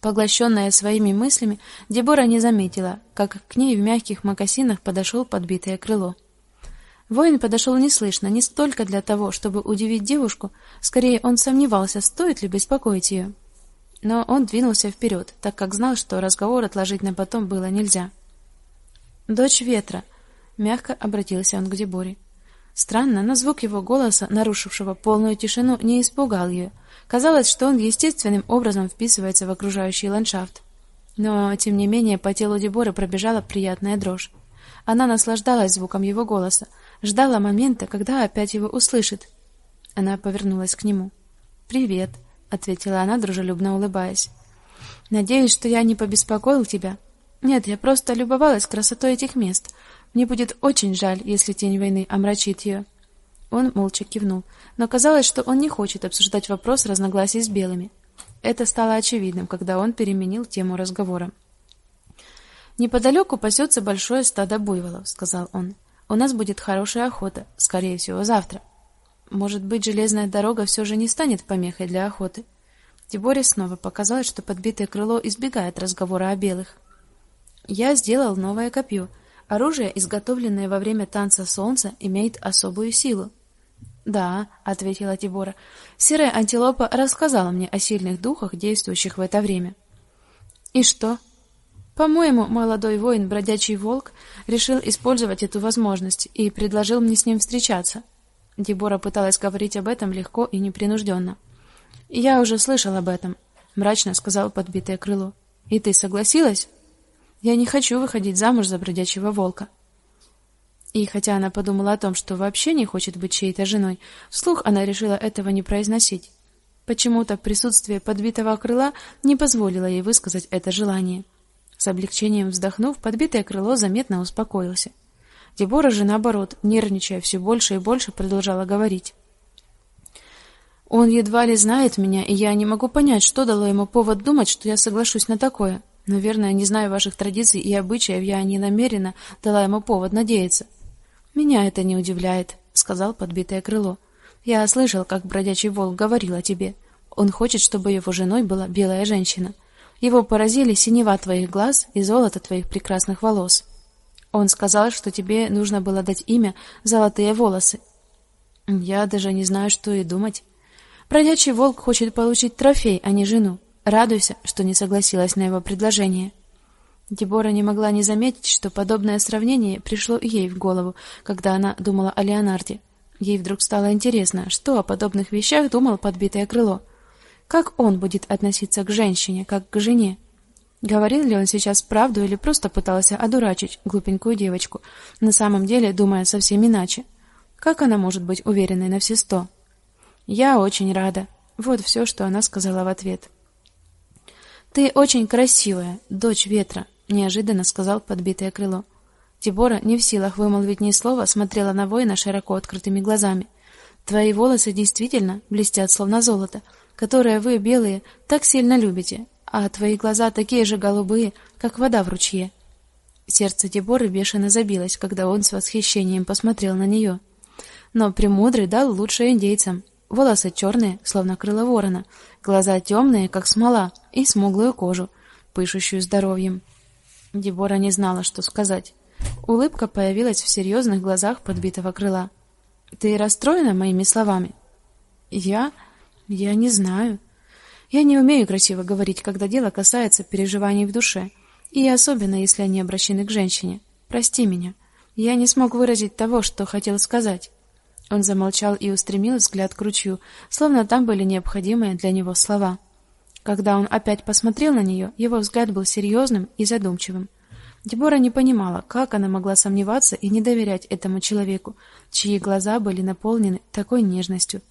Поглощенная своими мыслями, Дебора не заметила, как к ней в мягких мокасинах подошел подбитое крыло. Воин подошел неслышно, не столько для того, чтобы удивить девушку, скорее он сомневался, стоит ли беспокоить ее. Но он двинулся вперед, так как знал, что разговор отложить на потом было нельзя. "Дочь ветра", мягко обратился он к Деборе. Странно, но звук его голоса, нарушившего полную тишину, не испугал ее. Казалось, что он естественным образом вписывается в окружающий ландшафт. Но тем не менее по телу Деборы пробежала приятная дрожь. Она наслаждалась звуком его голоса, ждала момента, когда опять его услышит. Она повернулась к нему. "Привет", ответила она, дружелюбно улыбаясь. "Надеюсь, что я не побеспокоил тебя?" "Нет, я просто любовалась красотой этих мест. Мне будет очень жаль, если тень войны омрачит ее». Он молча кивнул, но казалось, что он не хочет обсуждать вопрос разногласий с белыми. Это стало очевидным, когда он переменил тему разговора. Неподалеку пасется большое стадо буйволов, сказал он. У нас будет хорошая охота, скорее всего, завтра. Может быть, железная дорога все же не станет помехой для охоты. Деборе снова показалось, что подбитое крыло избегает разговора о белых. Я сделал новое копье. Оружие, изготовленное во время танца солнца, имеет особую силу. Да, ответила Тибора. Серая антилопа рассказала мне о сильных духах, действующих в это время. И что? По-моему, молодой воин, бродячий волк, решил использовать эту возможность и предложил мне с ним встречаться. Дебора пыталась говорить об этом легко и непринужденно. Я уже слышал об этом, мрачно сказал подбитое крыло. И ты согласилась? Я не хочу выходить замуж за бродячего волка. И хотя она подумала о том, что вообще не хочет быть чьей-то женой, вслух она решила этого не произносить. Почему-то присутствие подбитого крыла не позволило ей высказать это желание. С облегчением вздохнув, подбитое крыло заметно успокоился. Дебора же наоборот, нервничая все больше и больше, продолжала говорить. Он едва ли знает меня, и я не могу понять, что дало ему повод думать, что я соглашусь на такое. Наверное, не знаю ваших традиций и обычаев, я не намеренно дала ему повод надеяться. Меня это не удивляет, сказал подбитое крыло. Я слышал, как бродячий волк говорил о тебе. Он хочет, чтобы его женой была белая женщина. Его поразили синева твоих глаз и золото твоих прекрасных волос. Он сказал, что тебе нужно было дать имя Золотые волосы. Я даже не знаю, что и думать. Бродячий волк хочет получить трофей, а не жену. Радуйся, что не согласилась на его предложение. Дебора не могла не заметить, что подобное сравнение пришло ей в голову, когда она думала о Леонарде. Ей вдруг стало интересно, что о подобных вещах думал подбитое крыло. Как он будет относиться к женщине, как к жене? Говорил ли он сейчас правду или просто пытался одурачить глупенькую девочку, на самом деле думая совсем иначе? Как она может быть уверенной на все сто? Я очень рада. Вот все, что она сказала в ответ. Ты очень красивая, дочь ветра, неожиданно сказал подбитое крыло. Тибора, не в силах вымолвить ни слова, смотрела на воина широко открытыми глазами. Твои волосы действительно блестят словно золото, которое вы белые так сильно любите, а твои глаза такие же голубые, как вода в ручье. Сердце Деборы бешено забилось, когда он с восхищением посмотрел на нее. Но премудрый дал лучше индейцам, волосы черные, словно крыло ворона, глаза темные, как смола, и смуглую кожу, пышущую здоровьем. Дебора не знала, что сказать. Улыбка появилась в серьезных глазах подбитого крыла. Ты расстроена моими словами? Я я не знаю. Я не умею красиво говорить, когда дело касается переживаний в душе, и особенно если они обращены к женщине. Прости меня. Я не смог выразить того, что хотел сказать. Он замолчал и устремил взгляд к ручью, словно там были необходимые для него слова. Когда он опять посмотрел на нее, его взгляд был серьезным и задумчивым. Дебора не понимала, как она могла сомневаться и не доверять этому человеку, чьи глаза были наполнены такой нежностью.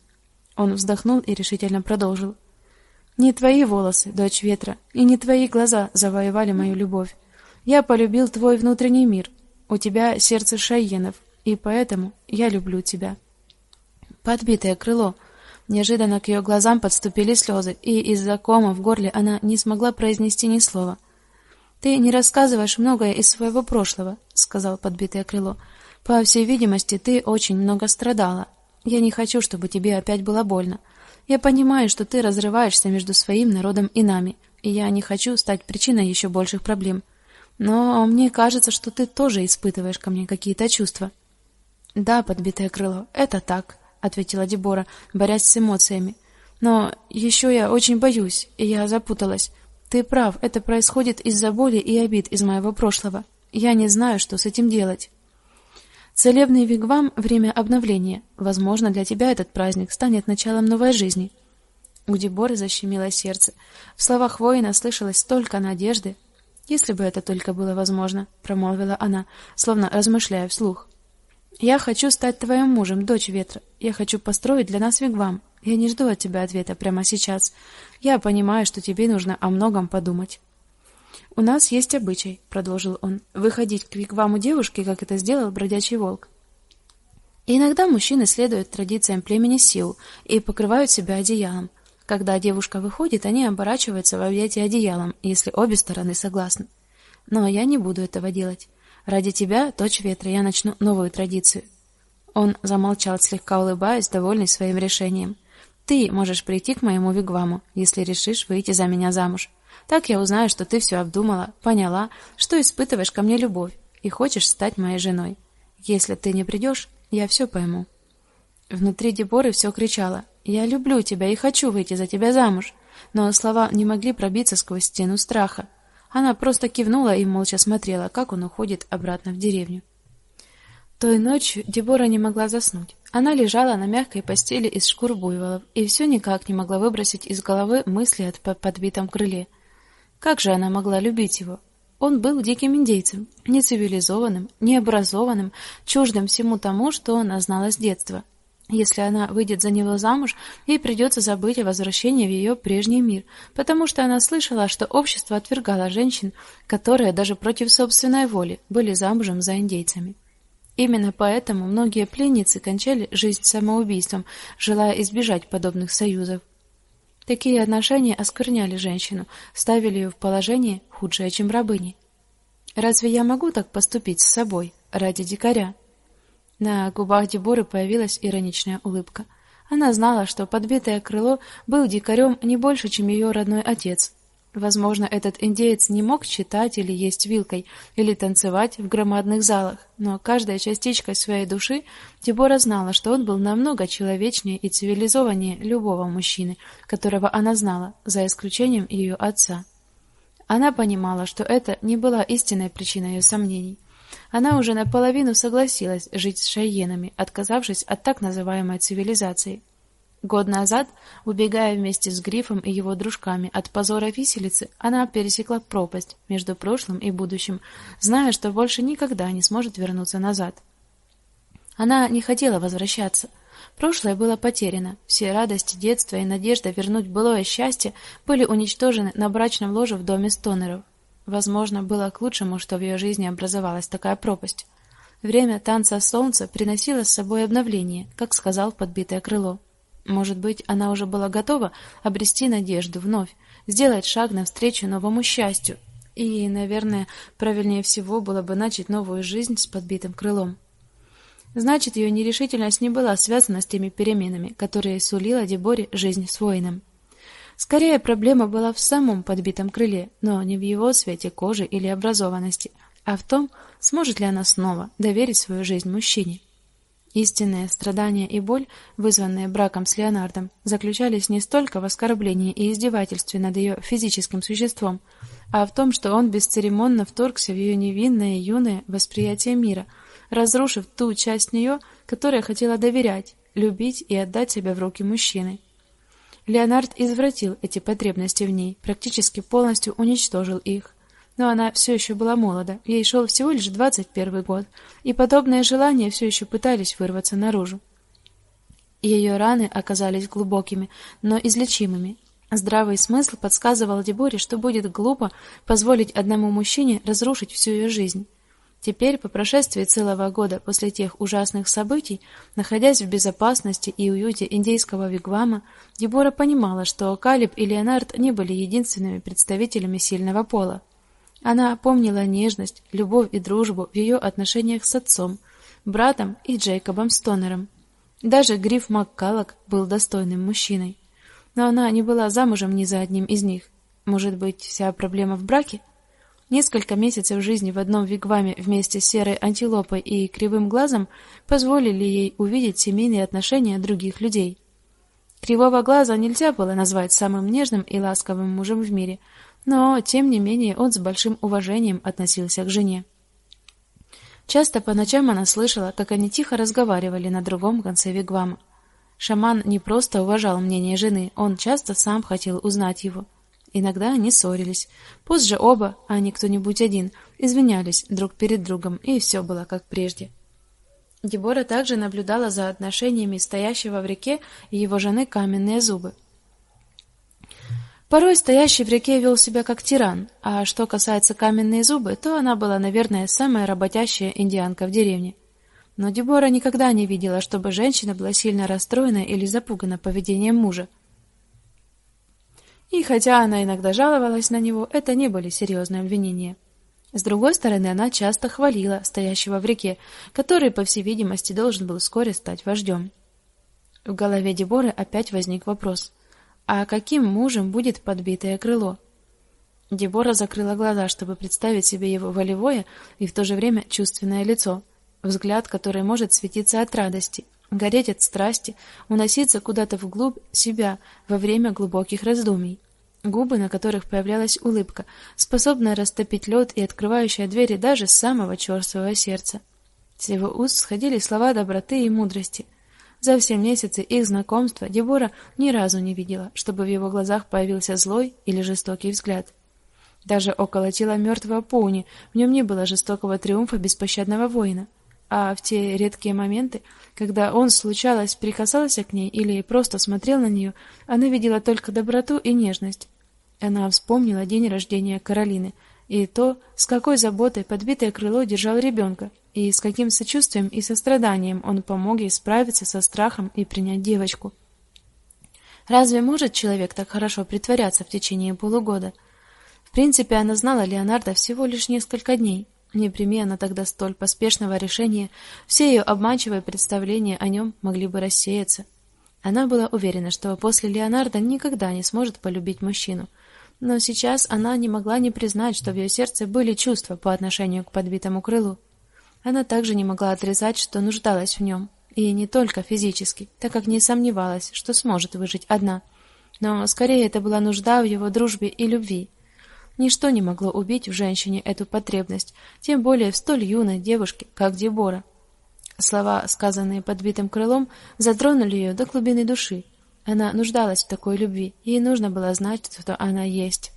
Он вздохнул и решительно продолжил: "Не твои волосы, дочь ветра, и не твои глаза завоевали мою любовь. Я полюбил твой внутренний мир. У тебя сердце шайенов, и поэтому я люблю тебя". Подбитое крыло. Неожиданно к ее глазам подступили слезы, и из-за кома в горле она не смогла произнести ни слова. Ты не рассказываешь многое из своего прошлого, сказал подбитое крыло. По всей видимости, ты очень много страдала. Я не хочу, чтобы тебе опять было больно. Я понимаю, что ты разрываешься между своим народом и нами, и я не хочу стать причиной еще больших проблем. Но мне кажется, что ты тоже испытываешь ко мне какие-то чувства. Да, подбитое крыло, это так ответила Дебора, борясь с эмоциями. Но еще я очень боюсь, и я запуталась. Ты прав, это происходит из-за боли и обид из моего прошлого. Я не знаю, что с этим делать. Целебный вигвам время обновления. Возможно, для тебя этот праздник станет началом новой жизни. У Деборы защемило сердце. В словах воина слышалось столько надежды. Если бы это только было возможно, промолвила она, словно размышляя вслух. Я хочу стать твоим мужем, дочь ветра. Я хочу построить для нас вигвам. Я не жду от тебя ответа прямо сейчас. Я понимаю, что тебе нужно о многом подумать. У нас есть обычай, продолжил он, выходить к вигваму девушки, как это сделал бродячий волк. Иногда мужчины следуют традициям племени Сиу и покрывают себя одеялом. Когда девушка выходит, они оборачиваются в объятия одеялом, если обе стороны согласны. Но я не буду этого делать. Ради тебя, дочь ветра, я начну новую традицию. Он замолчал, слегка улыбаясь, довольный своим решением. Ты можешь прийти к моему вигваму, если решишь выйти за меня замуж. Так я узнаю, что ты все обдумала, поняла, что испытываешь ко мне любовь и хочешь стать моей женой. Если ты не придешь, я все пойму. Внутри Деборы все кричало: "Я люблю тебя и хочу выйти за тебя замуж". Но слова не могли пробиться сквозь стену страха. Она просто кивнула и молча смотрела, как он уходит обратно в деревню. Той ночью Дебора не могла заснуть. Она лежала на мягкой постели из шкур буйволов и все никак не могла выбросить из головы мысли о подбитом крыле. Как же она могла любить его? Он был диким индейцем, нецивилизованным, необразованным, чуждым всему тому, что она знала с детства. Если она выйдет за него замуж, ей придется забыть о возвращении в ее прежний мир, потому что она слышала, что общество отвергало женщин, которые даже против собственной воли были замужем за индейцами. Именно поэтому многие пленницы кончали жизнь самоубийством, желая избежать подобных союзов. Такие отношения оскверняли женщину, ставили ее в положение худшее, чем рабыни. Разве я могу так поступить с собой ради дикаря? На губах Деборы появилась ироничная улыбка. Она знала, что подбитое крыло был дикарем не больше, чем ее родной отец. Возможно, этот индеец не мог читать или есть вилкой, или танцевать в громадных залах, но каждая частичка своей души Дебора знала, что он был намного человечнее и цивилизованнее любого мужчины, которого она знала, за исключением ее отца. Она понимала, что это не была истинной причиной ее сомнений. Она уже наполовину согласилась жить с шайенами, отказавшись от так называемой цивилизации. Год назад, убегая вместе с Грифом и его дружками от позора виселицы, она пересекла пропасть между прошлым и будущим, зная, что больше никогда не сможет вернуться назад. Она не хотела возвращаться. Прошлое было потеряно. Все радости детства и надежда вернуть былое счастье были уничтожены на брачном ложе в доме Стонеров. Возможно, было к лучшему, что в ее жизни образовалась такая пропасть. Время танца солнца приносило с собой обновление, как сказал подбитое крыло. Может быть, она уже была готова обрести надежду вновь, сделать шаг навстречу новому счастью. И, наверное, правильнее всего было бы начать новую жизнь с подбитым крылом. Значит, ее нерешительность не была связана с теми переменами, которые сулила Деборе жизнь с воином. Скорее, проблема была в самом подбитом крыле, но не в его цвете кожи или образованности, а в том, сможет ли она снова доверить свою жизнь мужчине. Истинные страдания и боль, вызванные браком с Леонардом, заключались не столько в оскорблении и издевательстве над ее физическим существом, а в том, что он бесцеремонно вторгся в ее невинное юное восприятие мира, разрушив ту часть нее, которая хотела доверять, любить и отдать себя в руки мужчины. Леонард извратил эти потребности в ней, практически полностью уничтожил их но она все еще была молода, ей шел всего лишь двадцать первый год, и подобные желания все еще пытались вырваться наружу. Ее раны оказались глубокими, но излечимыми. Здравый смысл подсказывал Деборе, что будет глупо позволить одному мужчине разрушить всю ее жизнь. Теперь, по прошествии целого года после тех ужасных событий, находясь в безопасности и уюте индейского вигвама, Дебора понимала, что Калиб и Леонард не были единственными представителями сильного пола. Она помнила нежность, любовь и дружбу в ее отношениях с отцом, братом и Джейкобом Стонером. Даже Гриф Маккаллок был достойным мужчиной. Но она не была замужем ни за одним из них. Может быть, вся проблема в браке? Несколько месяцев жизни в одном вигваме вместе с серой антилопой и кривым глазом позволили ей увидеть семейные отношения других людей. Кривого глаза нельзя было назвать самым нежным и ласковым мужем в мире, но тем не менее он с большим уважением относился к жене. Часто по ночам она слышала, как они тихо разговаривали на другом конце вигвама. Шаман не просто уважал мнение жены, он часто сам хотел узнать его. Иногда они ссорились. Позже оба, а не кто-нибудь один, извинялись друг перед другом, и все было как прежде. Дебора также наблюдала за отношениями стоящего в реке и его жены Каменные зубы. Порой стоящий в реке вел себя как тиран, а что касается каменные зубы, то она была, наверное, самая работящая индианка в деревне. Но Дебора никогда не видела, чтобы женщина была сильно расстроена или запугана поведением мужа. И хотя она иногда жаловалась на него, это не были серьезные обвинения. С другой стороны, она часто хвалила стоящего в реке, который, по всей видимости, должен был вскоре стать вождем. В голове Деборы опять возник вопрос: а каким мужем будет подбитое крыло? Дебора закрыла глаза, чтобы представить себе его волевое и в то же время чувственное лицо, взгляд, который может светиться от радости, гореть от страсти, уноситься куда-то вглубь себя во время глубоких раздумий. Губы, на которых появлялась улыбка, способная растопить лед и открывающая двери даже самого черствого сердца. С его уст сходили слова доброты и мудрости — за все месяцы их знакомства Дебора ни разу не видела, чтобы в его глазах появился злой или жестокий взгляд. Даже около тела мертвого Поуни в нем не было жестокого триумфа беспощадного воина, а в те редкие моменты, когда он случалось прикасался к ней или просто смотрел на нее, она видела только доброту и нежность. Она вспомнила день рождения Каролины и то, с какой заботой подбитое крыло держал ребенка, и с каким сочувствием и состраданием он помог ей справиться со страхом и принять девочку. Разве может человек так хорошо притворяться в течение полугода? В принципе, она знала Леонардо всего лишь несколько дней. Не прими она тогда столь поспешного решения, все ее обманчивые представления о нем могли бы рассеяться. Она была уверена, что после Леонардо никогда не сможет полюбить мужчину. Но сейчас она не могла не признать, что в ее сердце были чувства по отношению к подбитому крылу. Она также не могла отрицать, что нуждалась в нем, и не только физически, так как не сомневалась, что сможет выжить одна. Но скорее это была нужда в его дружбе и любви. Ничто не могло убить в женщине эту потребность, тем более в столь юной девушке, как Дебора. Слова, сказанные подбитым крылом, затронули ее до глубины души. Она нуждалась в такой любви, ей нужно было знать, что она есть.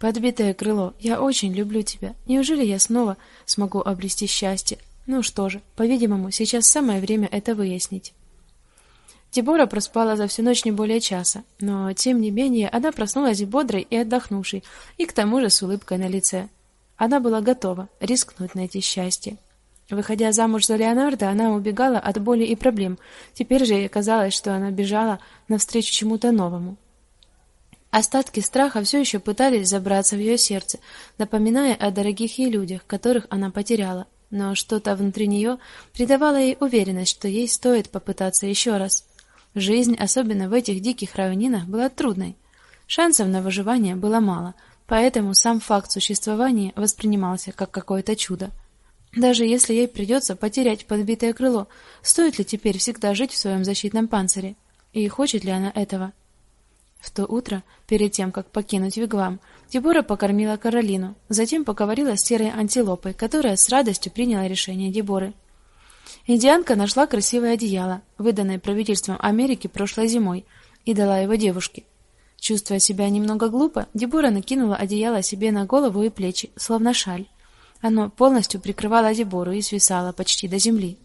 Подбитое крыло, я очень люблю тебя. Неужели я снова смогу обрести счастье? Ну что же, по-видимому, сейчас самое время это выяснить. Дебора проспала за всю ночь не более часа, но тем не менее она проснулась бодрой и отдохнувшей, и к тому же с улыбкой на лице. Она была готова рискнуть найти счастье. Выходя замуж за Леонардо, она убегала от боли и проблем. Теперь же ей казалось, что она бежала навстречу чему-то новому. Остатки страха все еще пытались забраться в ее сердце, напоминая о дорогих ей людях, которых она потеряла. Но что-то внутри нее придавало ей уверенность, что ей стоит попытаться еще раз. Жизнь, особенно в этих диких равнинах, была трудной. Шансов на выживание было мало, поэтому сам факт существования воспринимался как какое-то чудо. Даже если ей придется потерять подбитое крыло, стоит ли теперь всегда жить в своем защитном панцире? И хочет ли она этого? В то утро, перед тем как покинуть вигвам, Дебора покормила Каролину, затем поговорила с серой антилопой, которая с радостью приняла решение Деборы. Индианка нашла красивое одеяло, выданное правительством Америки прошлой зимой, и дала его девушке. Чувствуя себя немного глупо, Дебора накинула одеяло себе на голову и плечи, словно шаль. Оно полностью прикрывало Дебору и свисало почти до земли.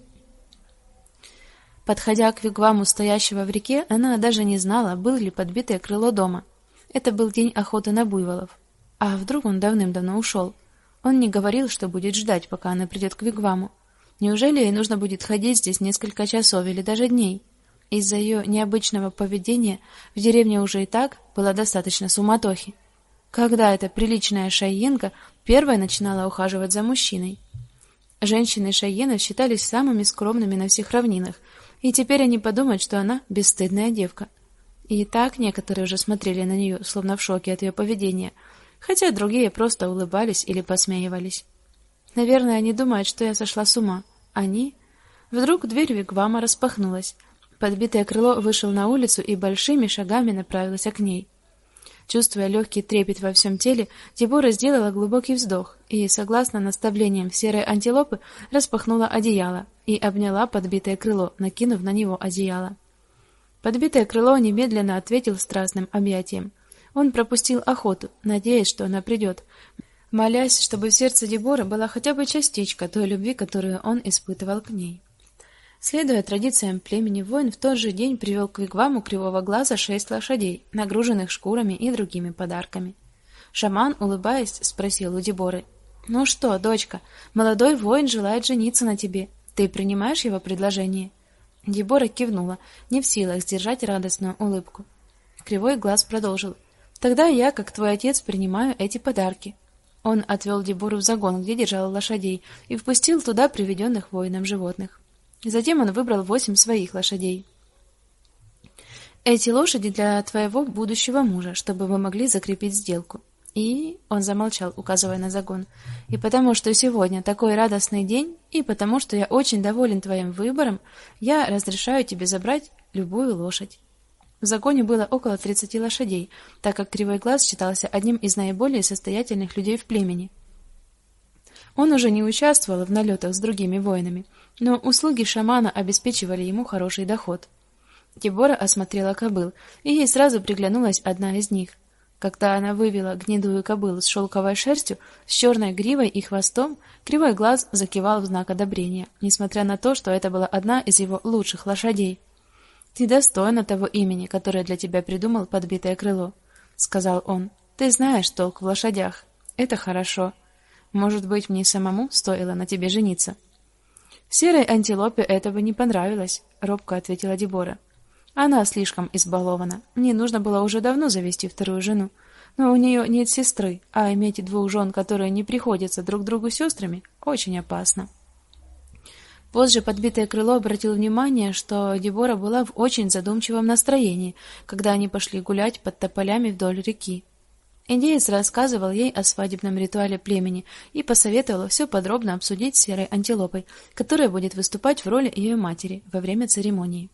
Подходя к вигваму стоящего в реке, она даже не знала, был ли подбитое крыло дома. Это был день охоты на буйволов. А вдруг он давным-давно ушел? Он не говорил, что будет ждать, пока она придет к вигваму. Неужели ей нужно будет ходить здесь несколько часов или даже дней? Из-за ее необычного поведения в деревне уже и так было достаточно суматохи. Когда эта приличная шайенка первая начинала ухаживать за мужчиной? Женщины шайенов считались самыми скромными на всех равнинах, и теперь они подумают, что она бесстыдная девка. И так некоторые уже смотрели на нее, словно в шоке от ее поведения, хотя другие просто улыбались или посмеивались. Наверное, они думают, что я сошла с ума. Они Вдруг дверь вигвама распахнулась. Подбитое крыло вышел на улицу и большими шагами направился к ней. Чувствуя легкий трепет во всем теле, Дебора сделала глубокий вздох и, согласно наставлениям серой антилопы, распахнула одеяло и обняла подбитое крыло, накинув на него одеяло. Подбитое крыло немедленно ответил страстным объятием. Он пропустил охоту, надеясь, что она придет, молясь, чтобы в сердце Деборы была хотя бы частичка той любви, которую он испытывал к ней. Следуя традициям племени, воин в тот же день привел к вигваму Кривого Глаза шесть лошадей, нагруженных шкурами и другими подарками. Шаман, улыбаясь, спросил у Деборы: "Ну что, дочка, молодой воин желает жениться на тебе. Ты принимаешь его предложение?" Дебора кивнула, не в силах сдержать радостную улыбку. Кривой Глаз продолжил: "Тогда я, как твой отец, принимаю эти подарки". Он отвел Дебору в загон, где держал лошадей, и впустил туда приведенных воином животных. Затем он выбрал восемь своих лошадей. Эти лошади для твоего будущего мужа, чтобы вы могли закрепить сделку. И он замолчал, указывая на загон. И потому что сегодня такой радостный день, и потому что я очень доволен твоим выбором, я разрешаю тебе забрать любую лошадь. В загоне было около тридцати лошадей, так как Кривой Глаз считался одним из наиболее состоятельных людей в племени. Он уже не участвовал в налетах с другими воинами, но услуги шамана обеспечивали ему хороший доход. Дебора осмотрела кобыл, и ей сразу приглянулась одна из них. Когда она вывела гнедую кобылу с шелковой шерстью, с черной гривой и хвостом, кривой глаз закивал в знак одобрения, несмотря на то, что это была одна из его лучших лошадей. Ты достойна того имени, которое для тебя придумал подбитое крыло, сказал он. Ты знаешь толк в лошадях. Это хорошо. Может быть, мне самому стоило на тебе жениться. Серой антилопе это бы не понравилось, робко ответила Дебора. Она слишком избалована. Мне нужно было уже давно завести вторую жену. Но у нее нет сестры, а иметь двух жен, которые не приходятся друг другу сестрами, очень опасно. Позже подбитое крыло обратил внимание, что Дебора была в очень задумчивом настроении, когда они пошли гулять под тополями вдоль реки. Индеец рассказывал ей о свадебном ритуале племени и посоветовал все подробно обсудить с серой антилопой, которая будет выступать в роли ее матери во время церемонии.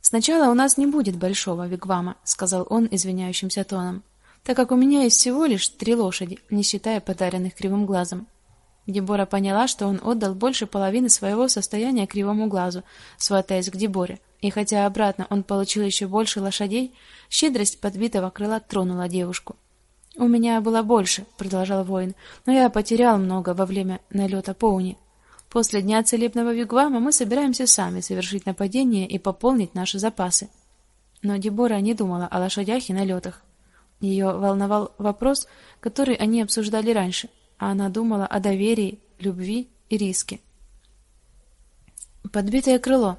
Сначала у нас не будет большого вигвама, сказал он извиняющимся тоном, так как у меня есть всего лишь три лошади, не считая подаренных кривым глазом. Дебора поняла, что он отдал больше половины своего состояния кривому глазу, сватаясь к Деборе. И хотя обратно он получил еще больше лошадей, щедрость подбитого крыла тронула девушку. У меня было больше, продолжал воин, но я потерял много во время налета Поуни. После дня целебного вигвама мы собираемся сами совершить нападение и пополнить наши запасы. Но Дебора не думала о лошадях и налетах. Ее волновал вопрос, который они обсуждали раньше а она думала о доверии, любви и риске. Подбитое крыло,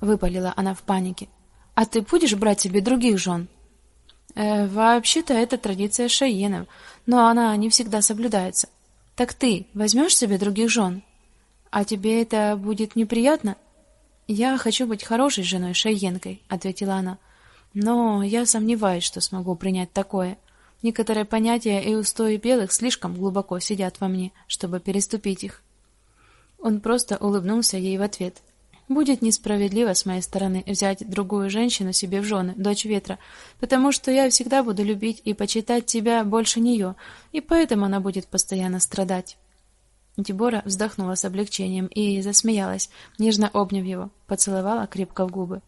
выпалила она в панике. А ты будешь брать себе других жен?» Э, вообще-то это традиция шаенов, но она не всегда соблюдается. Так ты возьмешь себе других жен? А тебе это будет неприятно? Я хочу быть хорошей женой шаенкой, ответила она. Но я сомневаюсь, что смогу принять такое. Некоторые понятия и устои белых слишком глубоко сидят во мне, чтобы переступить их. Он просто улыбнулся ей в ответ. Будет несправедливо с моей стороны взять другую женщину себе в жены, дочь ветра, потому что я всегда буду любить и почитать тебя больше нее, и поэтому она будет постоянно страдать. Дебора вздохнула с облегчением и засмеялась, нежно обняв его, поцеловала крепко в губы.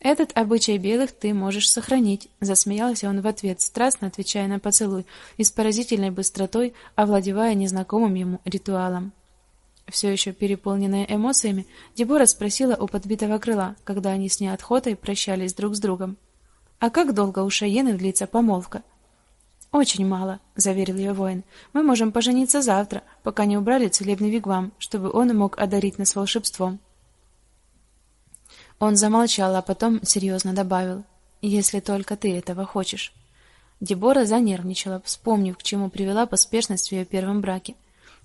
Этот обычай белых ты можешь сохранить, засмеялся он в ответ, страстно отвечая на поцелуй и с поразительной быстротой овладевая незнакомым ему ритуалом. Все еще переполненная эмоциями, Дебора спросила у подбитого крыла, когда они с неотходой прощались друг с другом: "А как долго у Шаены длится помолвка?" Очень мало, заверил ее воин. Мы можем пожениться завтра, пока не убрали целебный вигвам, чтобы он мог одарить нас волшебством. Он замолчал, а потом серьезно добавил: "Если только ты этого хочешь". Дебора занервничала, вспомнив, к чему привела поспешность в ее первом браке.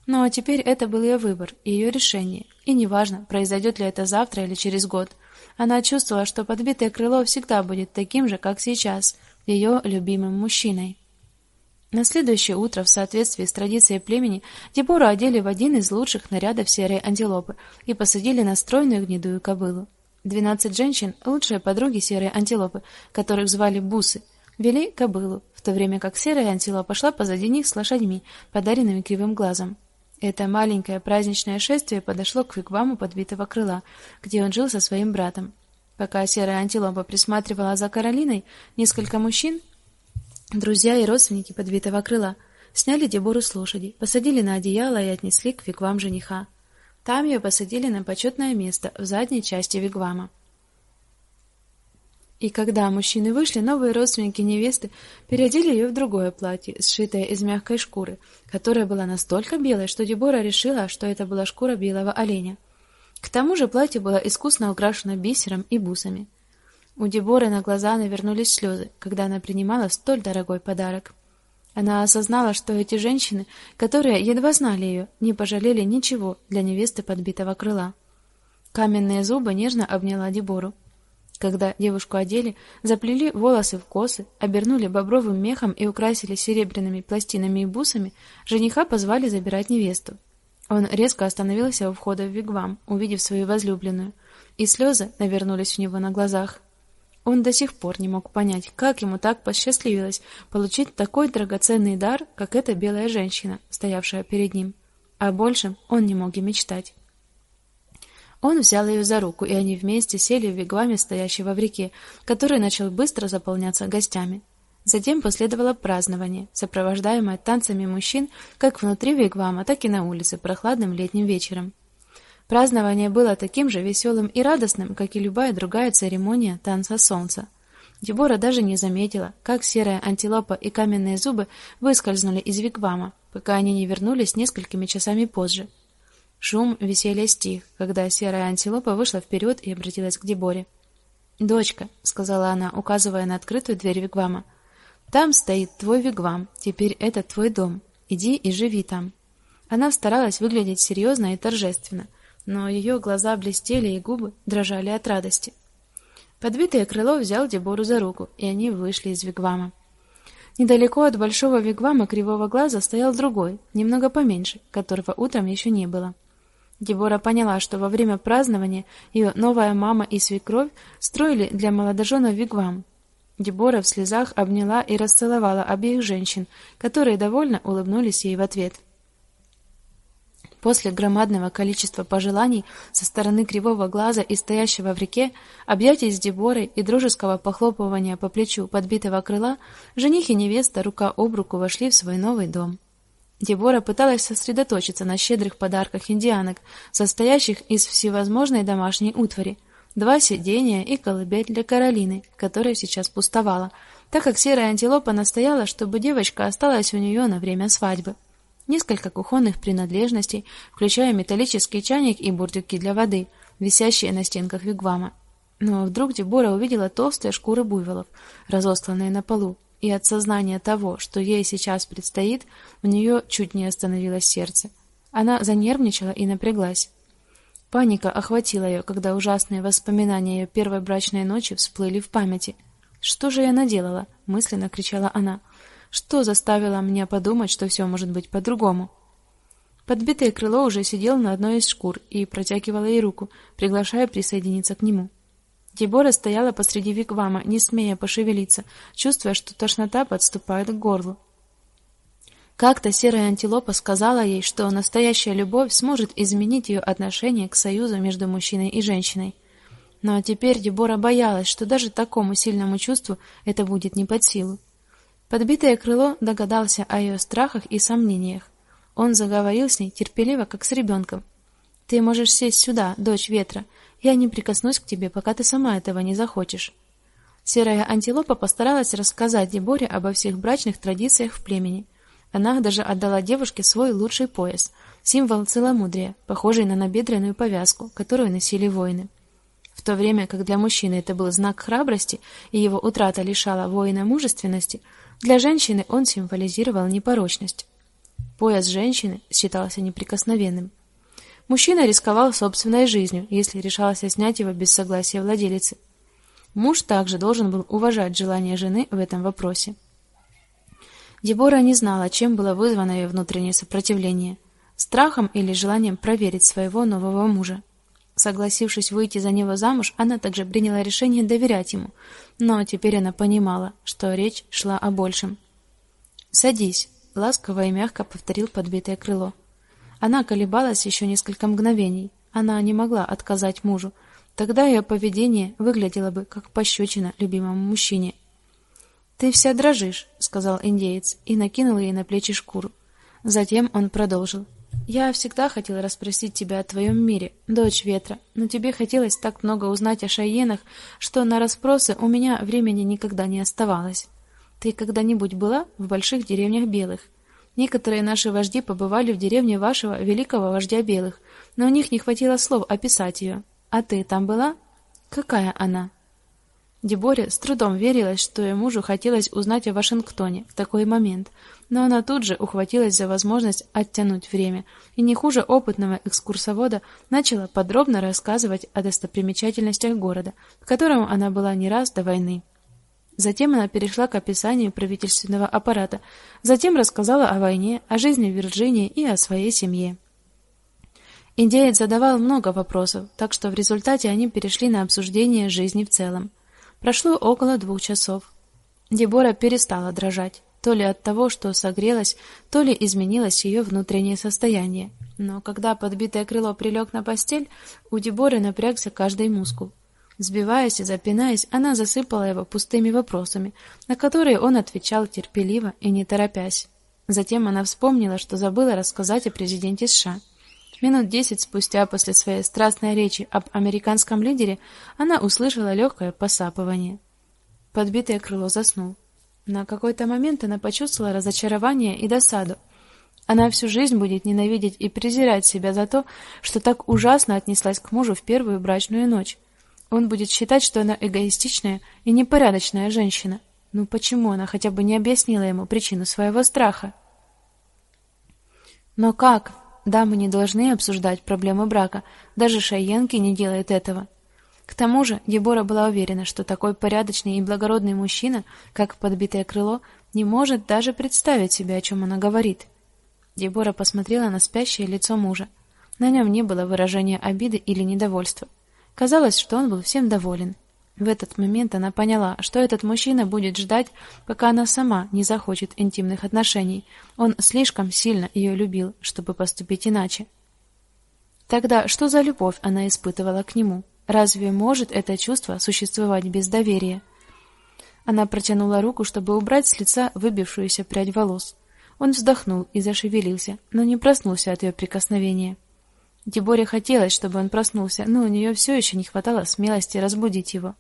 Но теперь это был ее выбор, ее решение, и неважно, произойдет ли это завтра или через год. Она чувствовала, что подбитое крыло всегда будет таким же, как сейчас, ее любимым мужчиной. На следующее утро, в соответствии с традицией племени, Дебору одели в один из лучших нарядов серой антилопы и посадили на стройную гнедую кобылу. Двенадцать женщин, лучшие подруги серой антилопы, которых звали бусы, вели кобылу, в то время как серая антилопа шла позади них с лошадьми, подаренными кривым глазом. Это маленькое праздничное шествие подошло к вигваму подбитого крыла, где он жил со своим братом. Пока серая антилопа присматривала за Каролиной, несколько мужчин, друзья и родственники подбитого крыла, сняли Дебору с лошади, посадили на одеяло и отнесли к вигвам жениха. Там ее посадили на почетное место в задней части вигвама. И когда мужчины вышли, новые родственники невесты переодели ее в другое платье, сшитое из мягкой шкуры, которая была настолько белой, что Дебора решила, что это была шкура белого оленя. К тому же платье было искусно украшено бисером и бусами. У Деборы на глаза навернулись слезы, когда она принимала столь дорогой подарок. Она осознала, что эти женщины, которые едва знали ее, не пожалели ничего для невесты подбитого крыла. Каменные зубы нежно обняла Дебору. Когда девушку одели, заплели волосы в косы, обернули бобровым мехом и украсили серебряными пластинами и бусами, жениха позвали забирать невесту. Он резко остановился у входа в вигвам, увидев свою возлюбленную, и слезы навернулись у него на глазах. Он до сих пор не мог понять, как ему так посчастливилось получить такой драгоценный дар, как эта белая женщина, стоявшая перед ним. О большем он не мог и мечтать. Он взял ее за руку, и они вместе сели в вигваме, стоящего в реке, который начал быстро заполняться гостями. Затем последовало празднование, сопровождаемое танцами мужчин, как внутри вигвама, так и на улице прохладным летним вечером. Празднование было таким же веселым и радостным, как и любая другая церемония танца солнца. Дебора даже не заметила, как серая антилопа и каменные зубы выскользнули из вигвама, пока они не вернулись несколькими часами позже. Шум веселья стих, когда серая антилопа вышла вперед и обратилась к Деборе. "Дочка", сказала она, указывая на открытую дверь вигвама. "Там стоит твой вигвам. Теперь это твой дом. Иди и живи там". Она старалась выглядеть серьезно и торжественно, но ее глаза блестели и губы дрожали от радости. Подбитое крыло взял Дебору за руку, и они вышли из вигвама. Недалеко от большого вигвама Кривого Глаза стоял другой, немного поменьше, которого утром еще не было. Дебора поняла, что во время празднования ее новая мама и свекровь строили для молодоженов вигвам. Дебора в слезах обняла и расцеловала обеих женщин, которые довольно улыбнулись ей в ответ. После громадного количества пожеланий со стороны кривого глаза и стоящего в реке, объятий с Деборой и дружеского похлопывания по плечу подбитого крыла, жених и невеста рука об руку вошли в свой новый дом. Дебора пыталась сосредоточиться на щедрых подарках индианок, состоящих из всевозможной домашней утвари: два сиденья и колыбель для Каролины, которая сейчас пустовала, так как серая антилопа настояла, чтобы девочка осталась у нее на время свадьбы. Несколько кухонных принадлежностей, включая металлический чайник и бурдюки для воды, висящие на стенках вигвама. Но вдруг Дебора увидела толстые шкуры буйволов, разосланные на полу, и от сознания того, что ей сейчас предстоит, у нее чуть не остановилось сердце. Она занервничала и напряглась. Паника охватила ее, когда ужасные воспоминания ее первой брачной ночи всплыли в памяти. Что же я наделала? мысленно кричала она. Что заставило меня подумать, что все может быть по-другому? Подбитое крыло уже сидел на одной из шкур и протягивало ей руку, приглашая присоединиться к нему. Дебора стояла посреди вигвама, не смея пошевелиться, чувствуя, что тошнота подступает к горлу. Как-то серая антилопа сказала ей, что настоящая любовь сможет изменить ее отношение к союзу между мужчиной и женщиной. Но теперь Дебора боялась, что даже такому сильному чувству это будет не под силу. Подбитое крыло догадался о ее страхах и сомнениях. Он заговорил с ней терпеливо, как с ребенком. Ты можешь сесть сюда, дочь ветра. Я не прикоснусь к тебе, пока ты сама этого не захочешь. Серая антилопа постаралась рассказать Деборе обо всех брачных традициях в племени. Она даже отдала девушке свой лучший пояс, символ целомудрия, похожий на набедренную повязку, которую носили воины. В то время как для мужчины это был знак храбрости, и его утрата лишала воина мужественности, для женщины он символизировал непорочность. Пояс женщины считался неприкосновенным. Мужчина рисковал собственной жизнью, если решался снять его без согласия владелицы. Муж также должен был уважать желание жены в этом вопросе. Дебора не знала, чем было вызвано ее внутреннее сопротивление: страхом или желанием проверить своего нового мужа. Согласившись выйти за него замуж, она также приняла решение доверять ему, но теперь она понимала, что речь шла о большем. "Садись", ласково и мягко повторил подбитое крыло. Она колебалась еще несколько мгновений. Она не могла отказать мужу. Тогда ее поведение выглядело бы как пощечина любимому мужчине. "Ты вся дрожишь", сказал индеец и накинул ей на плечи шкуру. Затем он продолжил: я всегда хотел расспросить тебя о твоем мире, дочь ветра, но тебе хотелось так много узнать о шайенах, что на расспросы у меня времени никогда не оставалось. Ты когда-нибудь была в больших деревнях белых? Некоторые наши вожди побывали в деревне вашего великого вождя белых, но у них не хватило слов описать ее. А ты там была? Какая она? Деборе с трудом верилось, что ее мужу хотелось узнать о Вашингтоне в такой момент, но она тут же ухватилась за возможность оттянуть время и не хуже опытного экскурсовода начала подробно рассказывать о достопримечательностях города, в котором она была не раз до войны. Затем она перешла к описанию правительственного аппарата, затем рассказала о войне, о жизни в Вирджинии и о своей семье. Индеец задавал много вопросов, так что в результате они перешли на обсуждение жизни в целом. Прошло около двух часов. Дебора перестала дрожать, то ли от того, что согрелась, то ли изменилось ее внутреннее состояние. Но когда подбитое крыло прилег на постель, у Деборы напрягся каждый мускул. Сбиваясь и запинаясь, она засыпала его пустыми вопросами, на которые он отвечал терпеливо и не торопясь. Затем она вспомнила, что забыла рассказать о президенте США. Минут десять спустя после своей страстной речи об американском лидере она услышала легкое посапывание. подбитое крыло заснул. На какой-то момент она почувствовала разочарование и досаду. Она всю жизнь будет ненавидеть и презирать себя за то, что так ужасно отнеслась к мужу в первую брачную ночь. Он будет считать, что она эгоистичная и непорядочная женщина. Ну почему она хотя бы не объяснила ему причину своего страха? Но как? Да, мы не должны обсуждать проблемы брака. Даже Шайенки не делает этого. К тому же, Дебора была уверена, что такой порядочный и благородный мужчина, как подбитое крыло, не может даже представить себе, о чем она говорит. Дебора посмотрела на спящее лицо мужа. На нем не было выражения обиды или недовольства. Казалось, что он был всем доволен. В этот момент она поняла, что этот мужчина будет ждать, пока она сама не захочет интимных отношений. Он слишком сильно ее любил, чтобы поступить иначе. Тогда что за любовь она испытывала к нему? Разве может это чувство существовать без доверия? Она протянула руку, чтобы убрать с лица выбившуюся прядь волос. Он вздохнул и зашевелился, но не проснулся от ее прикосновения. Деборе хотелось, чтобы он проснулся, но у нее все еще не хватало смелости разбудить его.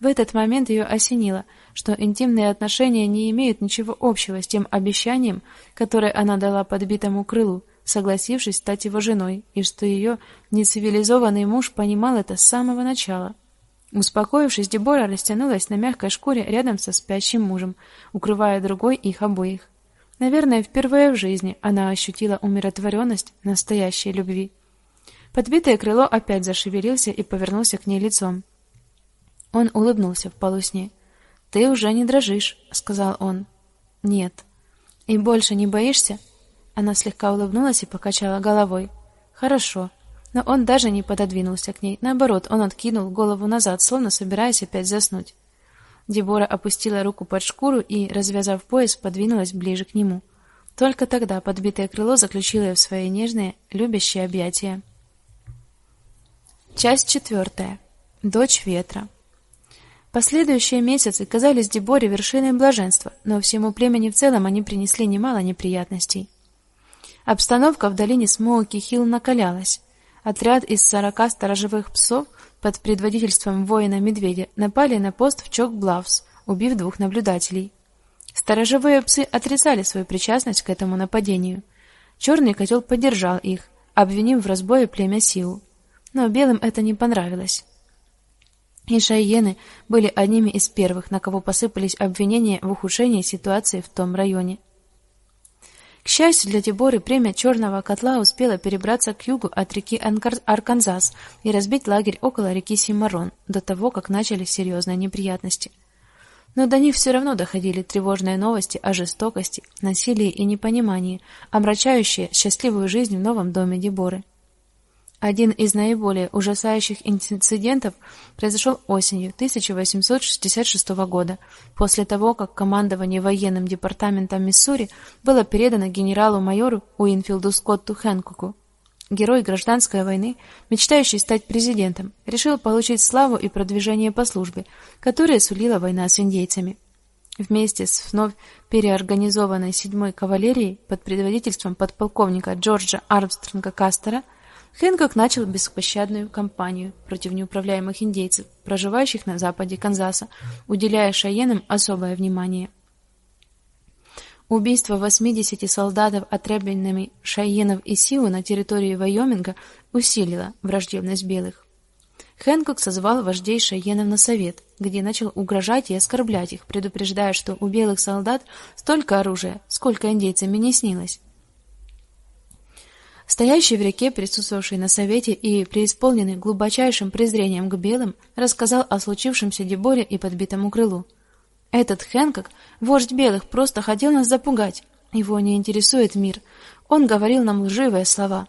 В этот момент ее осенило, что интимные отношения не имеют ничего общего с тем обещанием, которое она дала подбитому крылу, согласившись стать его женой, и что ее нецивилизованный муж понимал это с самого начала. Успокоившись, Дебора растянулась на мягкой шкуре рядом со спящим мужем, укрывая другой их обоих. Наверное, впервые в жизни она ощутила умиротворенность настоящей любви. Подбитое крыло опять зашевелился и повернулся к ней лицом. Он улыбнулся в полусне. "Ты уже не дрожишь", сказал он. "Нет". "И больше не боишься?" Она слегка улыбнулась и покачала головой. "Хорошо". Но он даже не пододвинулся к ней. Наоборот, он откинул голову назад, словно собираясь опять заснуть. Дебора опустила руку под шкуру и, развязав пояс, подвинулась ближе к нему. Только тогда подбитое крыло заключило ее в свои нежные, любящие объятия. Часть четвертая. Дочь ветра. Последующие месяцы казались Деборе вершиной блаженства, но всему племени в целом они принесли немало неприятностей. Обстановка в долине Смоуки-Хилл накалялась. Отряд из сорока сторожевых псов под предводительством воина-медведя напали на пост в Чок-Блаффс, убив двух наблюдателей. Сторожевые псы отрицали свою причастность к этому нападению. Черный котел поддержал их, обвинив в разбое племя Сиу но белым это не понравилось. И шайены были одними из первых, на кого посыпались обвинения в ухудшении ситуации в том районе. К счастью для Деборы, племя Черного котла успело перебраться к югу от реки Арканзас и разбить лагерь около реки Симарон до того, как начались серьезные неприятности. Но до них все равно доходили тревожные новости о жестокости, насилии и непонимании, омрачающие счастливую жизнь в новом доме Деборы. Один из наиболее ужасающих инцидентов произошел осенью 1866 года, после того, как командование военным департаментом Миссури было передано генералу-майору Уинфилду Скотту Хэнкоку. Герой гражданской войны, мечтающий стать президентом, решил получить славу и продвижение по службе, которые сулила война с индейцами. Вместе с вновь переорганизованной 7-й кавалерией под предводительством подполковника Джорджа Армстронга Кастера Хэнкок начал беспощадную кампанию против неуправляемых индейцев, проживающих на западе Канзаса, уделяя шаенам особое внимание. Убийство 80 солдатов отребленными шаенов и сиу на территории Вайоминга усилило враждебность белых. Хэнкок созвал вождей шаенов на совет, где начал угрожать и оскорблять их, предупреждая, что у белых солдат столько оружия, сколько индейцам не снилось. Стоящий в реке, присутствовавший на совете и преисполненный глубочайшим презрением к белым, рассказал о случившемся Деборе и подбитому крылу. Этот Хэнкок, вождь белых, просто хотел нас запугать. Его не интересует мир. Он говорил нам лживые слова.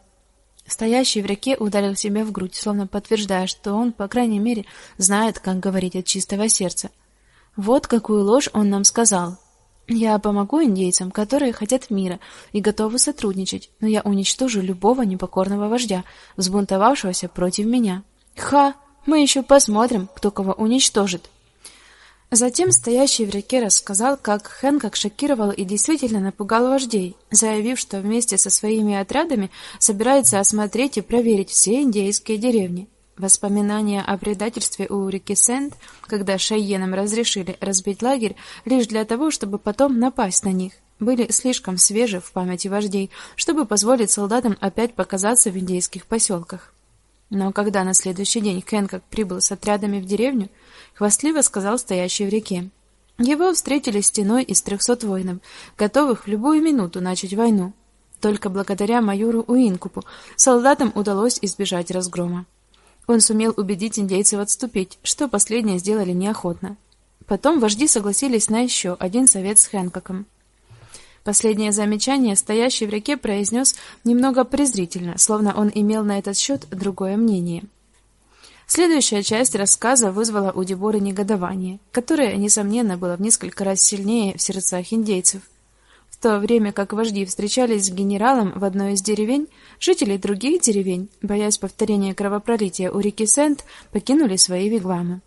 Стоящий в реке ударил себя в грудь, словно подтверждая, что он, по крайней мере, знает, как говорить от чистого сердца. Вот какую ложь он нам сказал. Я помогу индейцам, которые хотят мира и готовы сотрудничать, но я уничтожу любого непокорного вождя, взбунтовавшегося против меня. Ха, мы еще посмотрим, кто кого уничтожит. Затем стоящий в реке рассказал, как Хэнкок шокировал и действительно напугал вождей, заявив, что вместе со своими отрядами собирается осмотреть и проверить все индейские деревни. Воспоминания о предательстве у реки Сент, когда шайенам разрешили разбить лагерь лишь для того, чтобы потом напасть на них, были слишком свежи в памяти вождей, чтобы позволить солдатам опять показаться в индейских поселках. Но когда на следующий день Хэнкок прибыл с отрядами в деревню, хвастливо сказал стоящий в реке: "Его встретили стеной из трехсот воинов, готовых в любую минуту начать войну. Только благодаря майору Уинкупу солдатам удалось избежать разгрома. Он сумел убедить индейцев отступить, что последние сделали неохотно. Потом вожди согласились на еще один совет с Хэнкоком. Последнее замечание стоящий в реке произнес немного презрительно, словно он имел на этот счет другое мнение. Следующая часть рассказа вызвала у Деборы негодование, которое несомненно было в несколько раз сильнее в сердцах индейцев. То время как вожди встречались с генералом в одной из деревень, жители других деревень, боясь повторения кровопролития у реки Сент, покинули свои вигвамы.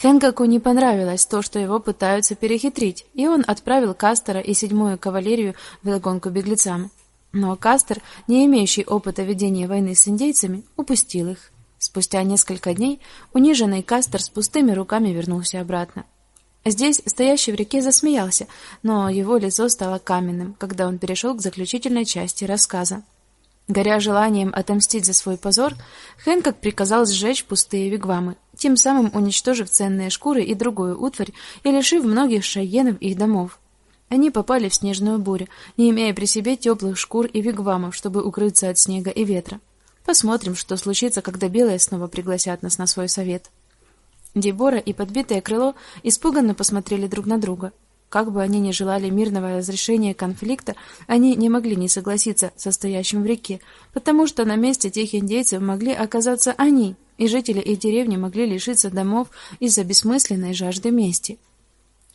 Хэнкоку не понравилось то, что его пытаются перехитрить, и он отправил Кастера и седьмую кавалерию в догонку беглецам. Но Кастер, не имеющий опыта ведения войны с индейцами, упустил их. Спустя несколько дней униженный Кастер с пустыми руками вернулся обратно. Здесь стоящий в реке засмеялся, но его лицо стало каменным, когда он перешел к заключительной части рассказа. Горя желанием отомстить за свой позор, Хэнкок приказал сжечь пустые вигвамы, тем самым уничтожив ценные шкуры и другую утварь и лишив многих шайенов их домов. Они попали в снежную бурю, не имея при себе теплых шкур и вигвамов, чтобы укрыться от снега и ветра. Посмотрим, что случится, когда белые снова пригласят нас на свой совет. Дебора и подбитое крыло испуганно посмотрели друг на друга. Как бы они ни желали мирного разрешения конфликта, они не могли не согласиться со стоящим в реке, потому что на месте тех индейцев могли оказаться они, и жители их деревни могли лишиться домов из-за бессмысленной жажды мести.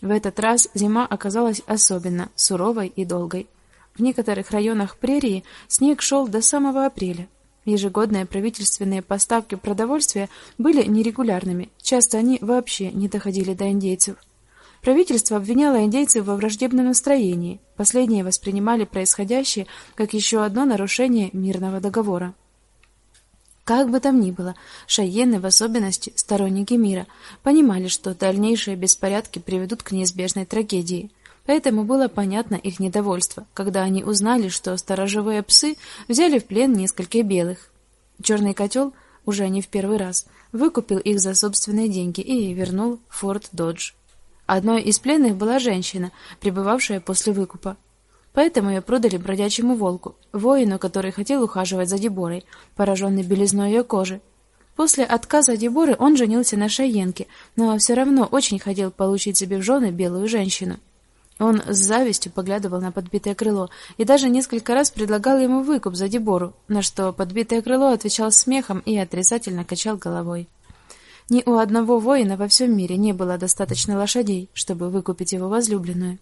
В этот раз зима оказалась особенно суровой и долгой. В некоторых районах прерии снег шел до самого апреля. Ежегодные правительственные поставки продовольствия были нерегулярными, часто они вообще не доходили до индейцев. Правительство обвиняло индейцев во враждебном настроении. Последние воспринимали происходящее как еще одно нарушение мирного договора. Как бы там ни было, шайены, в особенности сторонники мира, понимали, что дальнейшие беспорядки приведут к неизбежной трагедии. Поэтому было понятно их недовольство, когда они узнали, что сторожевые псы взяли в плен нескольких белых. Черный котел, уже не в первый раз, выкупил их за собственные деньги и вернул Форт Додж. Одной из пленных была женщина, пребывавшая после выкупа. Поэтому ее продали бродячему волку, воину, который хотел ухаживать за Деборой, пораженный белизной ее кожи. После отказа Деборы он женился на Шаенке, но все равно очень хотел получить себе в жены белую женщину. Он с завистью поглядывал на подбитое крыло и даже несколько раз предлагал ему выкуп за Дебору, на что подбитое крыло отвечал смехом и отрицательно качал головой. Ни у одного воина во всем мире не было достаточно лошадей, чтобы выкупить его возлюбленную.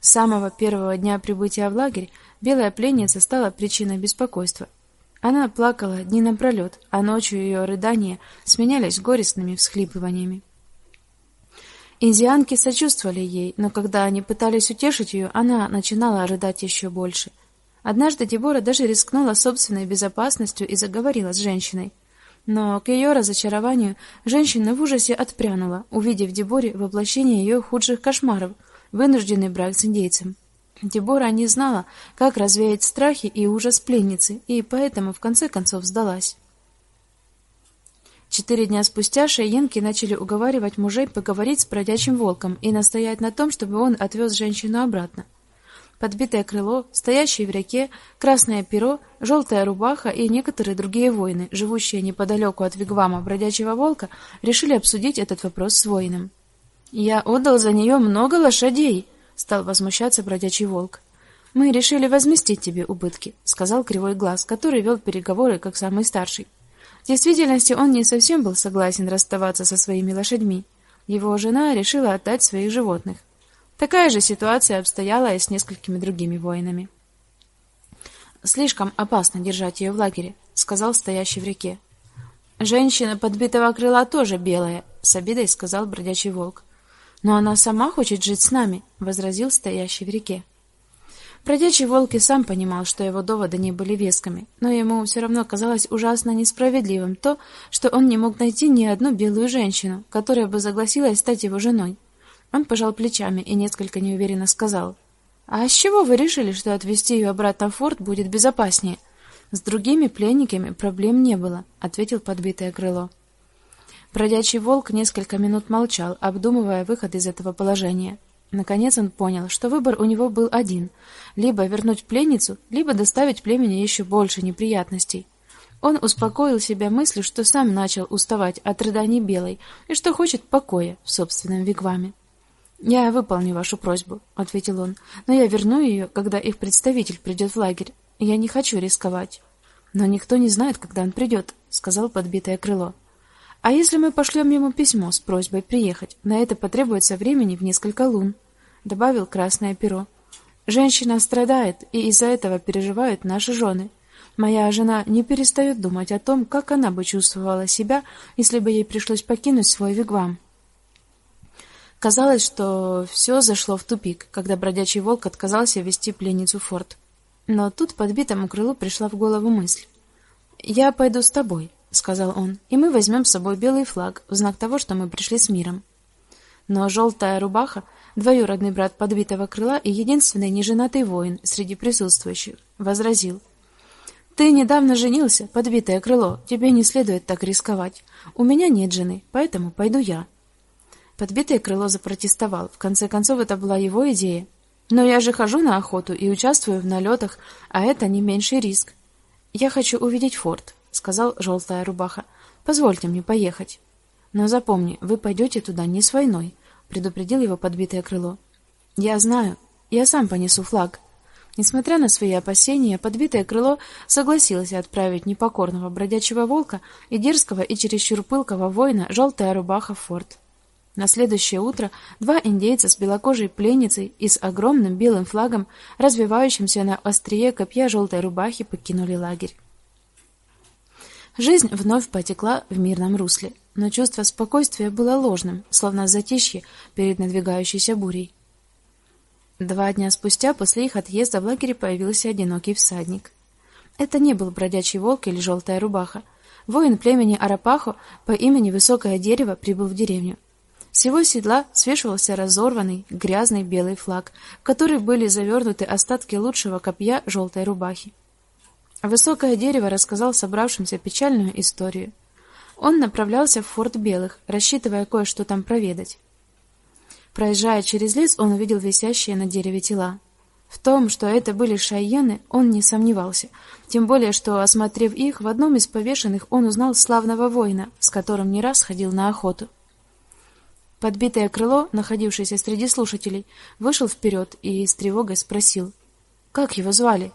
С самого первого дня прибытия в лагерь белая пленница стала причиной беспокойства. Она плакала дни напролет, а ночью ее рыдания сменялись горестными всхлипываниями. Индианки сочувствовали ей, но когда они пытались утешить ее, она начинала рыдать еще больше. Однажды Дебора даже рискнула собственной безопасностью и заговорила с женщиной. Но к ее разочарованию женщина в ужасе отпрянула, увидев в Деборе воплощение ее худших кошмаров вынужденный брак с индейцем. Дебора не знала, как развеять страхи и ужас пленницы, и поэтому в конце концов сдалась. Четыре дня спустя шайенки начали уговаривать мужей поговорить с бродячим волком и настоять на том, чтобы он отвез женщину обратно. Подбитое крыло, стоящий в реке, красное перо, желтая рубаха и некоторые другие воины, живущие неподалеку от вигвама бродячего волка, решили обсудить этот вопрос с воином. Я отдал за нее много лошадей, стал возмущаться бродячий волк. Мы решили возместить тебе убытки, сказал кривой глаз, который вел переговоры как самый старший. В действительности он не совсем был согласен расставаться со своими лошадьми. Его жена решила отдать своих животных. Такая же ситуация обстояла и с несколькими другими воинами. Слишком опасно держать ее в лагере, сказал стоящий в реке. Женщина подбитого крыла тоже белая, с обидой сказал бродячий волк. Но она сама хочет жить с нами, возразил стоящий в реке. Бродячий волк и сам понимал, что его доводы не были вескими, но ему все равно казалось ужасно несправедливым то, что он не мог найти ни одну белую женщину, которая бы согласилась стать его женой. Он пожал плечами и несколько неуверенно сказал: "А с чего вы решили, что отвезти ее обратно в форт будет безопаснее?" "С другими пленниками проблем не было", ответил подбитое крыло. Бродячий волк несколько минут молчал, обдумывая выход из этого положения. Наконец он понял, что выбор у него был один: либо вернуть пленницу, либо доставить племени еще больше неприятностей. Он успокоил себя мыслью, что сам начал уставать от рыданий белой и что хочет покоя в собственном вигваме. "Я выполню вашу просьбу", ответил он. "Но я верну ее, когда их представитель придет в лагерь. Я не хочу рисковать". "Но никто не знает, когда он придет», — сказал подбитое крыло. А если мы пошлем ему письмо с просьбой приехать? На это потребуется времени в несколько лун, добавил красное перо. Женщина страдает, и из-за этого переживают наши жены. Моя жена не перестает думать о том, как она бы чувствовала себя, если бы ей пришлось покинуть свой вигвам. Казалось, что все зашло в тупик, когда бродячий волк отказался вести пленницу в форт. Но тут подбитому крылу пришла в голову мысль: "Я пойду с тобой", сказал он. И мы возьмем с собой белый флаг в знак того, что мы пришли с миром. Но желтая рубаха, двоюродный брат подбитого крыла и единственный неженатый воин среди присутствующих, возразил: ты недавно женился, подбитое крыло. Тебе не следует так рисковать. У меня нет жены, поэтому пойду я. Подбитое крыло запротестовал. В конце концов, это была его идея. Но я же хожу на охоту и участвую в налетах, а это не меньший риск. Я хочу увидеть форт сказал желтая рубаха. Позвольте мне поехать. Но запомни, вы пойдете туда не с войной, предупредил его подбитое крыло. Я знаю, я сам понесу флаг. Несмотря на свои опасения, подбитое крыло согласилось отправить непокорного бродячего волка и дерзкого и чересчур пылкого воина желтая рубаха в форт. На следующее утро два индейца с белокожей пленницей и с огромным белым флагом, развивающимся на острие копья желтой рубахи, покинули лагерь. Жизнь вновь потекла в мирном русле, но чувство спокойствия было ложным, словно затишье перед надвигающейся бурей. Два дня спустя после их отъезда в лагере появился одинокий всадник. Это не был бродячий волк или желтая рубаха. Воин племени Арапахо по имени Высокое дерево прибыл в деревню. С его седла свешивался разорванный, грязный белый флаг, в который были завернуты остатки лучшего копья желтой рубахи. Высокое дерево рассказал собравшимся печальную историю. Он направлялся в форт Белых, рассчитывая кое-что там проведать. Проезжая через лес, он увидел висящие на дереве тела. В том, что это были шайены, он не сомневался, тем более что, осмотрев их, в одном из повешенных он узнал славного воина, с которым не раз ходил на охоту. Подбитое крыло, находившееся среди слушателей, вышел вперед и с тревогой спросил: "Как его звали?"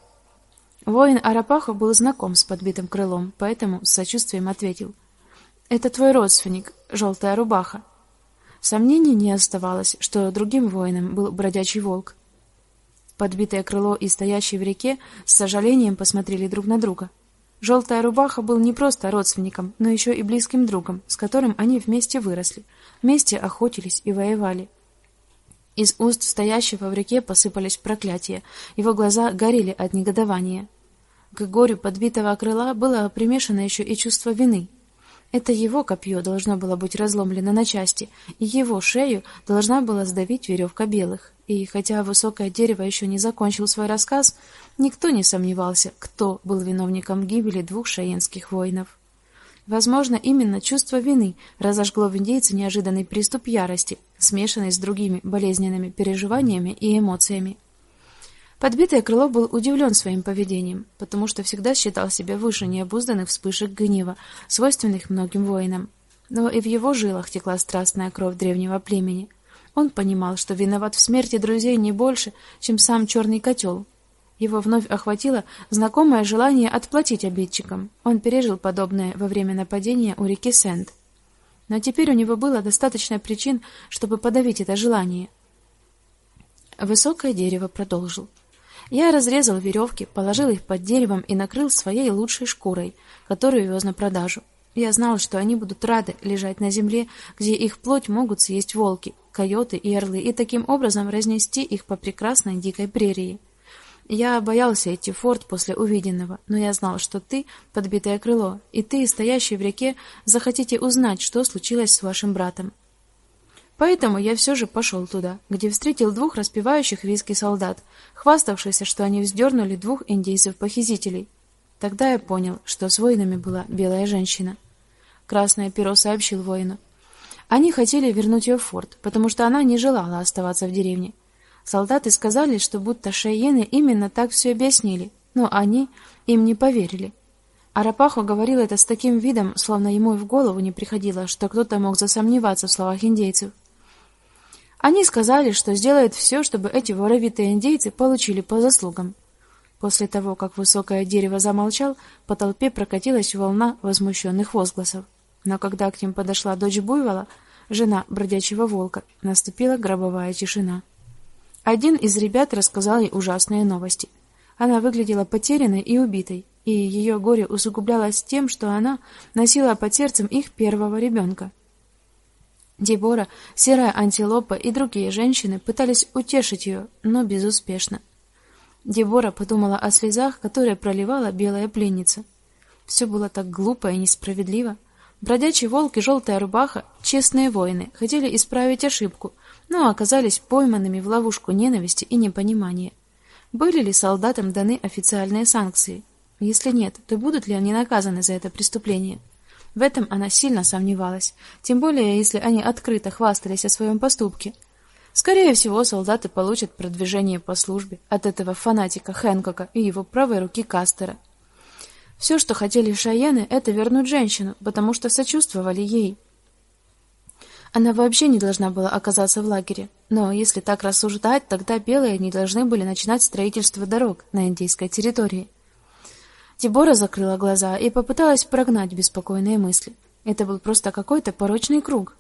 Воин Арапаха был знаком с подбитым крылом, поэтому с сочувствием ответил: "Это твой родственник, желтая рубаха". Сомнений не оставалось, что другим воином был бродячий волк. Подбитое крыло и стоящий в реке с сожалением посмотрели друг на друга. Желтая рубаха был не просто родственником, но еще и близким другом, с которым они вместе выросли, вместе охотились и воевали. Из уст стоящего в реке посыпались проклятия. Его глаза горели от негодования. К горю подбитого крыла было примешано еще и чувство вины. Это его копье должно было быть разломлено на части, и его шею должна была сдавить веревка белых. И хотя высокое дерево еще не закончил свой рассказ, никто не сомневался, кто был виновником гибели двух шаенских воинов. Возможно, именно чувство вины разожгло в индейце неожиданный приступ ярости, смешанный с другими болезненными переживаниями и эмоциями. Подбитое крыло был удивлен своим поведением, потому что всегда считал себя выше необузданных вспышек гнева, свойственных многим воинам. Но и в его жилах текла страстная кровь древнего племени. Он понимал, что виноват в смерти друзей не больше, чем сам черный котел. Его вновь охватило знакомое желание отплатить обидчикам. Он пережил подобное во время нападения у реки Сент. Но теперь у него было достаточно причин, чтобы подавить это желание. Высокое дерево продолжил: я разрезал веревки, положил их под деревом и накрыл своей лучшей шкурой, которую вез на продажу. Я знал, что они будут рады лежать на земле, где их плоть могут съесть волки, койоты и орлы, и таким образом разнести их по прекрасной дикой прерии. Я боялся идти в форт после увиденного, но я знал, что ты подбитое крыло, и ты, стоящий в реке, захотите узнать, что случилось с вашим братом. Поэтому я все же пошел туда, где встретил двух распевающих виски солдат, хваставшихся, что они вздернули двух индейцев-похитителей. Тогда я понял, что с воинами была белая женщина. Красное перо сообщил воину. Они хотели вернуть ее в форт, потому что она не желала оставаться в деревне. Солдаты сказали, что будто шайены именно так все объяснили, но они им не поверили. Арапахо говорил это с таким видом, словно ему и в голову не приходило, что кто-то мог засомневаться в словах индейцев. Они сказали, что сделают все, чтобы эти воровитые индейцы получили по заслугам. После того, как высокое дерево замолчал, по толпе прокатилась волна возмущенных возгласов. Но когда к ним подошла дочь буйвола, жена бродячего волка, наступила гробовая тишина. Один из ребят рассказал ей ужасные новости. Она выглядела потерянной и убитой, и ее горе усугублялось тем, что она носила под сердцем их первого ребенка. Дебора, серая антилопа и другие женщины пытались утешить ее, но безуспешно. Дебора подумала о слезах, которые проливала белая пленница. Все было так глупо и несправедливо. Бродячий волк и желтая рубаха, честные воины, хотели исправить ошибку, но оказались пойманными в ловушку ненависти и непонимания. Были ли солдатам даны официальные санкции? Если нет, то будут ли они наказаны за это преступление? В этом она сильно сомневалась, тем более если они открыто хвастались о своем поступке. Скорее всего, солдаты получат продвижение по службе от этого фанатика Хэнкока и его правой руки Кастера. Все, что хотели шаены, это вернуть женщину, потому что сочувствовали ей. Она вообще не должна была оказаться в лагере. Но если так рассуждать, тогда белые не должны были начинать строительство дорог на индейской территории. Дебора закрыла глаза и попыталась прогнать беспокойные мысли. Это был просто какой-то порочный круг.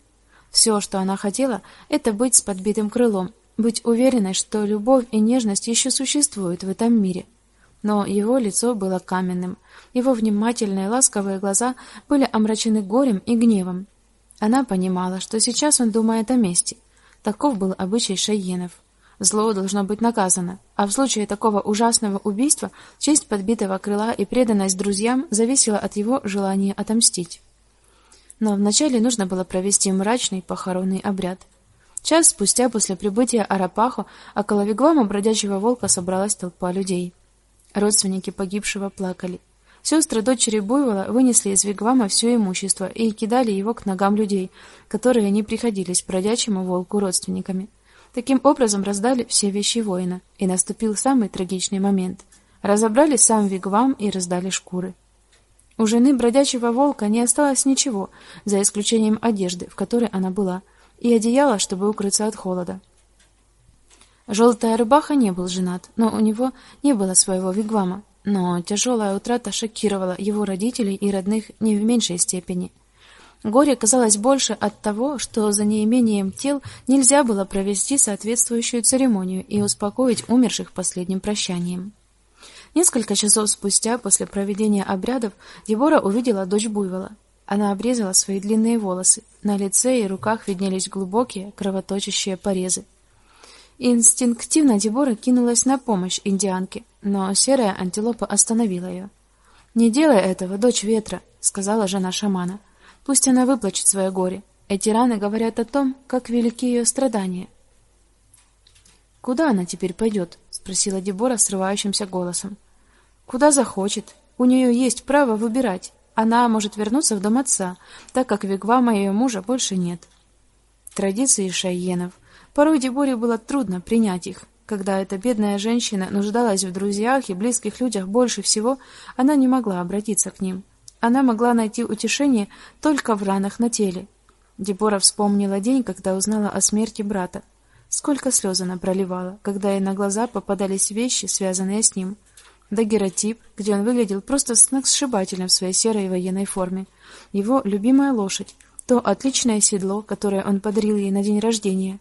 Все, что она хотела, это быть с подбитым крылом, быть уверенной, что любовь и нежность еще существуют в этом мире. Но его лицо было каменным, его внимательные ласковые глаза были омрачены горем и гневом. Она понимала, что сейчас он думает о мести. Таков был обычай шайенов. Зло должно быть наказано, а в случае такого ужасного убийства честь подбитого крыла и преданность друзьям зависела от его желания отомстить. Но вначале нужно было провести мрачный похоронный обряд. Час спустя после прибытия Арапахо около вигвама бродячего волка собралась толпа людей. Родственники погибшего плакали. Сестры дочери Буйвола вынесли из вигвама все имущество и кидали его к ногам людей, которые не приходились бродячему волку родственниками. Таким образом раздали все вещи воина, и наступил самый трагичный момент. Разобрали сам вигвам и раздали шкуры. У жены бродячего волка не осталось ничего, за исключением одежды, в которой она была, и одеяла, чтобы укрыться от холода. Желтая рубаха не был женат, но у него не было своего вигвама, но тяжелая утрата шокировала его родителей и родных не в меньшей степени. Горе казалось больше от того, что за неимением тел нельзя было провести соответствующую церемонию и успокоить умерших последним прощанием. Несколько часов спустя после проведения обрядов Дебора увидела дочь Буйвола. Она обрезала свои длинные волосы. На лице и руках виднелись глубокие кровоточащие порезы. Инстинктивно Дебора кинулась на помощь индианке, но серая антилопа остановила ее. "Не делай этого, дочь ветра", сказала жена шамана. Пусть она выплачет свое горе. Эти раны говорят о том, как велики ее страдания. Куда она теперь пойдет?» — спросила Дебора срывающимся голосом. Куда захочет. У нее есть право выбирать. Она может вернуться в дом отца, так как вигвама ее мужа больше нет. Традиции шайенов. Порой Деборе было трудно принять их. Когда эта бедная женщина нуждалась в друзьях и близких людях больше всего, она не могла обратиться к ним. Она могла найти утешение только в ранах на теле. Дебора вспомнила день, когда узнала о смерти брата. Сколько слез она проливала, когда ей на глаза попадались вещи, связанные с ним. Дагеротип, где он выглядел просто сногсшибательно в своей серой военной форме. Его любимая лошадь, то отличное седло, которое он подарил ей на день рождения.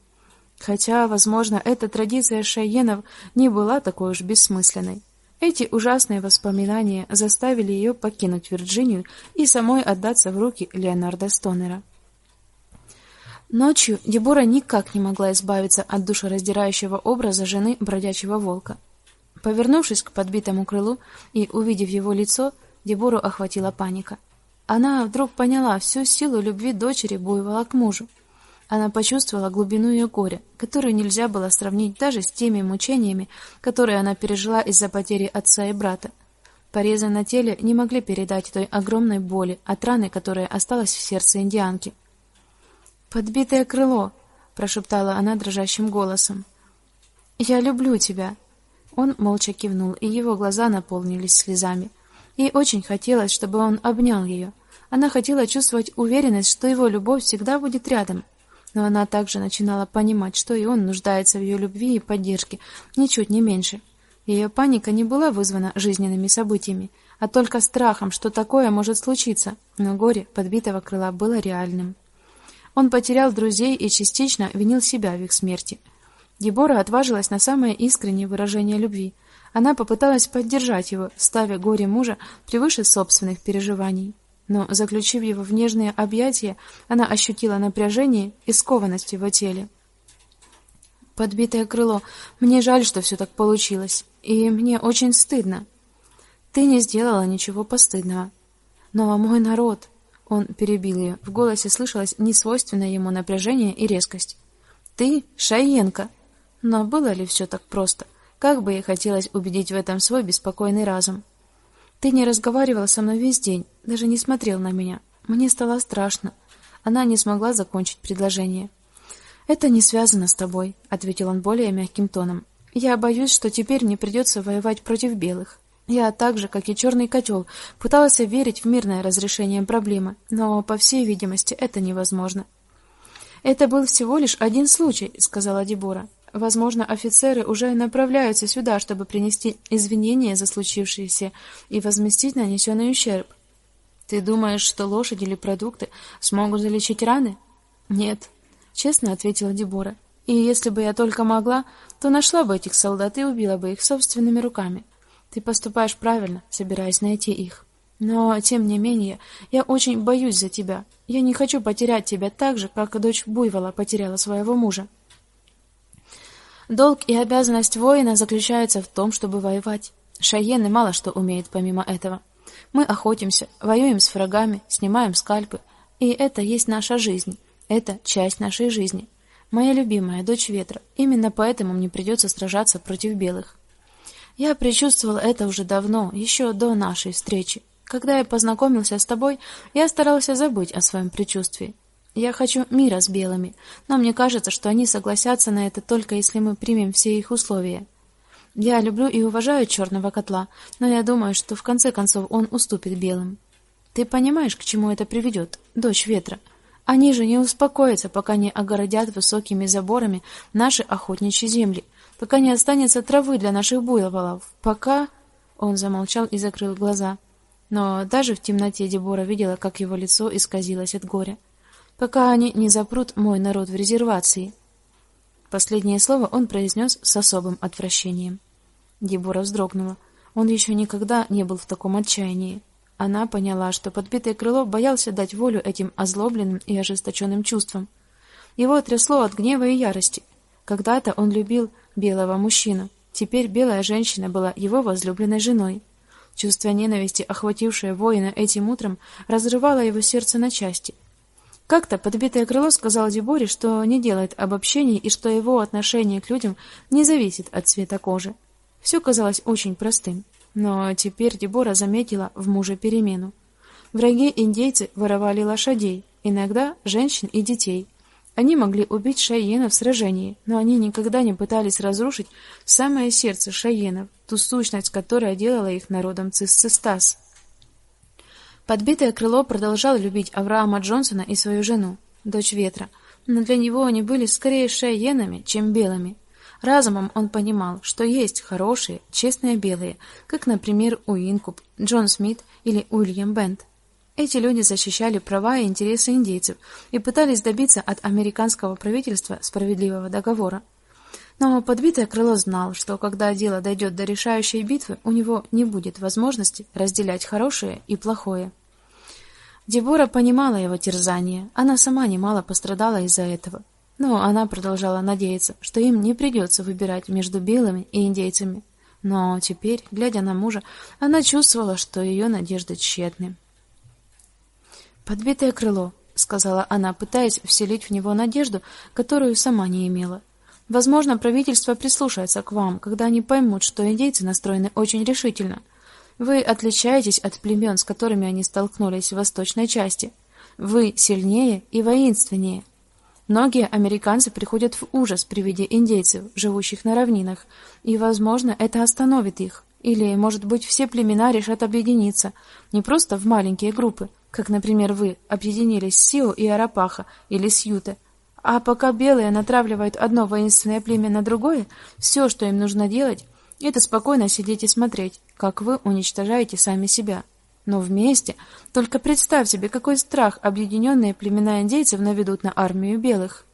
Хотя, возможно, эта традиция шайенов не была такой уж бессмысленной. Эти ужасные воспоминания заставили ее покинуть Вирджинию и самой отдаться в руки Леонарда Стонера. Ночью Дебора никак не могла избавиться от душераздирающего образа жены бродячего волка. Повернувшись к подбитому крылу и увидев его лицо, Дебору охватила паника. Она вдруг поняла всю силу любви дочери Буйвола к мужу. Она почувствовала глубину ее горя, которую нельзя было сравнить даже с теми мучениями, которые она пережила из-за потери отца и брата. Порезы на теле не могли передать той огромной боли от раны, которая осталась в сердце индианки. "Подбитое крыло", прошептала она дрожащим голосом. "Я люблю тебя". Он молча кивнул, и его глаза наполнились слезами. Ей очень хотелось, чтобы он обнял ее. Она хотела чувствовать уверенность, что его любовь всегда будет рядом. Но она также начинала понимать, что и он нуждается в ее любви и поддержке, ничуть не меньше. Ее паника не была вызвана жизненными событиями, а только страхом, что такое может случиться. Но горе подбитого крыла было реальным. Он потерял друзей и частично винил себя в их смерти. Дебора отважилась на самое искреннее выражение любви. Она попыталась поддержать его, ставя горе мужа превыше собственных переживаний. Но, заключив его в нежные объятия, она ощутила напряжение и скованность его теле. Подбитое крыло. Мне жаль, что все так получилось, и мне очень стыдно. Ты не сделала ничего постыдного. Но мой народ, он перебил ее. В голосе слышалось несвойственное ему напряжение и резкость. Ты Шаенко. Но было ли все так просто? Как бы ей хотелось убедить в этом свой беспокойный разум. Ты не разговаривал со мной весь день, даже не смотрел на меня. Мне стало страшно. Она не смогла закончить предложение. Это не связано с тобой, ответил он более мягким тоном. Я боюсь, что теперь мне придется воевать против белых. Я так же, как и черный котел, пыталась верить в мирное разрешение проблемы, но по всей видимости, это невозможно. Это был всего лишь один случай, сказала Дебора. Возможно, офицеры уже направляются сюда, чтобы принести извинения за случившееся и возместить нанесенный ущерб. Ты думаешь, что лошади или продукты смогут залечить раны? Нет, честно ответила Дебора. И если бы я только могла, то нашла бы этих солдат и убила бы их собственными руками. Ты поступаешь правильно, собираясь найти их. Но тем не менее, я очень боюсь за тебя. Я не хочу потерять тебя так же, как дочь Буйвола потеряла своего мужа. Долг и обязанность воина заключается в том, чтобы воевать. Шаены мало что умеют помимо этого. Мы охотимся, воюем с врагами, снимаем скальпы, и это есть наша жизнь. Это часть нашей жизни. Моя любимая дочь ветра. Именно поэтому мне придется сражаться против белых. Я предчувствовал это уже давно, еще до нашей встречи. Когда я познакомился с тобой, я старался забыть о своем предчувствии. Я хочу мира с белыми, но мне кажется, что они согласятся на это только если мы примем все их условия. Я люблю и уважаю черного котла, но я думаю, что в конце концов он уступит белым. Ты понимаешь, к чему это приведет, дочь ветра? Они же не успокоятся, пока не огородят высокими заборами наши охотничьи земли пока не останется травы для наших буйволов. Пока он замолчал и закрыл глаза. Но даже в темноте Дебора видела, как его лицо исказилось от горя. Пока они не запрут мой народ в резервации. Последнее слово он произнес с особым отвращением. Дебора вздрогнула. Он еще никогда не был в таком отчаянии. Она поняла, что подбитое крыло боялся дать волю этим озлобленным и ожесточенным чувствам. Его трясло от гнева и ярости. Когда-то он любил белого мужчину. Теперь белая женщина была его возлюбленной женой. Чувство ненависти, охватившее воина этим утром, разрывало его сердце на части. Как-то подбитое крыло сказал Деборе, что не делает обобщений и что его отношение к людям не зависит от цвета кожи. Все казалось очень простым, но теперь Дебора заметила в муже перемену. Враги индейцы воровали лошадей, иногда женщин и детей. Они могли убить шаенов в сражении, но они никогда не пытались разрушить самое сердце шаенов, ту сущность, которая делала их народом Цисцистас. Подбитое крыло продолжало любить Авраама Джонсона и свою жену, дочь ветра, но для него они были скорее шаенами, чем белыми. Разумом он понимал, что есть хорошие, честные белые, как, например, Уинкуб, Джон Смит или Уильям Бент. Эти люди защищали права и интересы индейцев и пытались добиться от американского правительства справедливого договора. Но подбитое крыло знал, что когда дело дойдет до решающей битвы, у него не будет возможности разделять хорошее и плохое. Дебора понимала его терзание, она сама немало пострадала из-за этого. Но она продолжала надеяться, что им не придется выбирать между белыми и индейцами. Но теперь, глядя на мужа, она чувствовала, что ее надежды тщетны. Подбитое крыло, сказала она, пытаясь вселить в него надежду, которую сама не имела. Возможно, правительство прислушается к вам, когда они поймут, что индейцы настроены очень решительно. Вы отличаетесь от племен, с которыми они столкнулись в восточной части. Вы сильнее и воинственнее. Многие американцы приходят в ужас при виде индейцев, живущих на равнинах, и, возможно, это остановит их. Или, может быть, все племена решат объединиться, не просто в маленькие группы, как, например, вы объединились с Сио и Арапаха или с Юте. А пока белые натравливают одно воинственное племя на другое, все, что им нужно делать, это спокойно сидеть и смотреть, как вы уничтожаете сами себя. Но вместе, только представь себе, какой страх объединенные племена индейцев наведут на армию белых.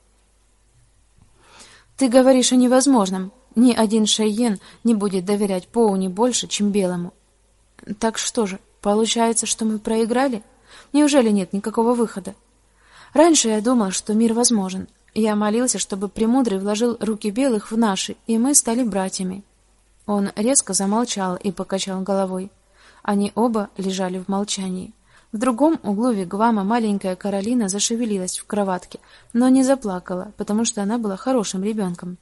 Ты говоришь о невозможном. Ни один шайен не будет доверять Поуни больше, чем белому. Так что же, получается, что мы проиграли? Неужели нет никакого выхода? Раньше я думал, что мир возможен. Я молился, чтобы Премудрый вложил руки белых в наши, и мы стали братьями. Он резко замолчал и покачал головой. Они оба лежали в молчании. В другом углу вигвама маленькая Каролина зашевелилась в кроватке, но не заплакала, потому что она была хорошим ребенком.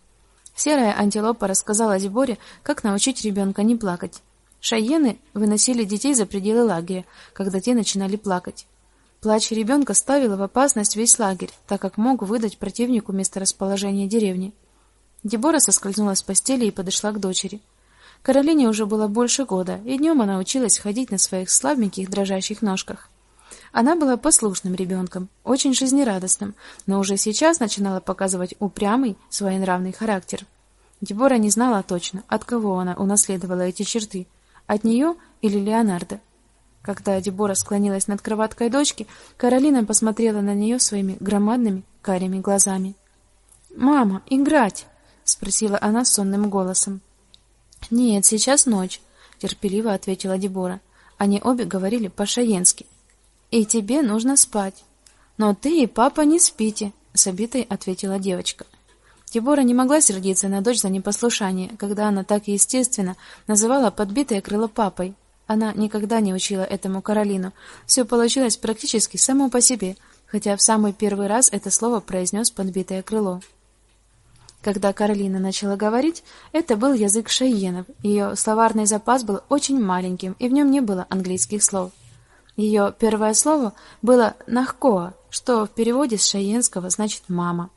Серая антилопа рассказала Зиборе, как научить ребенка не плакать. Шайены выносили детей за пределы лагеря, когда те начинали плакать. Плач ребенка ставил в опасность весь лагерь, так как мог выдать противнику месторасположение деревни. Дебора соскользнула с постели и подошла к дочери. Каролине уже было больше года, и днем она училась ходить на своих слабеньких дрожащих ножках. Она была послушным ребенком, очень жизнерадостным, но уже сейчас начинала показывать упрямый, своенравный характер. Дебора не знала точно, от кого она унаследовала эти черты, от нее или Леонардо. Когда Дебора склонилась над кроваткой дочки, Каролина посмотрела на нее своими громадными карими глазами. "Мама, играть?" спросила она сонным голосом. Нет, сейчас ночь, терпеливо ответила Дебора. Они обе говорили по-шаенски. И тебе нужно спать. Но ты и папа не спите, с обитой ответила девочка. Дебора не могла сердиться на дочь за непослушание, когда она так естественно называла подбитое крыло папой. Она никогда не учила этому Каролину. Все получилось практически само по себе, хотя в самый первый раз это слово произнес подбитое крыло. Когда Каролина начала говорить, это был язык шайенов. Ее словарный запас был очень маленьким, и в нем не было английских слов. Ее первое слово было нахкоа, что в переводе с шайенского значит мама.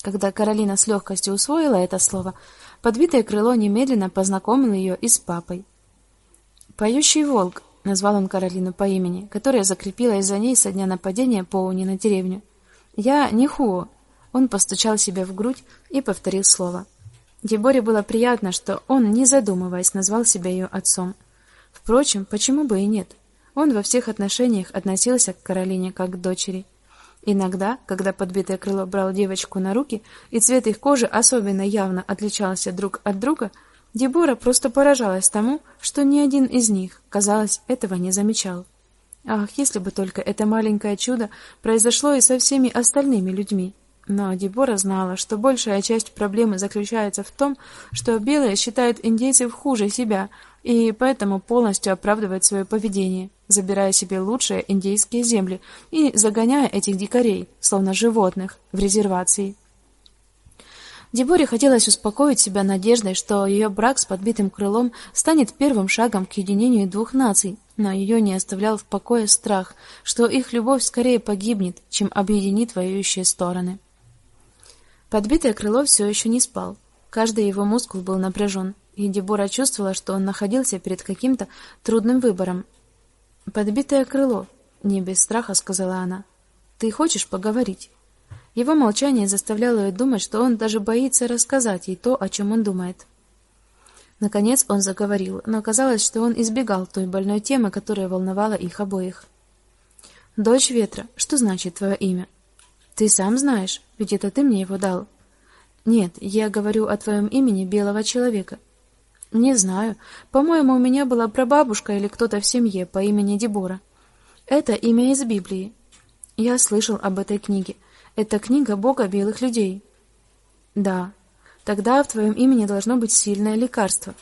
Когда Каролина с легкостью усвоила это слово, подбитое крыло немедленно познакомило ее и с папой. Поющий волк назвал он Каролину по имени, которое закрепилось за ней со дня нападения Поуни на деревню. Я не Хуо, он постучал себя в грудь и повторил слово. Деборе было приятно, что он, не задумываясь, назвал себя ее отцом. Впрочем, почему бы и нет? Он во всех отношениях относился к Каролине как к дочери. Иногда, когда подбитое крыло брал девочку на руки, и цвет их кожи особенно явно отличался друг от друга, Дебора просто поражалась тому, что ни один из них, казалось, этого не замечал. Ах, если бы только это маленькое чудо произошло и со всеми остальными людьми. Но Дебора знала, что большая часть проблемы заключается в том, что белые считают индейцев хуже себя и поэтому полностью оправдывают свое поведение, забирая себе лучшие индейские земли и загоняя этих дикарей, словно животных, в резервации. Деборе хотелось успокоить себя надеждой, что ее брак с подбитым крылом станет первым шагом к единению двух наций, но ее не оставлял в покое страх, что их любовь скорее погибнет, чем объединит воюющие стороны. Подбитое крыло все еще не спал. Каждый его мускул был напряжен, и Дебора чувствовала, что он находился перед каким-то трудным выбором. Подбитое крыло, не без страха сказала она. Ты хочешь поговорить? Его молчание заставляло ее думать, что он даже боится рассказать ей то, о чем он думает. Наконец он заговорил, но оказалось, что он избегал той больной темы, которая волновала их обоих. Дочь ветра, что значит твое имя? Ты сам знаешь, ведь это ты мне его дал. Нет, я говорю о твоем имени белого человека. Не знаю. По-моему, у меня была прабабушка или кто-то в семье по имени Дебора. Это имя из Библии. Я слышал об этой книге. Это книга Бога белых людей. Да. Тогда в твоем имени должно быть сильное лекарство.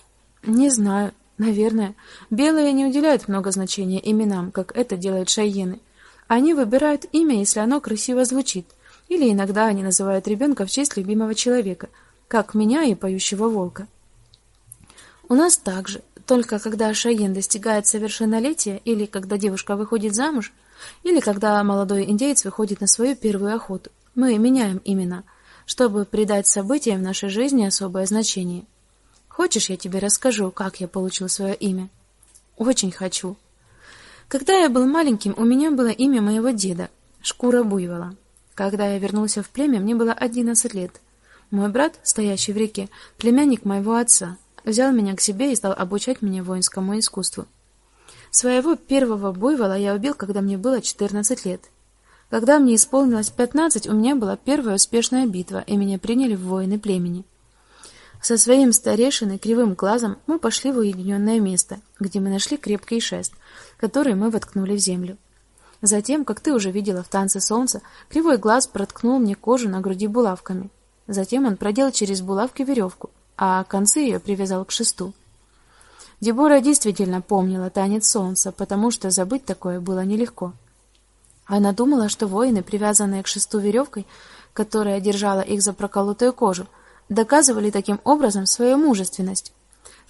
Не знаю, наверное. Белые не уделяют много значения именам, как это делают шайены. Они выбирают имя, если оно красиво звучит, или иногда они называют ребенка в честь любимого человека, как меня и поющего волка. У нас также, только когда шайен достигает совершеннолетия или когда девушка выходит замуж, или когда молодой индейец выходит на свою первую охоту, мы меняем имена, чтобы придать событиям нашей жизни особое значение. Хочешь, я тебе расскажу, как я получил свое имя? Очень хочу. Когда я был маленьким, у меня было имя моего деда Шкура буйвола. Когда я вернулся в племя, мне было одиннадцать лет. Мой брат, стоящий в реке, племянник моего отца, взял меня к себе и стал обучать меня воинскому искусству. Своего первого буйвола я убил, когда мне было четырнадцать лет. Когда мне исполнилось пятнадцать, у меня была первая успешная битва, и меня приняли в воины племени. Со своим старейшиной кривым глазом мы пошли в уединенное место, где мы нашли крепкий шест, который мы воткнули в землю. Затем, как ты уже видела в танце солнца, кривой глаз проткнул мне кожу на груди булавками. Затем он продел через булавки веревку, а концы ее привязал к шесту. Дебора действительно помнила танец солнца, потому что забыть такое было нелегко. Она думала, что воины, привязанные к шесту веревкой, которая держала их за проколотую кожу, доказывали таким образом свою мужественность.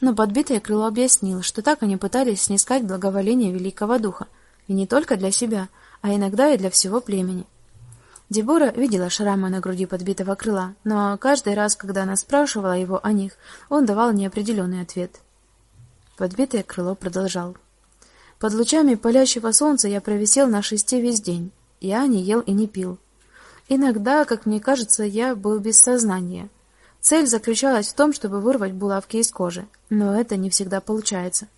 Но подбитое крыло объяснило, что так они пытались снискать благоволение великого духа, и не только для себя, а иногда и для всего племени. Дебора видела шрамы на груди подбитого крыла, но каждый раз, когда она спрашивала его о них, он давал неопределенный ответ. Подбитое крыло продолжал: Под лучами палящего солнца я провисел на шесте весь день. Я не ел и не пил. Иногда, как мне кажется, я был без сознания. Цель заключалась в том, чтобы вырвать булавки из кожи, но это не всегда получается.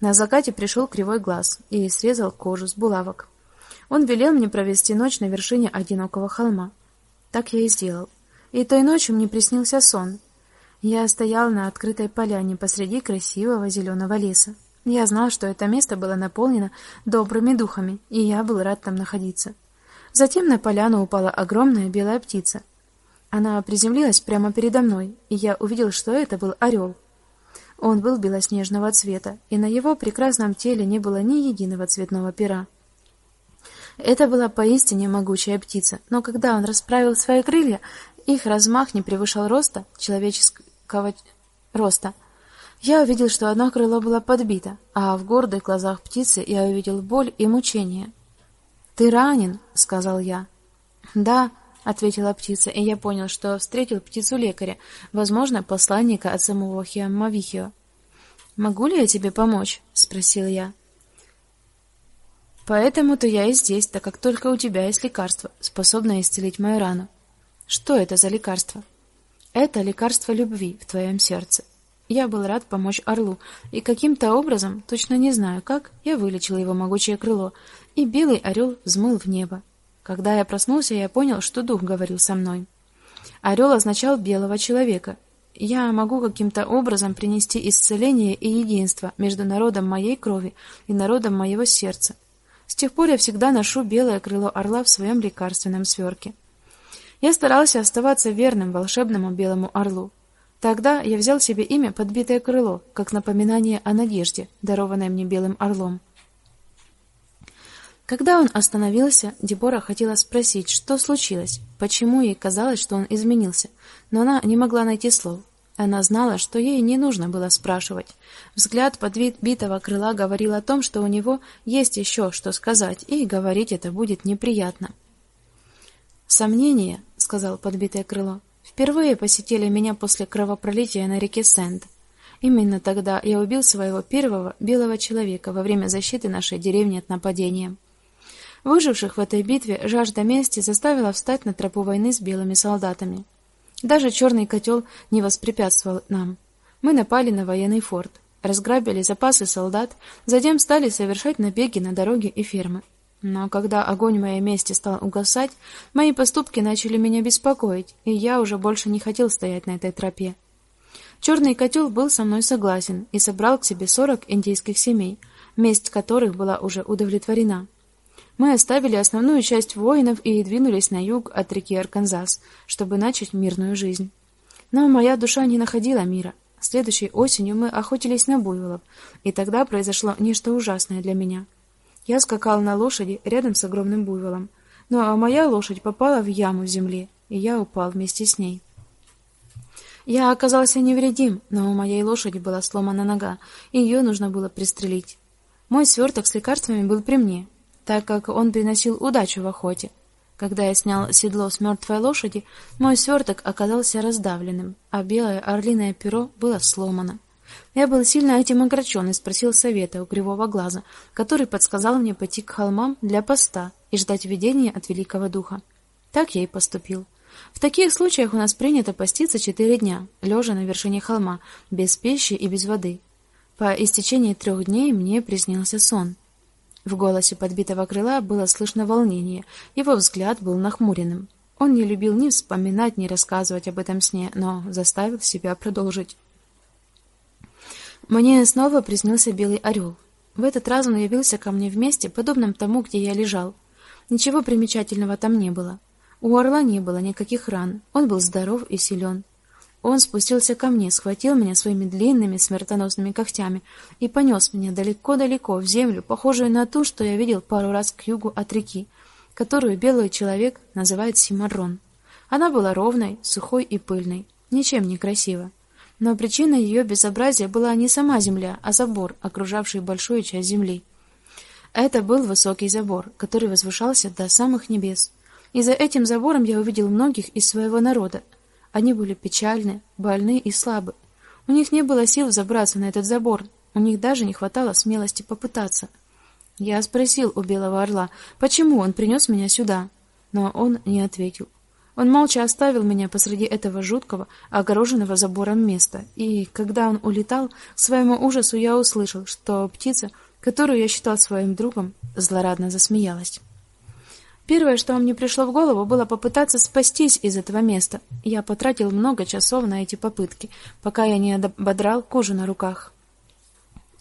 На закате пришел кривой глаз и срезал кожу с булавок. Он велел мне провести ночь на вершине одинокого холма. Так я и сделал. И той ночью мне приснился сон. Я стоял на открытой поляне посреди красивого зеленого леса. Я знал, что это место было наполнено добрыми духами, и я был рад там находиться. Затем на поляну упала огромная белая птица — она приземлилась прямо передо мной, и я увидел, что это был орел. Он был белоснежного цвета, и на его прекрасном теле не было ни единого цветного пера. Это была поистине могучая птица, но когда он расправил свои крылья, их размах не превышал роста человеческого роста. Я увидел, что одно крыло было подбито, а в гордых глазах птицы я увидел боль и мучение. "Ты ранен", сказал я. "Да", ответила птица, и я понял, что встретил птицу лекаря, возможно, посланника от самого Хиаммавихио. "Могу ли я тебе помочь?" спросил я. Поэтому-то я и здесь, так как только у тебя есть лекарство, способное исцелить мою рану. Что это за лекарство? Это лекарство любви в твоем сердце. Я был рад помочь орлу, и каким-то образом, точно не знаю как, я вылечил его могучее крыло, и белый орел взмыл в небо. Когда я проснулся, я понял, что дух говорил со мной. Орел означал белого человека. Я могу каким-то образом принести исцеление и единство между народом моей крови и народом моего сердца. С тех пор я всегда ношу белое крыло орла в своем лекарственном сверке. Я старался оставаться верным волшебному белому орлу. Тогда я взял себе имя Подбитое крыло, как напоминание о надежде, дарованной мне белым орлом. Когда он остановился, Дебора хотела спросить, что случилось, почему ей казалось, что он изменился, но она не могла найти слов. Она знала, что ей не нужно было спрашивать. Взгляд подбитого крыла говорил о том, что у него есть еще что сказать, и говорить это будет неприятно. Сомнения, сказал подбитое крыло. Впервые посетили меня после кровопролития на реке Сент. Именно тогда я убил своего первого белого человека во время защиты нашей деревни от нападения. Выживших в этой битве жажда мести заставила встать на тропу войны с белыми солдатами. Даже черный котел не воспрепятствовал нам. Мы напали на военный форт, разграбили запасы солдат, затем стали совершать набеги на дороги и фермы. Но когда огонь моей мести стал угасать, мои поступки начали меня беспокоить, и я уже больше не хотел стоять на этой тропе. Черный котел был со мной согласен и собрал к себе сорок индейских семей, месть которых была уже удовлетворена. Мы оставили основную часть воинов и двинулись на юг от реки Арканзас, чтобы начать мирную жизнь. Но моя душа не находила мира. Следующей осенью мы охотились на буйволов, и тогда произошло нечто ужасное для меня. Я скакал на лошади рядом с огромным буйволом, но а моя лошадь попала в яму в земле, и я упал вместе с ней. Я оказался невредим, но у моей лошади была сломана нога, и ее нужно было пристрелить. Мой сверток с лекарствами был при мне, так как он приносил удачу в охоте. Когда я снял седло с мертвой лошади, мой сверток оказался раздавленным, а белое орлиное перо было сломано. Я был сильно этим огорчен и спросил совета у Кривого Глаза, который подсказал мне пойти к холмам для поста и ждать видения от Великого Духа. Так я и поступил. В таких случаях у нас принято поститься четыре дня, лежа на вершине холма, без пищи и без воды. По истечении трех дней мне приснился сон. В голосе подбитого крыла было слышно волнение, его взгляд был нахмуренным. Он не любил ни вспоминать, ни рассказывать об этом сне, но заставил себя продолжить. Мне снова приснился белый орел. В этот раз он явился ко мне в месте, подобном тому, где я лежал. Ничего примечательного там не было. У орла не было никаких ран. Он был здоров и силен. Он спустился ко мне, схватил меня своими длинными смертоносными когтями и понес меня далеко-далеко в землю, похожую на ту, что я видел пару раз к югу от реки, которую белый человек называет Симаррон. Она была ровной, сухой и пыльной, ничем не красива. Но причиной ее безобразия была не сама земля, а забор, окружавший большую часть земли. Это был высокий забор, который возвышался до самых небес. И за этим забором я увидел многих из своего народа, они были печальны, больны и слабы. У них не было сил забраться на этот забор. У них даже не хватало смелости попытаться. Я спросил у белого орла, почему он принес меня сюда, но он не ответил. Он молча оставил меня посреди этого жуткого, огороженного забором места, и когда он улетал, к своему ужасу я услышал, что птица, которую я считал своим другом, злорадно засмеялась. Первое, что мне пришло в голову, было попытаться спастись из этого места. Я потратил много часов на эти попытки, пока я не ободрал кожу на руках.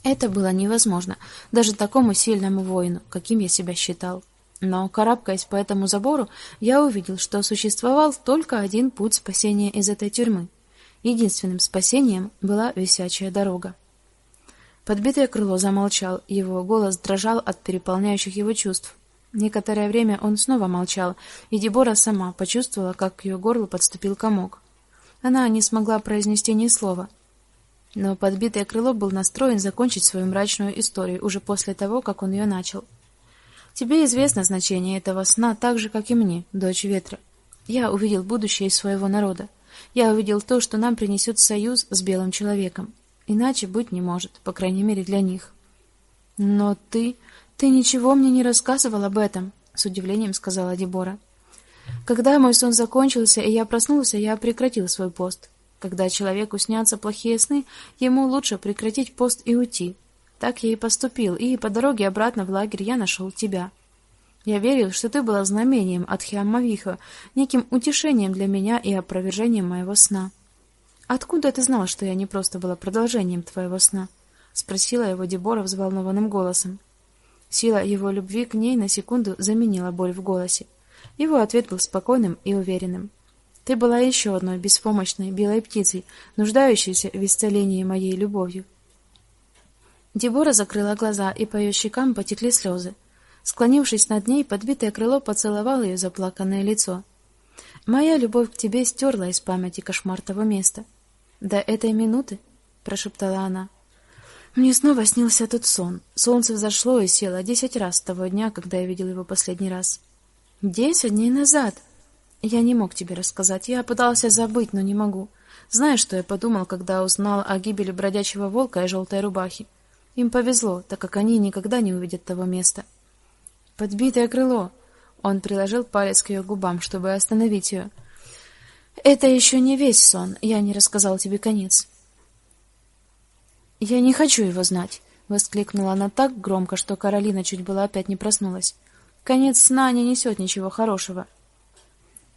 Это было невозможно, даже такому сильному воину, каким я себя считал. Но, карабкаясь по этому забору, я увидел, что существовал только один путь спасения из этой тюрьмы. Единственным спасением была висячая дорога. Подбитое крыло замолчал, его голос дрожал от переполняющих его чувств. Некоторое время он снова молчал, и Дебора сама почувствовала, как к ее горлу подступил комок. Она не смогла произнести ни слова. Но подбитое крыло был настроен закончить свою мрачную историю уже после того, как он ее начал. Тебе известно значение этого сна так же, как и мне, дочь ветра. Я увидел будущее своего народа. Я увидел то, что нам принесет союз с белым человеком. Иначе быть не может, по крайней мере, для них. Но ты ты ничего мне не рассказывал об этом, с удивлением сказала Дебора. Когда мой сон закончился и я проснулся, я прекратил свой пост. Когда человеку снятся плохие сны, ему лучше прекратить пост и уйти. Так я и поступил, и по дороге обратно в лагерь я нашел тебя. Я верил, что ты была знамением от Хиаммавиха, неким утешением для меня и опровержением моего сна. Откуда ты знал, что я не просто была продолжением твоего сна? спросила его Дебора взволнованным голосом. Сила его любви к ней на секунду заменила боль в голосе. Его ответ был спокойным и уверенным. Ты была еще одной беспомощной белой птицей, нуждающейся в исцелении моей любовью. Дебора закрыла глаза, и по ее щекам потекли слезы. Склонившись над ней, подбитое крыло поцеловало ее заплаканное лицо. Моя любовь к тебе стерла из памяти кошмар того места. До этой минуты, прошептала она. Мне снова снился тот сон. Солнце взошло и село десять раз с того дня, когда я видел его последний раз. Десять дней назад. Я не мог тебе рассказать. Я пытался забыть, но не могу. Знаешь, что я подумал, когда узнал о гибели бродячего волка и желтой рубахи? Им повезло, так как они никогда не увидят того места. Подбитое крыло. Он приложил палец к ее губам, чтобы остановить ее. Это еще не весь сон. Я не рассказал тебе конец. Я не хочу его знать, воскликнула она так громко, что Каролина чуть было опять не проснулась. Конец сна не несет ничего хорошего.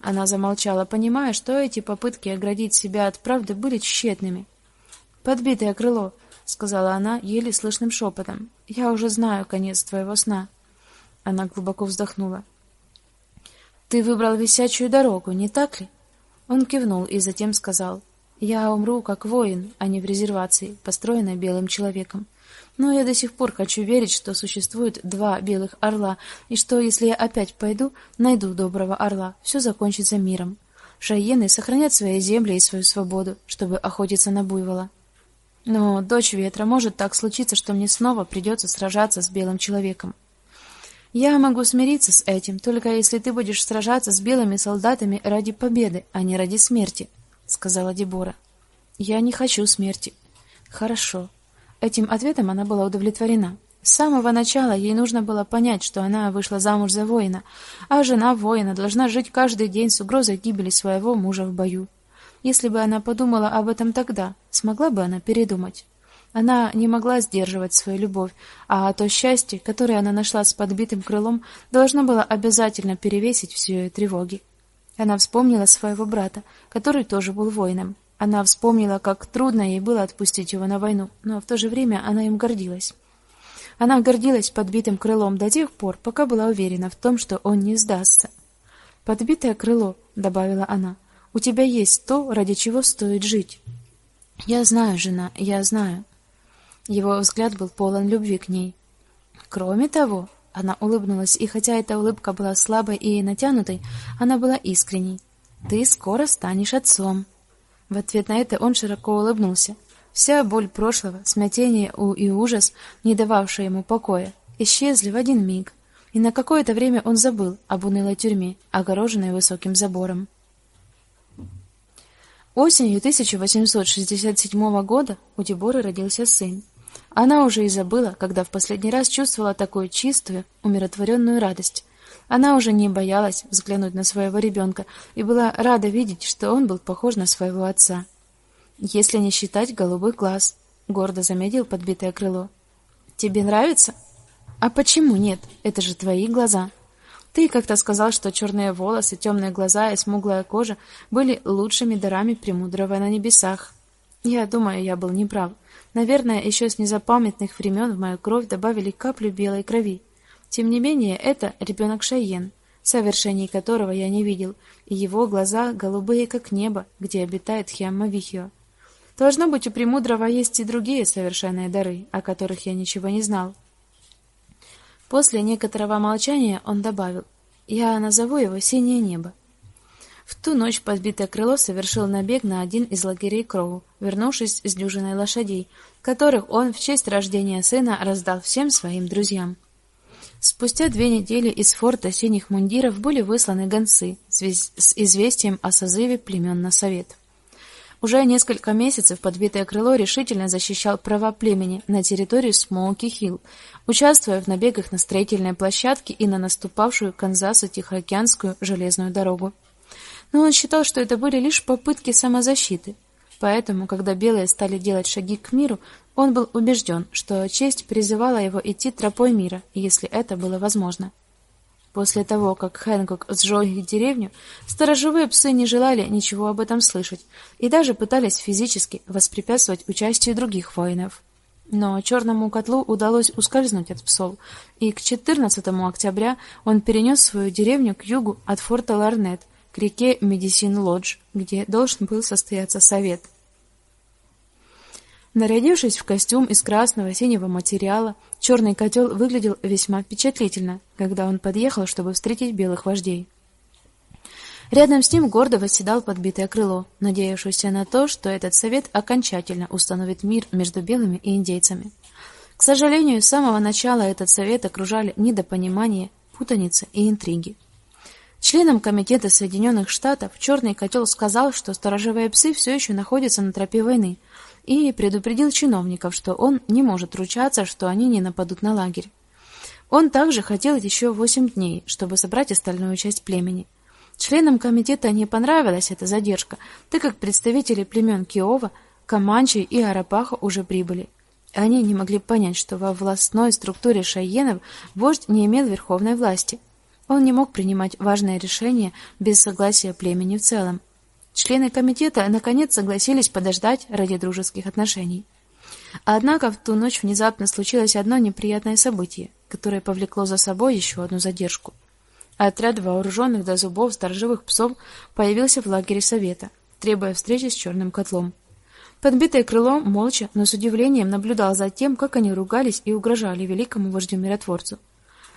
Она замолчала, понимая, что эти попытки оградить себя от правды были тщетными. Подбитое крыло, сказала она еле слышным шепотом. Я уже знаю конец твоего сна. Она глубоко вздохнула. Ты выбрал висячую дорогу, не так ли? Он кивнул и затем сказал: Я умру как воин, а не в резервации, построенной белым человеком. Но я до сих пор хочу верить, что существует два белых орла, и что, если я опять пойду, найду доброго орла, все закончится миром. Шайены сохранят свои земли и свою свободу, чтобы охотиться на буйвола. Но, дочь ветра, может так случиться, что мне снова придется сражаться с белым человеком. Я могу смириться с этим, только если ты будешь сражаться с белыми солдатами ради победы, а не ради смерти, сказала Дебора. Я не хочу смерти. Хорошо. Этим ответом она была удовлетворена. С самого начала ей нужно было понять, что она вышла замуж за воина, а жена воина должна жить каждый день с угрозой гибели своего мужа в бою. Если бы она подумала об этом тогда, смогла бы она передумать. Она не могла сдерживать свою любовь, а то счастье, которое она нашла с подбитым крылом, должно было обязательно перевесить все ее тревоги. Она вспомнила своего брата, который тоже был воином. Она вспомнила, как трудно ей было отпустить его на войну, но в то же время она им гордилась. Она гордилась подбитым крылом до тех пор, пока была уверена в том, что он не сдастся. Подбитое крыло, добавила она. У тебя есть то, ради чего стоит жить. Я знаю, жена, я знаю. Его взгляд был полон любви к ней. Кроме того, она улыбнулась, и хотя эта улыбка была слабой и натянутой, она была искренней. Ты скоро станешь отцом. В ответ на это он широко улыбнулся. Вся боль прошлого, смятение и ужас, не дававшие ему покоя, исчезли в один миг, и на какое-то время он забыл об унылой тюрьме, огороженной высоким забором. Осенью 1867 года у Деборы родился сын. Она уже и забыла, когда в последний раз чувствовала такую чистую, умиротворенную радость. Она уже не боялась взглянуть на своего ребенка и была рада видеть, что он был похож на своего отца если не считать голубых глаз, гордо заметил подбитое крыло. Тебе нравится? А почему нет? Это же твои глаза. Ты как-то сказал, что черные волосы, темные глаза и смуглая кожа были лучшими дарами премудрого на небесах. Я думаю, я был неправ. Наверное, еще с незапамятных времен в мою кровь добавили каплю белой крови. Тем не менее, это ребенок Шайен, совершений которого я не видел, и его глаза голубые, как небо, где обитает Хиаммавихио. Должно быть, у премудрого есть и другие совершенные дары, о которых я ничего не знал. После некоторого молчания он добавил: "Я назову его Синее небо". В ту ночь подбитое крыло совершил набег на один из лагерей Кроу, вернувшись с дюжиной лошадей, которых он в честь рождения сына раздал всем своим друзьям. Спустя две недели из форта синих мундиров были высланы гонцы с известием о созыве племен на совет. Уже несколько месяцев подбитое крыло решительно защищал права племени на территории Смоуки-Хилл, участвуя в набегах на строительные площадки и на наступавшую к Канзасу Тихоокеанскую железную дорогу. Но он считал, что это были лишь попытки самозащиты. Поэтому, когда белые стали делать шаги к миру, он был убежден, что честь призывала его идти тропой мира, если это было возможно. После того, как Хэнкок сжег их деревню, сторожевые псы не желали ничего об этом слышать и даже пытались физически воспрепятствовать участию других воинов. Но черному котлу удалось ускользнуть от псов, и к 14 октября он перенес свою деревню к югу от форта Ларнет, к реке Медисин-Лодж, где должен был состояться совет. Нарядившись в костюм из красного синего материала, черный котел выглядел весьма впечатлительно, когда он подъехал, чтобы встретить белых вождей. Рядом с ним гордо восседал подбитое крыло, надеявшееся на то, что этот совет окончательно установит мир между белыми и индейцами. К сожалению, с самого начала этот совет окружали недопонимание, путаница и интриги. Членам комитета Соединенных Штатов черный котел сказал, что сторожевые псы все еще находятся на тропе войны, и предупредил чиновников, что он не может ручаться, что они не нападут на лагерь. Он также хотел еще восемь дней, чтобы собрать остальную часть племени. Членам комитета не понравилась эта задержка, так как представители племен Киова, Каманчи и Арапаха уже прибыли. Они не могли понять, что во властной структуре шайенов вождь не имел верховной власти. Он не мог принимать важные решения без согласия племени в целом. Члены комитета наконец согласились подождать ради дружеских отношений. Однако в ту ночь внезапно случилось одно неприятное событие, которое повлекло за собой еще одну задержку. Отряд вооруженных до зубов сторожевых псов появился в лагере совета. требуя встречи с черным котлом. Подбитое крыло молча, но с удивлением наблюдал за тем, как они ругались и угрожали великому вождю-миротворцу.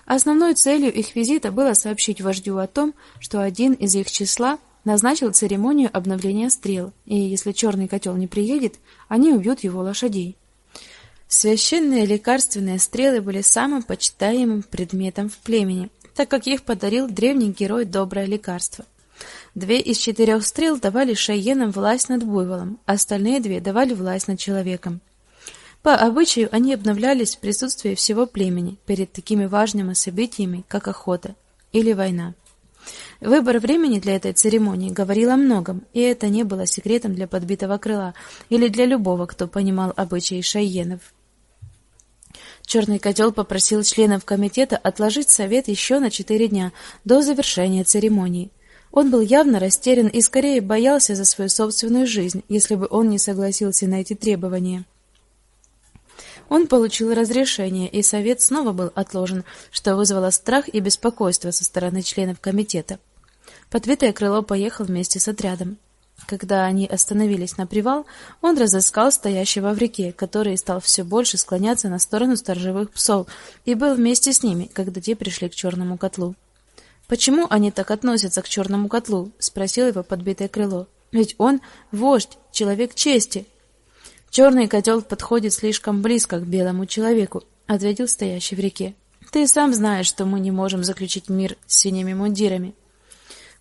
Основной целью их визита было сообщить вождю о том, что один из их числа назначил церемонию обновления стрел, и если черный котел не приедет, они убьют его лошадей. Священные лекарственные стрелы были самым почитаемым предметом в племени, так как их подарил древний герой Доброе лекарство. Две из четырех стрел давали шайенам власть над буйволом, остальные две давали власть над человеком. По обычаю они обновлялись в присутствии всего племени перед такими важными событиями, как охота или война. Выбор времени для этой церемонии говорил о многом, и это не было секретом для подбитого крыла или для любого, кто понимал обычаи шайенов. Черный котел попросил членов комитета отложить совет еще на четыре дня до завершения церемонии. Он был явно растерян и скорее боялся за свою собственную жизнь, если бы он не согласился на эти требования. Он получил разрешение, и совет снова был отложен, что вызвало страх и беспокойство со стороны членов комитета. Подвитое крыло поехал вместе с отрядом. Когда они остановились на привал, он разыскал стоящего в реке, который стал все больше склоняться на сторону сторожевых псов, и был вместе с ними, когда те пришли к черному котлу. Почему они так относятся к черному котлу? спросил его подбитое крыло. Ведь он вождь, человек чести, Черный котел подходит слишком близко к белому человеку, ответил стоящий в реке. Ты сам знаешь, что мы не можем заключить мир с синими мундирами.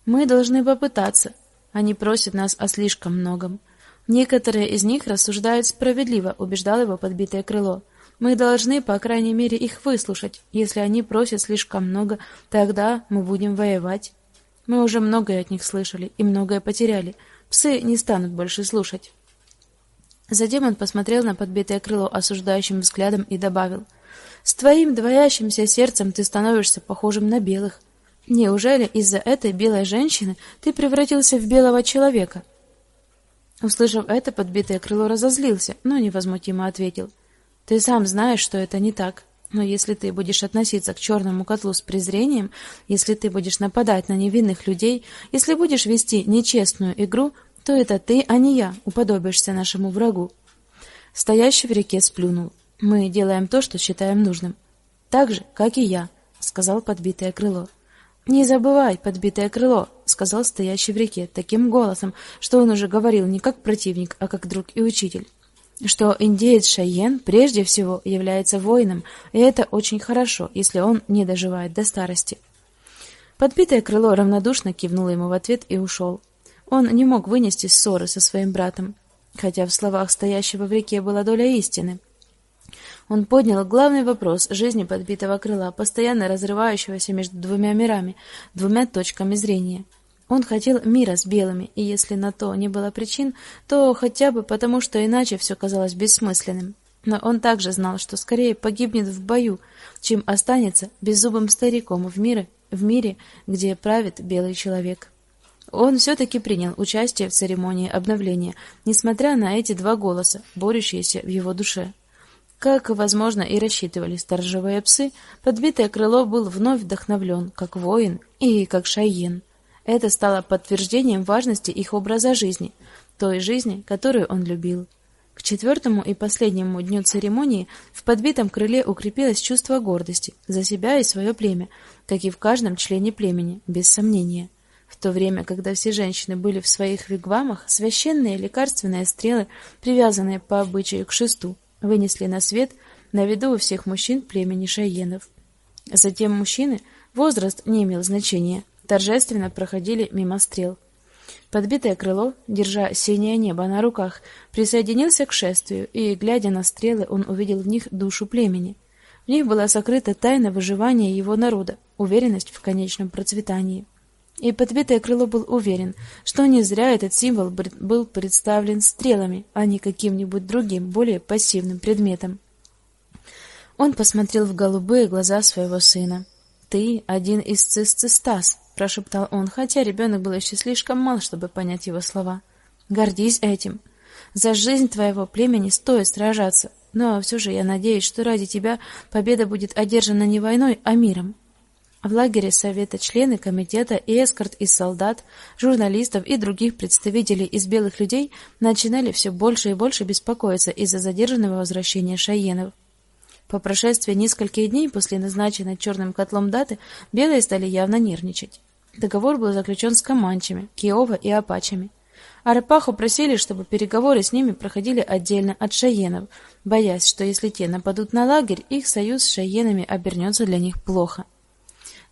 Мы должны попытаться. Они просят нас о слишком многом. Некоторые из них рассуждают справедливо, убеждал его подбитое крыло. Мы должны, по крайней мере, их выслушать. Если они просят слишком много, тогда мы будем воевать. Мы уже многое от них слышали и многое потеряли. Псы не станут больше слушать. Затем он посмотрел на подбитое крыло осуждающим взглядом и добавил: "С твоим двоящимся сердцем ты становишься похожим на белых. Неужели из-за этой белой женщины ты превратился в белого человека?" Услышав это, подбитое крыло разозлился, но невозмутимо ответил: "Ты сам знаешь, что это не так. Но если ты будешь относиться к черному котлу с презрением, если ты будешь нападать на невинных людей, если будешь вести нечестную игру, то это ты, а не я, уподобишься нашему врагу. Стоящий в реке сплюнул. Мы делаем то, что считаем нужным, так же, как и я, сказал подбитое крыло. Не забывай, подбитое крыло, сказал стоящий в реке таким голосом, что он уже говорил не как противник, а как друг и учитель. Что индеец Шайен прежде всего является воином, и это очень хорошо, если он не доживает до старости. Подбитое крыло равнодушно кивнуло ему в ответ и ушел. Он не мог вынести ссоры со своим братом, хотя в словах стоящего в реке была доля истины. Он поднял главный вопрос жизни подбитого крыла, постоянно разрывающегося между двумя мирами, двумя точками зрения. Он хотел мира с белыми, и если на то не было причин, то хотя бы потому, что иначе все казалось бессмысленным. Но он также знал, что скорее погибнет в бою, чем останется беззубым стариком в мире, в мире, где правит белый человек. Он все-таки принял участие в церемонии обновления, несмотря на эти два голоса, борющиеся в его душе. Как, возможно, и рассчитывали сторожевые псы, подбитое крыло был вновь вдохновлен, как воин и как шайен. Это стало подтверждением важности их образа жизни, той жизни, которую он любил. К четвертому и последнему дню церемонии в подбитом крыле укрепилось чувство гордости за себя и свое племя, как и в каждом члене племени, без сомнения. В то время, когда все женщины были в своих вигвамах, священные лекарственные стрелы, привязанные по обычаю к шесту, вынесли на свет на виду у всех мужчин племени шайенов. Затем мужчины, возраст не имел значения, торжественно проходили мимо стрел. Подбитое крыло, держа синее небо на руках, присоединился к шествию, и глядя на стрелы, он увидел в них душу племени. В них была сокрыта тайна выживания его народа, уверенность в конечном процветании. И подбитое крыло был уверен, что не зря этот символ был представлен стрелами, а не каким-нибудь другим, более пассивным предметом. Он посмотрел в голубые глаза своего сына. "Ты один из цисцистас", прошептал он, хотя ребенок был еще слишком мал, чтобы понять его слова. "Гордись этим. За жизнь твоего племени стоит сражаться, но все же я надеюсь, что ради тебя победа будет одержана не войной, а миром". В лагере совета члены комитета и эскорт из солдат, журналистов и других представителей из белых людей начинали все больше и больше беспокоиться из-за задержанного возвращения Шаенов. По прошествии нескольких дней после назначенной черным котлом даты белые стали явно нервничать. Договор был заключен с команчами, Киова и апачами. Арапаху просили, чтобы переговоры с ними проходили отдельно от шаенов, боясь, что если те нападут на лагерь, их союз с шаенами обернется для них плохо.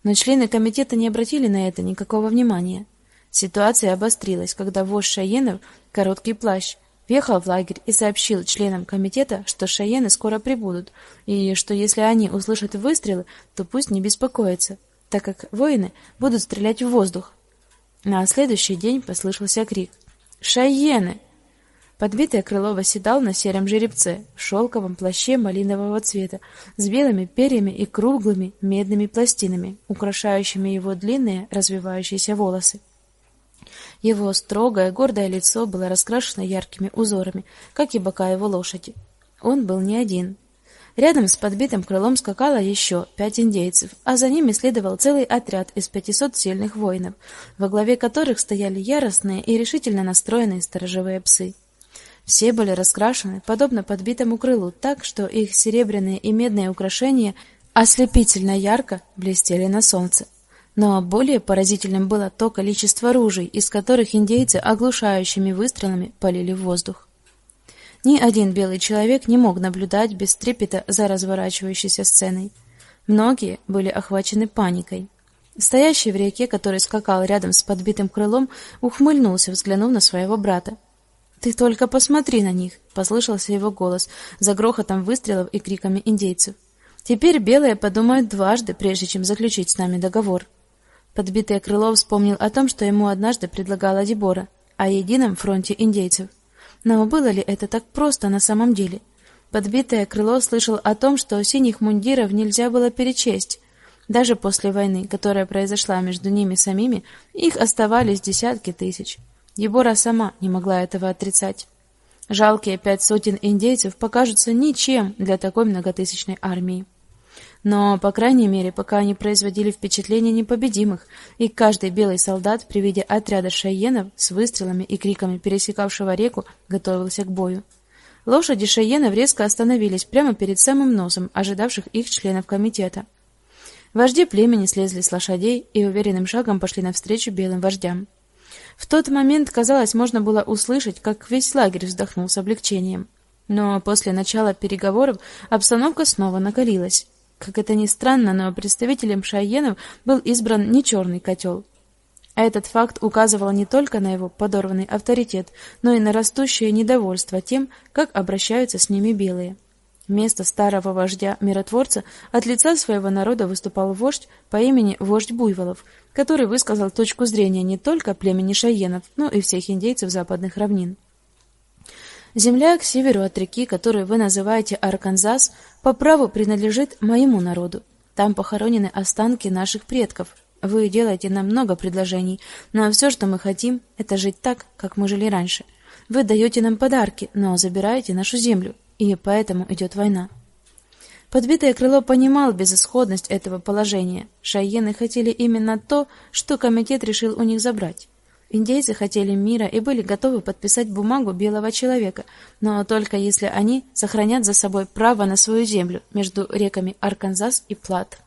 Но члены комитета не обратили на это никакого внимания. Ситуация обострилась, когда вождь Шаенов, короткий плащ, въехал в лагерь и сообщил членам комитета, что шаены скоро прибудут, и что если они услышат выстрелы, то пусть не беспокоятся, так как воины будут стрелять в воздух. На следующий день послышался крик: "Шаены!" Подбитое крыло восседал на сером жеребце в шелковом плаще малинового цвета с белыми перьями и круглыми медными пластинами, украшающими его длинные развивающиеся волосы. Его строгое, гордое лицо было раскрашено яркими узорами, как и бока его лошади. Он был не один. Рядом с подбитым крылом скакало еще пять индейцев, а за ними следовал целый отряд из пятисот сильных воинов, во главе которых стояли яростные и решительно настроенные сторожевые псы. Все были раскрашены подобно подбитому крылу, так что их серебряные и медные украшения ослепительно ярко блестели на солнце. Но более поразительным было то количество ружей, из которых индейцы оглушающими выстрелами полили в воздух. Ни один белый человек не мог наблюдать без трепета за разворачивающейся сценой. Многие были охвачены паникой. Стоящий в реке, который скакал рядом с подбитым крылом, ухмыльнулся, взглянув на своего брата. Ты только посмотри на них, послышался его голос за грохотом выстрелов и криками индейцев. Теперь белые подумают дважды, прежде чем заключить с нами договор. Подбитое крыло вспомнил о том, что ему однажды предлагала Дебора, о едином фронте индейцев. Но было ли это так просто на самом деле? Подбитое крыло слышал о том, что синих мундиров нельзя было перечесть. Даже после войны, которая произошла между ними самими, их оставались десятки тысяч. Ебора сама не могла этого отрицать. Жалкие пять сотен индейцев покажутся ничем для такой многотысячной армии. Но, по крайней мере, пока они производили впечатление непобедимых, и каждый белый солдат при виде отряда шайенов с выстрелами и криками пересекавшего реку готовился к бою. Лошади шайенов резко остановились прямо перед самым носом ожидавших их членов комитета. Вожди племени слезли с лошадей и уверенным шагом пошли навстречу белым вождям. В тот момент, казалось, можно было услышать, как весь лагерь вздохнул с облегчением. Но после начала переговоров обстановка снова накалилась. Как это ни странно, но представителем шайенов был избран не черный котел. Этот факт указывал не только на его подорванный авторитет, но и на растущее недовольство тем, как обращаются с ними белые. Вместо старого вождя-миротворца от лица своего народа выступал вождь по имени Вождь Буйволов, который высказал точку зрения не только племени шайенов, но и всех индейцев западных равнин. Земля к северу от реки, которую вы называете Арканзас, по праву принадлежит моему народу. Там похоронены останки наших предков. Вы делаете нам много предложений, но все, что мы хотим, это жить так, как мы жили раньше. Вы даете нам подарки, но забираете нашу землю и поэтому идет война. Подбитое крыло понимал безысходность этого положения. Шайены хотели именно то, что комитет решил у них забрать. Индейцы хотели мира и были готовы подписать бумагу белого человека, но только если они сохранят за собой право на свою землю между реками Арканзас и Плат.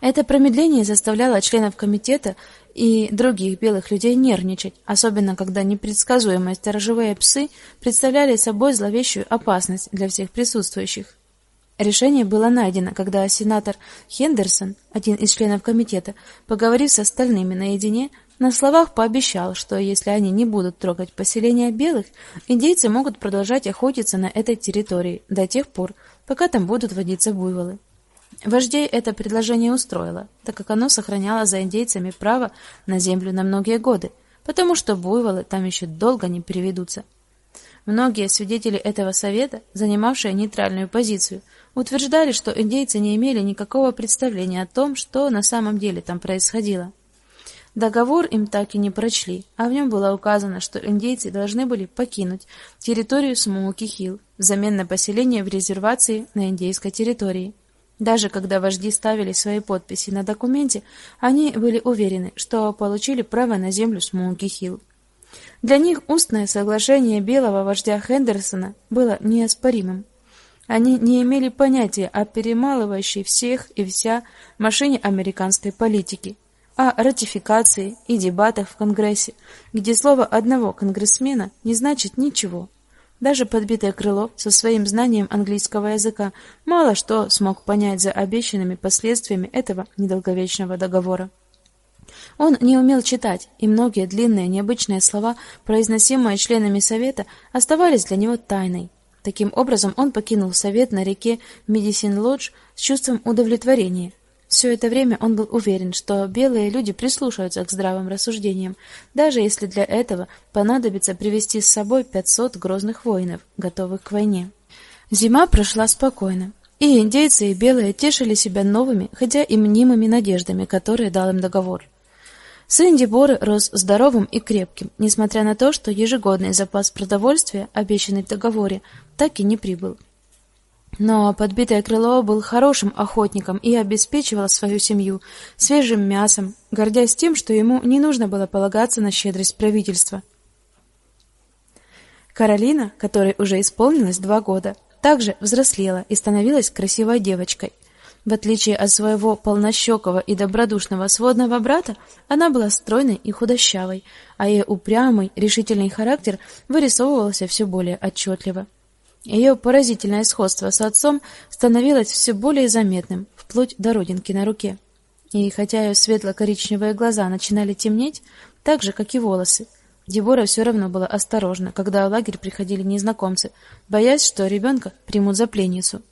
Это промедление заставляло членов комитета и других белых людей нервничать, особенно когда непредсказуемые сторожевые псы представляли собой зловещую опасность для всех присутствующих. Решение было найдено, когда сенатор Хендерсон, один из членов комитета, поговорив с остальными наедине, на словах пообещал, что если они не будут трогать поселения белых, индейцы могут продолжать охотиться на этой территории до тех пор, пока там будут водиться буйволы. Вождей это предложение устроило, так как оно сохраняло за индейцами право на землю на многие годы, потому что буйволы там еще долго не переведутся. Многие свидетели этого совета, занимавшие нейтральную позицию, утверждали, что индейцы не имели никакого представления о том, что на самом деле там происходило. Договор им так и не прочли, а в нем было указано, что индейцы должны были покинуть территорию Смоуки-Хилл взамен на поселение в резервации на индейской территории. Даже когда вожди ставили свои подписи на документе, они были уверены, что получили право на землю Смоуки-Хилл. Для них устное соглашение белого вождя Хендерсона было неоспоримым. Они не имели понятия о перемалывающей всех и вся машине американской политики, о ратификации и дебатах в Конгрессе, где слово одного конгрессмена не значит ничего. Даже подбитое крыло со своим знанием английского языка мало что смог понять за обещанными последствиями этого недолговечного договора. Он не умел читать, и многие длинные необычные слова, произносимые членами совета, оставались для него тайной. Таким образом, он покинул совет на реке Медисин-Лодж с чувством удовлетворения. Все это время он был уверен, что белые люди прислушаются к здравым рассуждениям, даже если для этого понадобится привести с собой 500 грозных воинов, готовых к войне. Зима прошла спокойно, и индейцы и белые тешили себя новыми, хотя и мнимыми надеждами, которые дал им договор. Сын Деборы рос здоровым и крепким, несмотря на то, что ежегодный запас продовольствия, обещанный в договоре, так и не прибыл. Но подбитое крыло был хорошим охотником и обеспечивал свою семью свежим мясом, гордясь тем, что ему не нужно было полагаться на щедрость правительства. Каролина, которой уже исполнилось два года, также взрослела и становилась красивой девочкой. В отличие от своего полнощекого и добродушного сводного брата, она была стройной и худощавой, а ее упрямый, решительный характер вырисовывался все более отчетливо. Ее поразительное сходство с отцом становилось все более заметным, вплоть до родинки на руке. И хотя ее светло-коричневые глаза начинали темнеть, так же как и волосы, Дебора все равно была осторожна, когда в лагерь приходили незнакомцы, боясь, что ребенка примут за пленницу.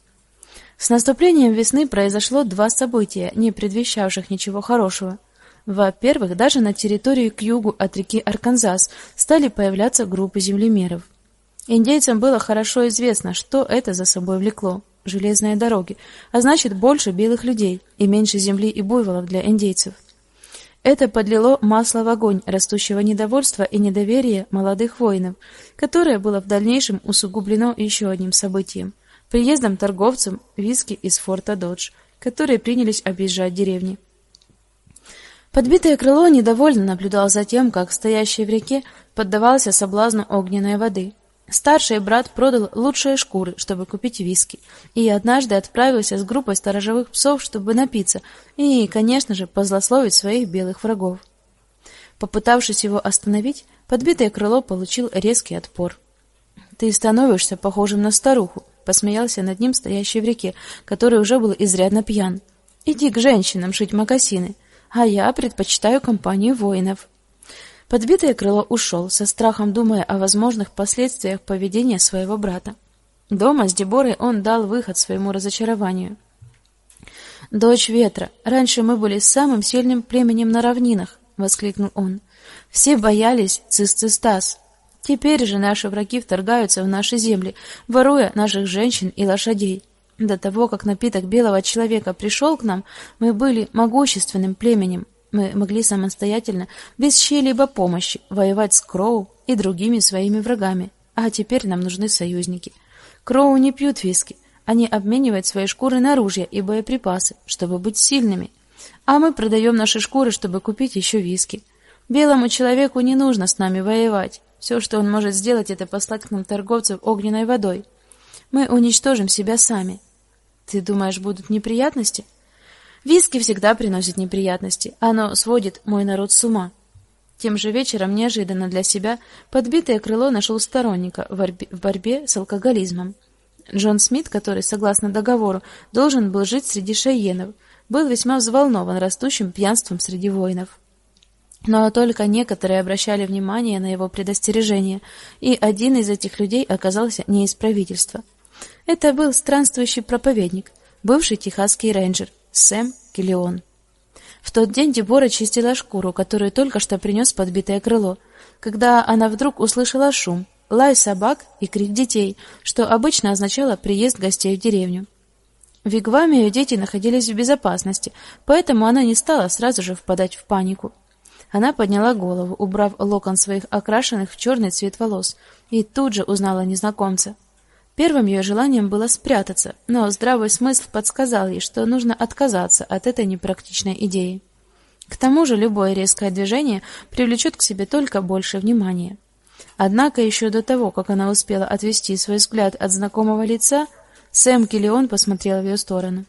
С наступлением весны произошло два события, не предвещавших ничего хорошего. Во-первых, даже на территории к югу от реки Арканзас стали появляться группы землемеров. Индейцам было хорошо известно, что это за собой влекло железные дороги, а значит, больше белых людей и меньше земли и буйволов для индейцев. Это подлило масло в огонь растущего недовольства и недоверия молодых воинов, которое было в дальнейшем усугублено еще одним событием приездом торговцев виски из форта Додж, которые принялись объезжать деревни. Подбитое крыло недовольно наблюдал за тем, как стоящий в реке поддавался соблазну огненной воды. Старший брат продал лучшие шкуры, чтобы купить виски, и однажды отправился с группой сторожевых псов, чтобы напиться и, конечно же, позлословить своих белых врагов. Попытавшись его остановить, подбитое крыло получил резкий отпор. Ты становишься похожим на старуху, посмеялся над ним стоящий в реке, который уже был изрядно пьян. Иди к женщинам шить мокасины, а я предпочитаю компанию воинов. Подбитое крыло ушел, со страхом думая о возможных последствиях поведения своего брата. Дома с Деборой он дал выход своему разочарованию. Дочь ветра, раньше мы были самым сильным племенем на равнинах, воскликнул он. Все боялись Цисцистас. Теперь же наши враги вторгаются в наши земли, воруя наших женщин и лошадей. До того, как напиток белого человека пришел к нам, мы были могущественным племенем, мы могли самостоятельно, без чьей-либо помощи, воевать с Кроу и другими своими врагами. А теперь нам нужны союзники. Кроу не пьют виски, они обменивают свои шкуры на ружья и боеприпасы, чтобы быть сильными. А мы продаем наши шкуры, чтобы купить еще виски. Белому человеку не нужно с нами воевать. Все, что он может сделать, это послать к нам торговцев огненной водой. Мы уничтожим себя сами. Ты думаешь, будут неприятности? Виски всегда приносит неприятности. Оно сводит мой народ с ума. Тем же вечером неожиданно для себя подбитое крыло нашел сторонника в борьбе, в борьбе с алкоголизмом. Джон Смит, который, согласно договору, должен был жить среди шайенов, был весьма взволнован растущим пьянством среди воинов. Но только некоторые обращали внимание на его предостережения, и один из этих людей оказался не из правительства. Это был странствующий проповедник, бывший техасский рейнджер, Сэм Киллион. В тот день Дебора чистила шкуру, которую только что принес подбитое крыло, когда она вдруг услышала шум, лай собак и крик детей, что обычно означало приезд гостей в деревню. В Вигваме ее дети находились в безопасности, поэтому она не стала сразу же впадать в панику. Она подняла голову, убрав локон своих окрашенных в черный цвет волос, и тут же узнала незнакомца. Первым ее желанием было спрятаться, но здравый смысл подсказал ей, что нужно отказаться от этой непрактичной идеи. К тому же любое резкое движение привлечет к себе только больше внимания. Однако еще до того, как она успела отвести свой взгляд от знакомого лица, Сэм Киллион посмотрел в ее сторону.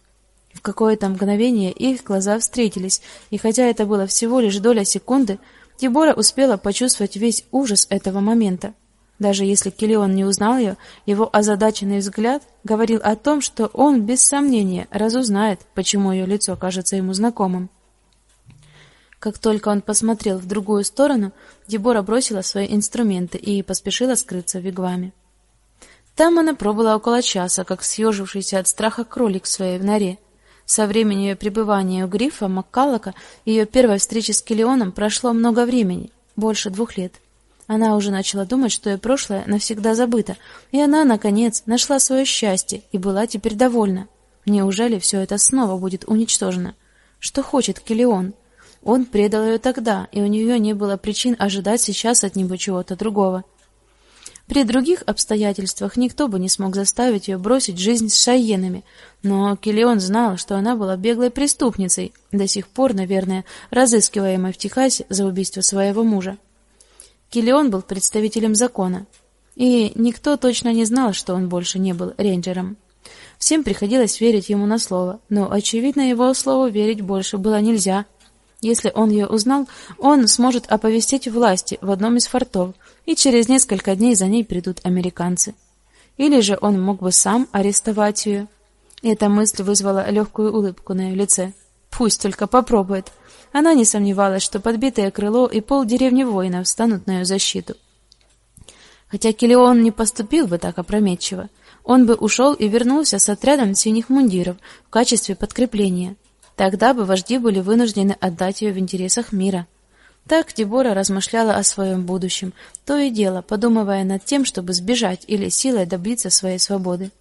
В какое-то мгновение их глаза встретились, и хотя это было всего лишь доля секунды, Дебора успела почувствовать весь ужас этого момента. Даже если Киллион не узнал ее, его озадаченный взгляд говорил о том, что он без сомнения разузнает, почему ее лицо кажется ему знакомым. Как только он посмотрел в другую сторону, Дебора бросила свои инструменты и поспешила скрыться в вигваме. Там она пробыла около часа, как съежившийся от страха кролик в своей норе. Со времени ее пребывания у Грифа Маккаллока и ее первой встречи с Киллионом прошло много времени, больше двух лет. Она уже начала думать, что ее прошлое навсегда забыто, и она наконец нашла свое счастье и была теперь довольна. Неужели все это снова будет уничтожено? Что хочет Киллион? Он предал ее тогда, и у нее не было причин ожидать сейчас от него чего-то другого. При других обстоятельствах никто бы не смог заставить ее бросить жизнь с шайенами, но Киллион знал, что она была беглой преступницей, до сих пор, наверное, разыскиваемой в Техасе за убийство своего мужа. Киллион был представителем закона, и никто точно не знал, что он больше не был рейнджером. Всем приходилось верить ему на слово, но очевидно, его слову верить больше было нельзя. Если он ее узнал, он сможет оповестить власти в одном из фортов, и через несколько дней за ней придут американцы. Или же он мог бы сам арестовать ее. Эта мысль вызвала легкую улыбку на ее лице. Пусть только попробует. Она не сомневалась, что подбитое крыло и пол деревни воинов встанут на ее защиту. Хотя Килион не поступил бы так опрометчиво, он бы ушел и вернулся с отрядом синих мундиров в качестве подкрепления. Тогда бы вожди были вынуждены отдать ее в интересах мира. Так Дебора размышляла о своем будущем, то и дело подумывая над тем, чтобы сбежать или силой добиться своей свободы.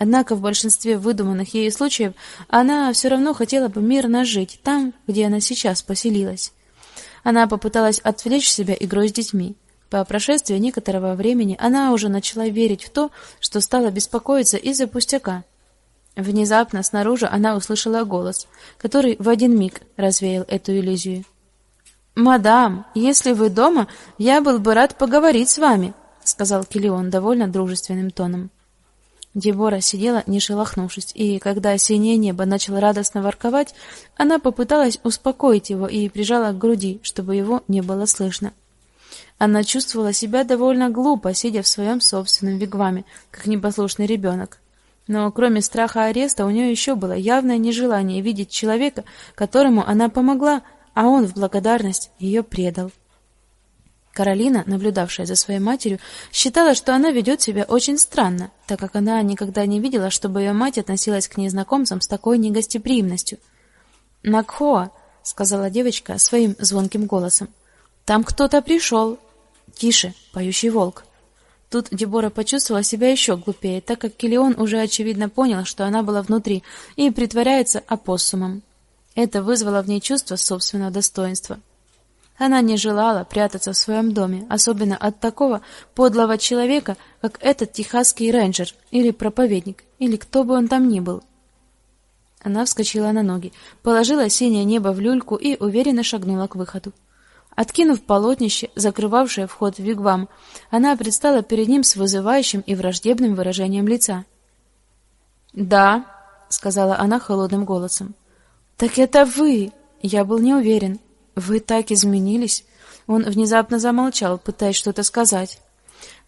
Однако в большинстве выдуманных ею случаев она все равно хотела бы мирно жить там, где она сейчас поселилась. Она попыталась отвлечь себя игрой с детьми. По прошествии некоторого времени она уже начала верить в то, что стала беспокоиться из-за пустяка, Внезапно снаружи она услышала голос, который в один миг развеял эту иллюзию. "Мадам, если вы дома, я был бы рад поговорить с вами", сказал Килион довольно дружественным тоном. Дебора сидела, не шелохнувшись, и когда синее небо начало радостно ворковать, она попыталась успокоить его и прижала к груди, чтобы его не было слышно. Она чувствовала себя довольно глупо, сидя в своем собственном вигваме, как непослушный ребенок. Но кроме страха ареста у нее еще было явное нежелание видеть человека, которому она помогла, а он в благодарность ее предал. Каролина, наблюдавшая за своей матерью, считала, что она ведет себя очень странно, так как она никогда не видела, чтобы ее мать относилась к незнакомцам с такой негостеприимностью. "Накхоа", сказала девочка своим звонким голосом. "Там кто-то пришел». "Тише, поющий волк". Тут Дебора почувствовала себя еще глупее, так как Килион уже очевидно понял, что она была внутри и притворяется опоссумом. Это вызвало в ней чувство собственного достоинства. Она не желала прятаться в своем доме, особенно от такого подлого человека, как этот техасский рейнджер или проповедник, или кто бы он там ни был. Она вскочила на ноги, положила синее небо в люльку и уверенно шагнула к выходу. Откинув полотнище, закрывавшее вход в вигвам, она предстала перед ним с вызывающим и враждебным выражением лица. "Да", сказала она холодным голосом. "Так это вы?" Я был не уверен. Вы так изменились. Он внезапно замолчал, пытаясь что-то сказать.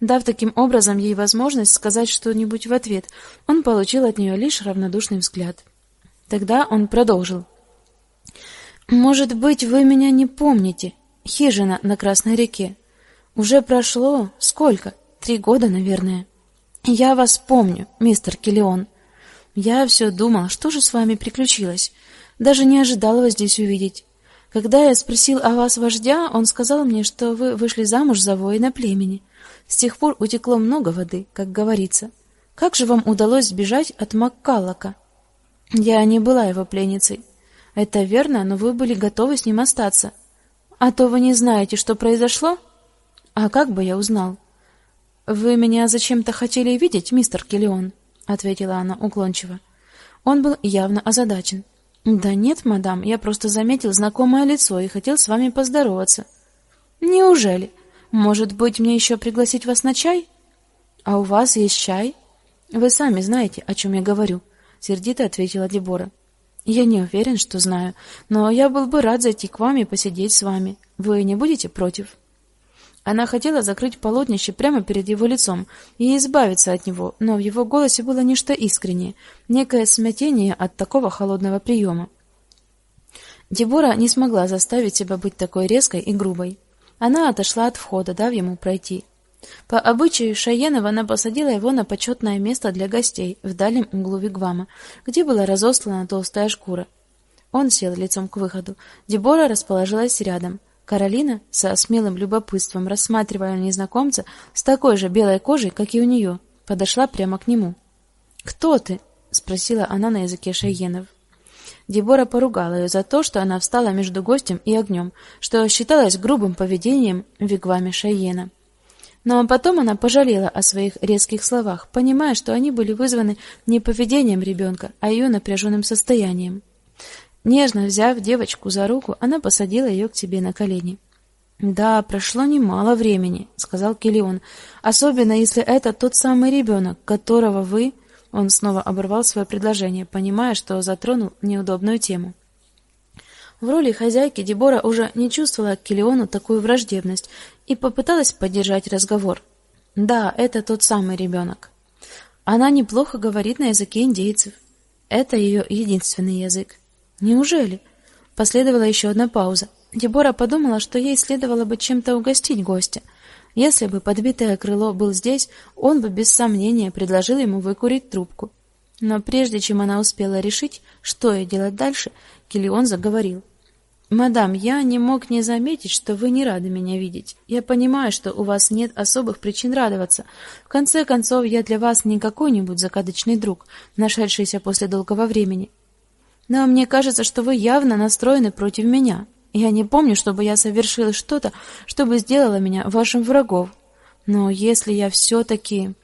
Дав таким образом ей возможность сказать что-нибудь в ответ, он получил от нее лишь равнодушный взгляд. Тогда он продолжил: "Может быть, вы меня не помните, Хижина на Красной реке. Уже прошло сколько? Три года, наверное. Я вас помню, мистер Киллион. Я все думал, что же с вами приключилось. Даже не ожидал вас здесь увидеть. Когда я спросил о вас вождя, он сказал мне, что вы вышли замуж за воина племени. С тех пор утекло много воды, как говорится. Как же вам удалось сбежать от Маккаллока? Я не была его пленницей. Это верно, но вы были готовы с ним остаться. А то вы не знаете, что произошло? А как бы я узнал? Вы меня зачем-то хотели видеть, мистер Киллион, ответила она уклончиво. Он был явно озадачен. Да нет, мадам, я просто заметил знакомое лицо и хотел с вами поздороваться. Неужели? Может быть, мне еще пригласить вас на чай? А у вас есть чай? Вы сами знаете, о чем я говорю, сердито ответила Дебора. Я не уверен, что знаю, но я был бы рад зайти к вам и посидеть с вами. Вы не будете против? Она хотела закрыть полотнище прямо перед его лицом и избавиться от него, но в его голосе было нечто искреннее, некое смятение от такого холодного приема. Дебора не смогла заставить себя быть такой резкой и грубой. Она отошла от входа, дав ему пройти. По обычаю Шаенова она посадила его на почетное место для гостей в дальнем углу вигвама, где была разослана толстая шкура. Он сел лицом к выходу. Дебора расположилась рядом. Каролина со смелым любопытством, рассматривая незнакомца с такой же белой кожей, как и у нее, подошла прямо к нему. "Кто ты?" спросила она на языке шайенов. Дебора поругала ее за то, что она встала между гостем и огнем, что считалось грубым поведением в вигваме Шайена. Но потом она пожалела о своих резких словах, понимая, что они были вызваны не поведением ребенка, а ее напряженным состоянием. Нежно взяв девочку за руку, она посадила ее к себе на колени. Да, прошло немало времени, сказал Келион, особенно если это тот самый ребенок, которого вы Он снова оборвал свое предложение, понимая, что затронул неудобную тему. В роли хозяйки Дебора уже не чувствовала к Келиону такую враждебность и попыталась поддержать разговор. Да, это тот самый ребенок. Она неплохо говорит на языке индейцев. Это ее единственный язык. Неужели? Последовала еще одна пауза. Дебора подумала, что ей следовало бы чем-то угостить гостя. Если бы подбитое крыло был здесь, он бы без сомнения предложил ему выкурить трубку. Но прежде чем она успела решить, что ей делать дальше, Килион заговорил. Мадам, я не мог не заметить, что вы не рады меня видеть. Я понимаю, что у вас нет особых причин радоваться. В конце концов, я для вас не какой-нибудь закадычный друг, нашедшийся после долгого времени. Но мне кажется, что вы явно настроены против меня. Я не помню, чтобы я совершил что-то, чтобы сделало меня вашим врагом. Но если я все таки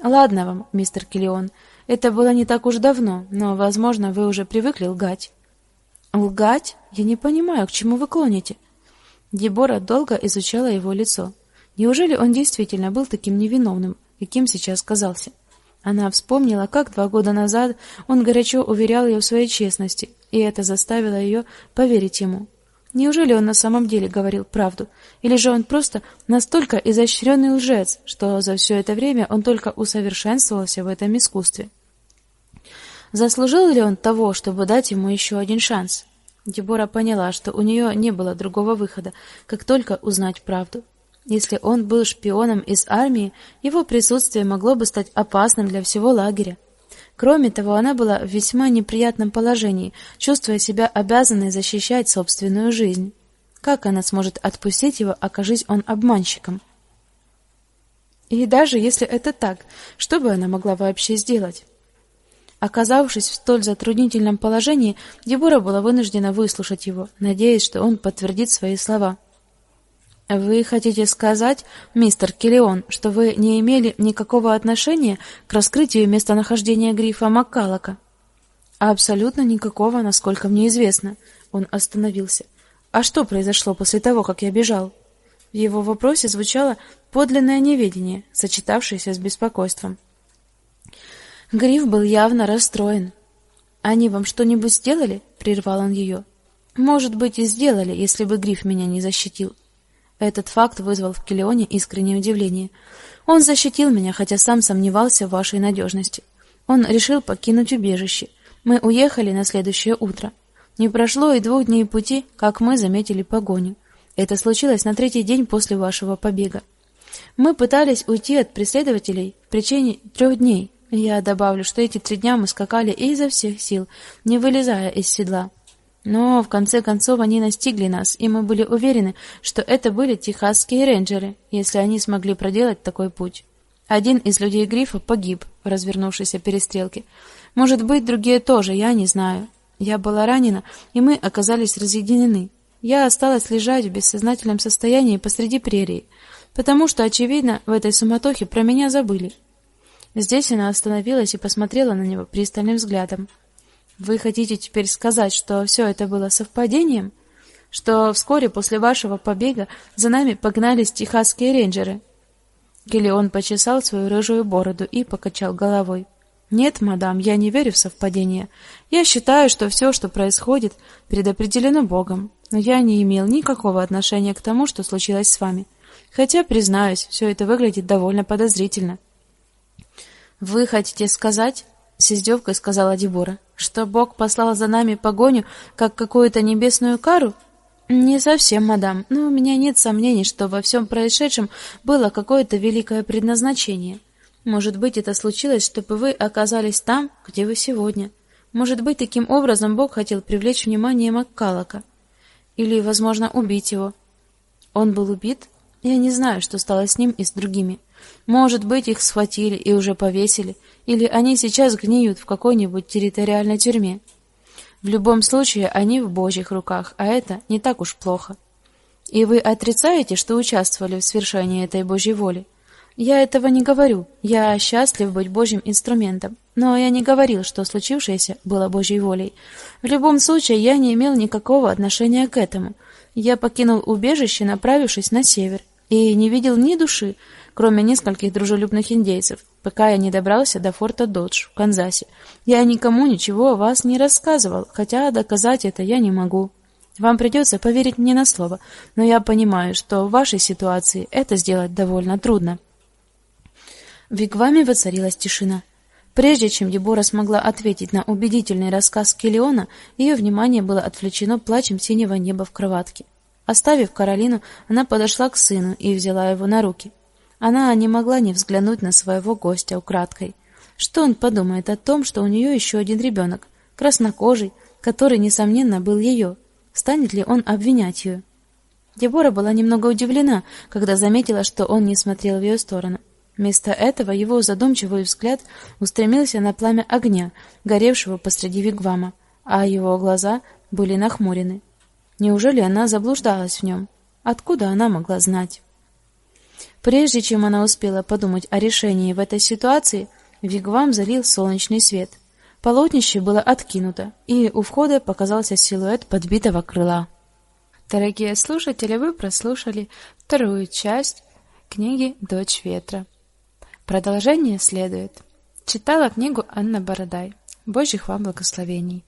Ладно вам, мистер Киллион. Это было не так уж давно, но, возможно, вы уже привыкли лгать. Лгать? Я не понимаю, к чему вы клоните. Дебора долго изучала его лицо. Неужели он действительно был таким невиновным, каким сейчас казался? Она вспомнила, как два года назад он горячо уверял ее в своей честности, и это заставило ее поверить ему. Неужели он на самом деле говорил правду, или же он просто настолько изощренный лжец, что за все это время он только усовершенствовался в этом искусстве? Заслужил ли он того, чтобы дать ему еще один шанс? Дебора поняла, что у нее не было другого выхода, как только узнать правду. Если он был шпионом из армии, его присутствие могло бы стать опасным для всего лагеря. Кроме того, она была в весьма неприятном положении, чувствуя себя обязанной защищать собственную жизнь. Как она сможет отпустить его, окажись он обманщиком? И даже если это так, что бы она могла вообще сделать? Оказавшись в столь затруднительном положении, Дебора была вынуждена выслушать его, надеясь, что он подтвердит свои слова. Вы хотите сказать, мистер Киллион, что вы не имели никакого отношения к раскрытию местонахождения грифа Маккалока? Абсолютно никакого, насколько мне известно. Он остановился. А что произошло после того, как я бежал? В его вопросе звучало подлинное неведение, сочетавшееся с беспокойством. Гриф был явно расстроен. Они вам что-нибудь сделали? прервал он ее. Может быть, и сделали, если бы Гриф меня не защитил. Этот факт вызвал в Килеоне искреннее удивление. Он защитил меня, хотя сам сомневался в вашей надежности. Он решил покинуть убежище. Мы уехали на следующее утро. Не прошло и двух дней пути, как мы заметили погоню. Это случилось на третий день после вашего побега. Мы пытались уйти от преследователей в течение трех дней. Я добавлю, что эти три дня мы скакали изо всех сил, не вылезая из седла. Но в конце концов они настигли нас, и мы были уверены, что это были техасские рейнджеры, если они смогли проделать такой путь. Один из людей Грифа погиб в развернувшейся перестрелке. Может быть, другие тоже, я не знаю. Я была ранена, и мы оказались разъединены. Я осталась лежать в бессознательном состоянии посреди прерии. потому что очевидно, в этой суматохе про меня забыли. Здесь она остановилась и посмотрела на него пристальным взглядом. Вы хотите теперь сказать, что все это было совпадением, что вскоре после вашего побега за нами погнались техасские рейнджеры? Гелион почесал свою рыжую бороду и покачал головой. Нет, мадам, я не верю в совпадения. Я считаю, что все, что происходит, предопределено Богом. Но я не имел никакого отношения к тому, что случилось с вами. Хотя, признаюсь, все это выглядит довольно подозрительно. Вы хотите сказать, с издевкой сказала Дебора, что Бог послал за нами погоню, как какую-то небесную кару? Не совсем, мадам, но у меня нет сомнений, что во всем происшедшем было какое-то великое предназначение. Может быть, это случилось, чтобы вы оказались там, где вы сегодня. Может быть, таким образом Бог хотел привлечь внимание Маккалака или, возможно, убить его. Он был убит? Я не знаю, что стало с ним и с другими. Может быть, их схватили и уже повесили, или они сейчас гниют в какой-нибудь территориальной тюрьме. В любом случае, они в Божьих руках, а это не так уж плохо. И вы отрицаете, что участвовали в свершении этой Божьей воли? Я этого не говорю. Я счастлив быть Божьим инструментом, но я не говорил, что случившееся было Божьей волей. В любом случае, я не имел никакого отношения к этому. Я покинул убежище, направившись на север, и не видел ни души, кроме нескольких дружелюбных индейцев, пока я не добрался до форта Додж в Канзасе. Я никому ничего о вас не рассказывал, хотя доказать это я не могу. Вам придется поверить мне на слово, но я понимаю, что в вашей ситуации это сделать довольно трудно. В Вигваме воцарилась тишина. Прежде чем Дебора смогла ответить на убедительный рассказ Келиона, ее внимание было отвлечено плачем синего неба в кроватке. Оставив Каролину, она подошла к сыну и взяла его на руки. Она не могла не взглянуть на своего гостя украдкой. Что он подумает о том, что у нее еще один ребенок, краснокожий, который несомненно был ее? Станет ли он обвинять ее? Дебора была немного удивлена, когда заметила, что он не смотрел в ее сторону. Вместо этого его задумчивый взгляд устремился на пламя огня, горевшего посреди вигвама, а его глаза были нахмурены. Неужели она заблуждалась в нем? Откуда она могла знать? Прежде чем она успела подумать о решении в этой ситуации, вигвам залил солнечный свет. Полотнище было откинуто, и у входа показался силуэт подбитого крыла. Дорогие слушатели, вы прослушали вторую часть книги Дочь ветра. Продолжение следует. Читала книгу Анна Бородай. Божьих вам благословений.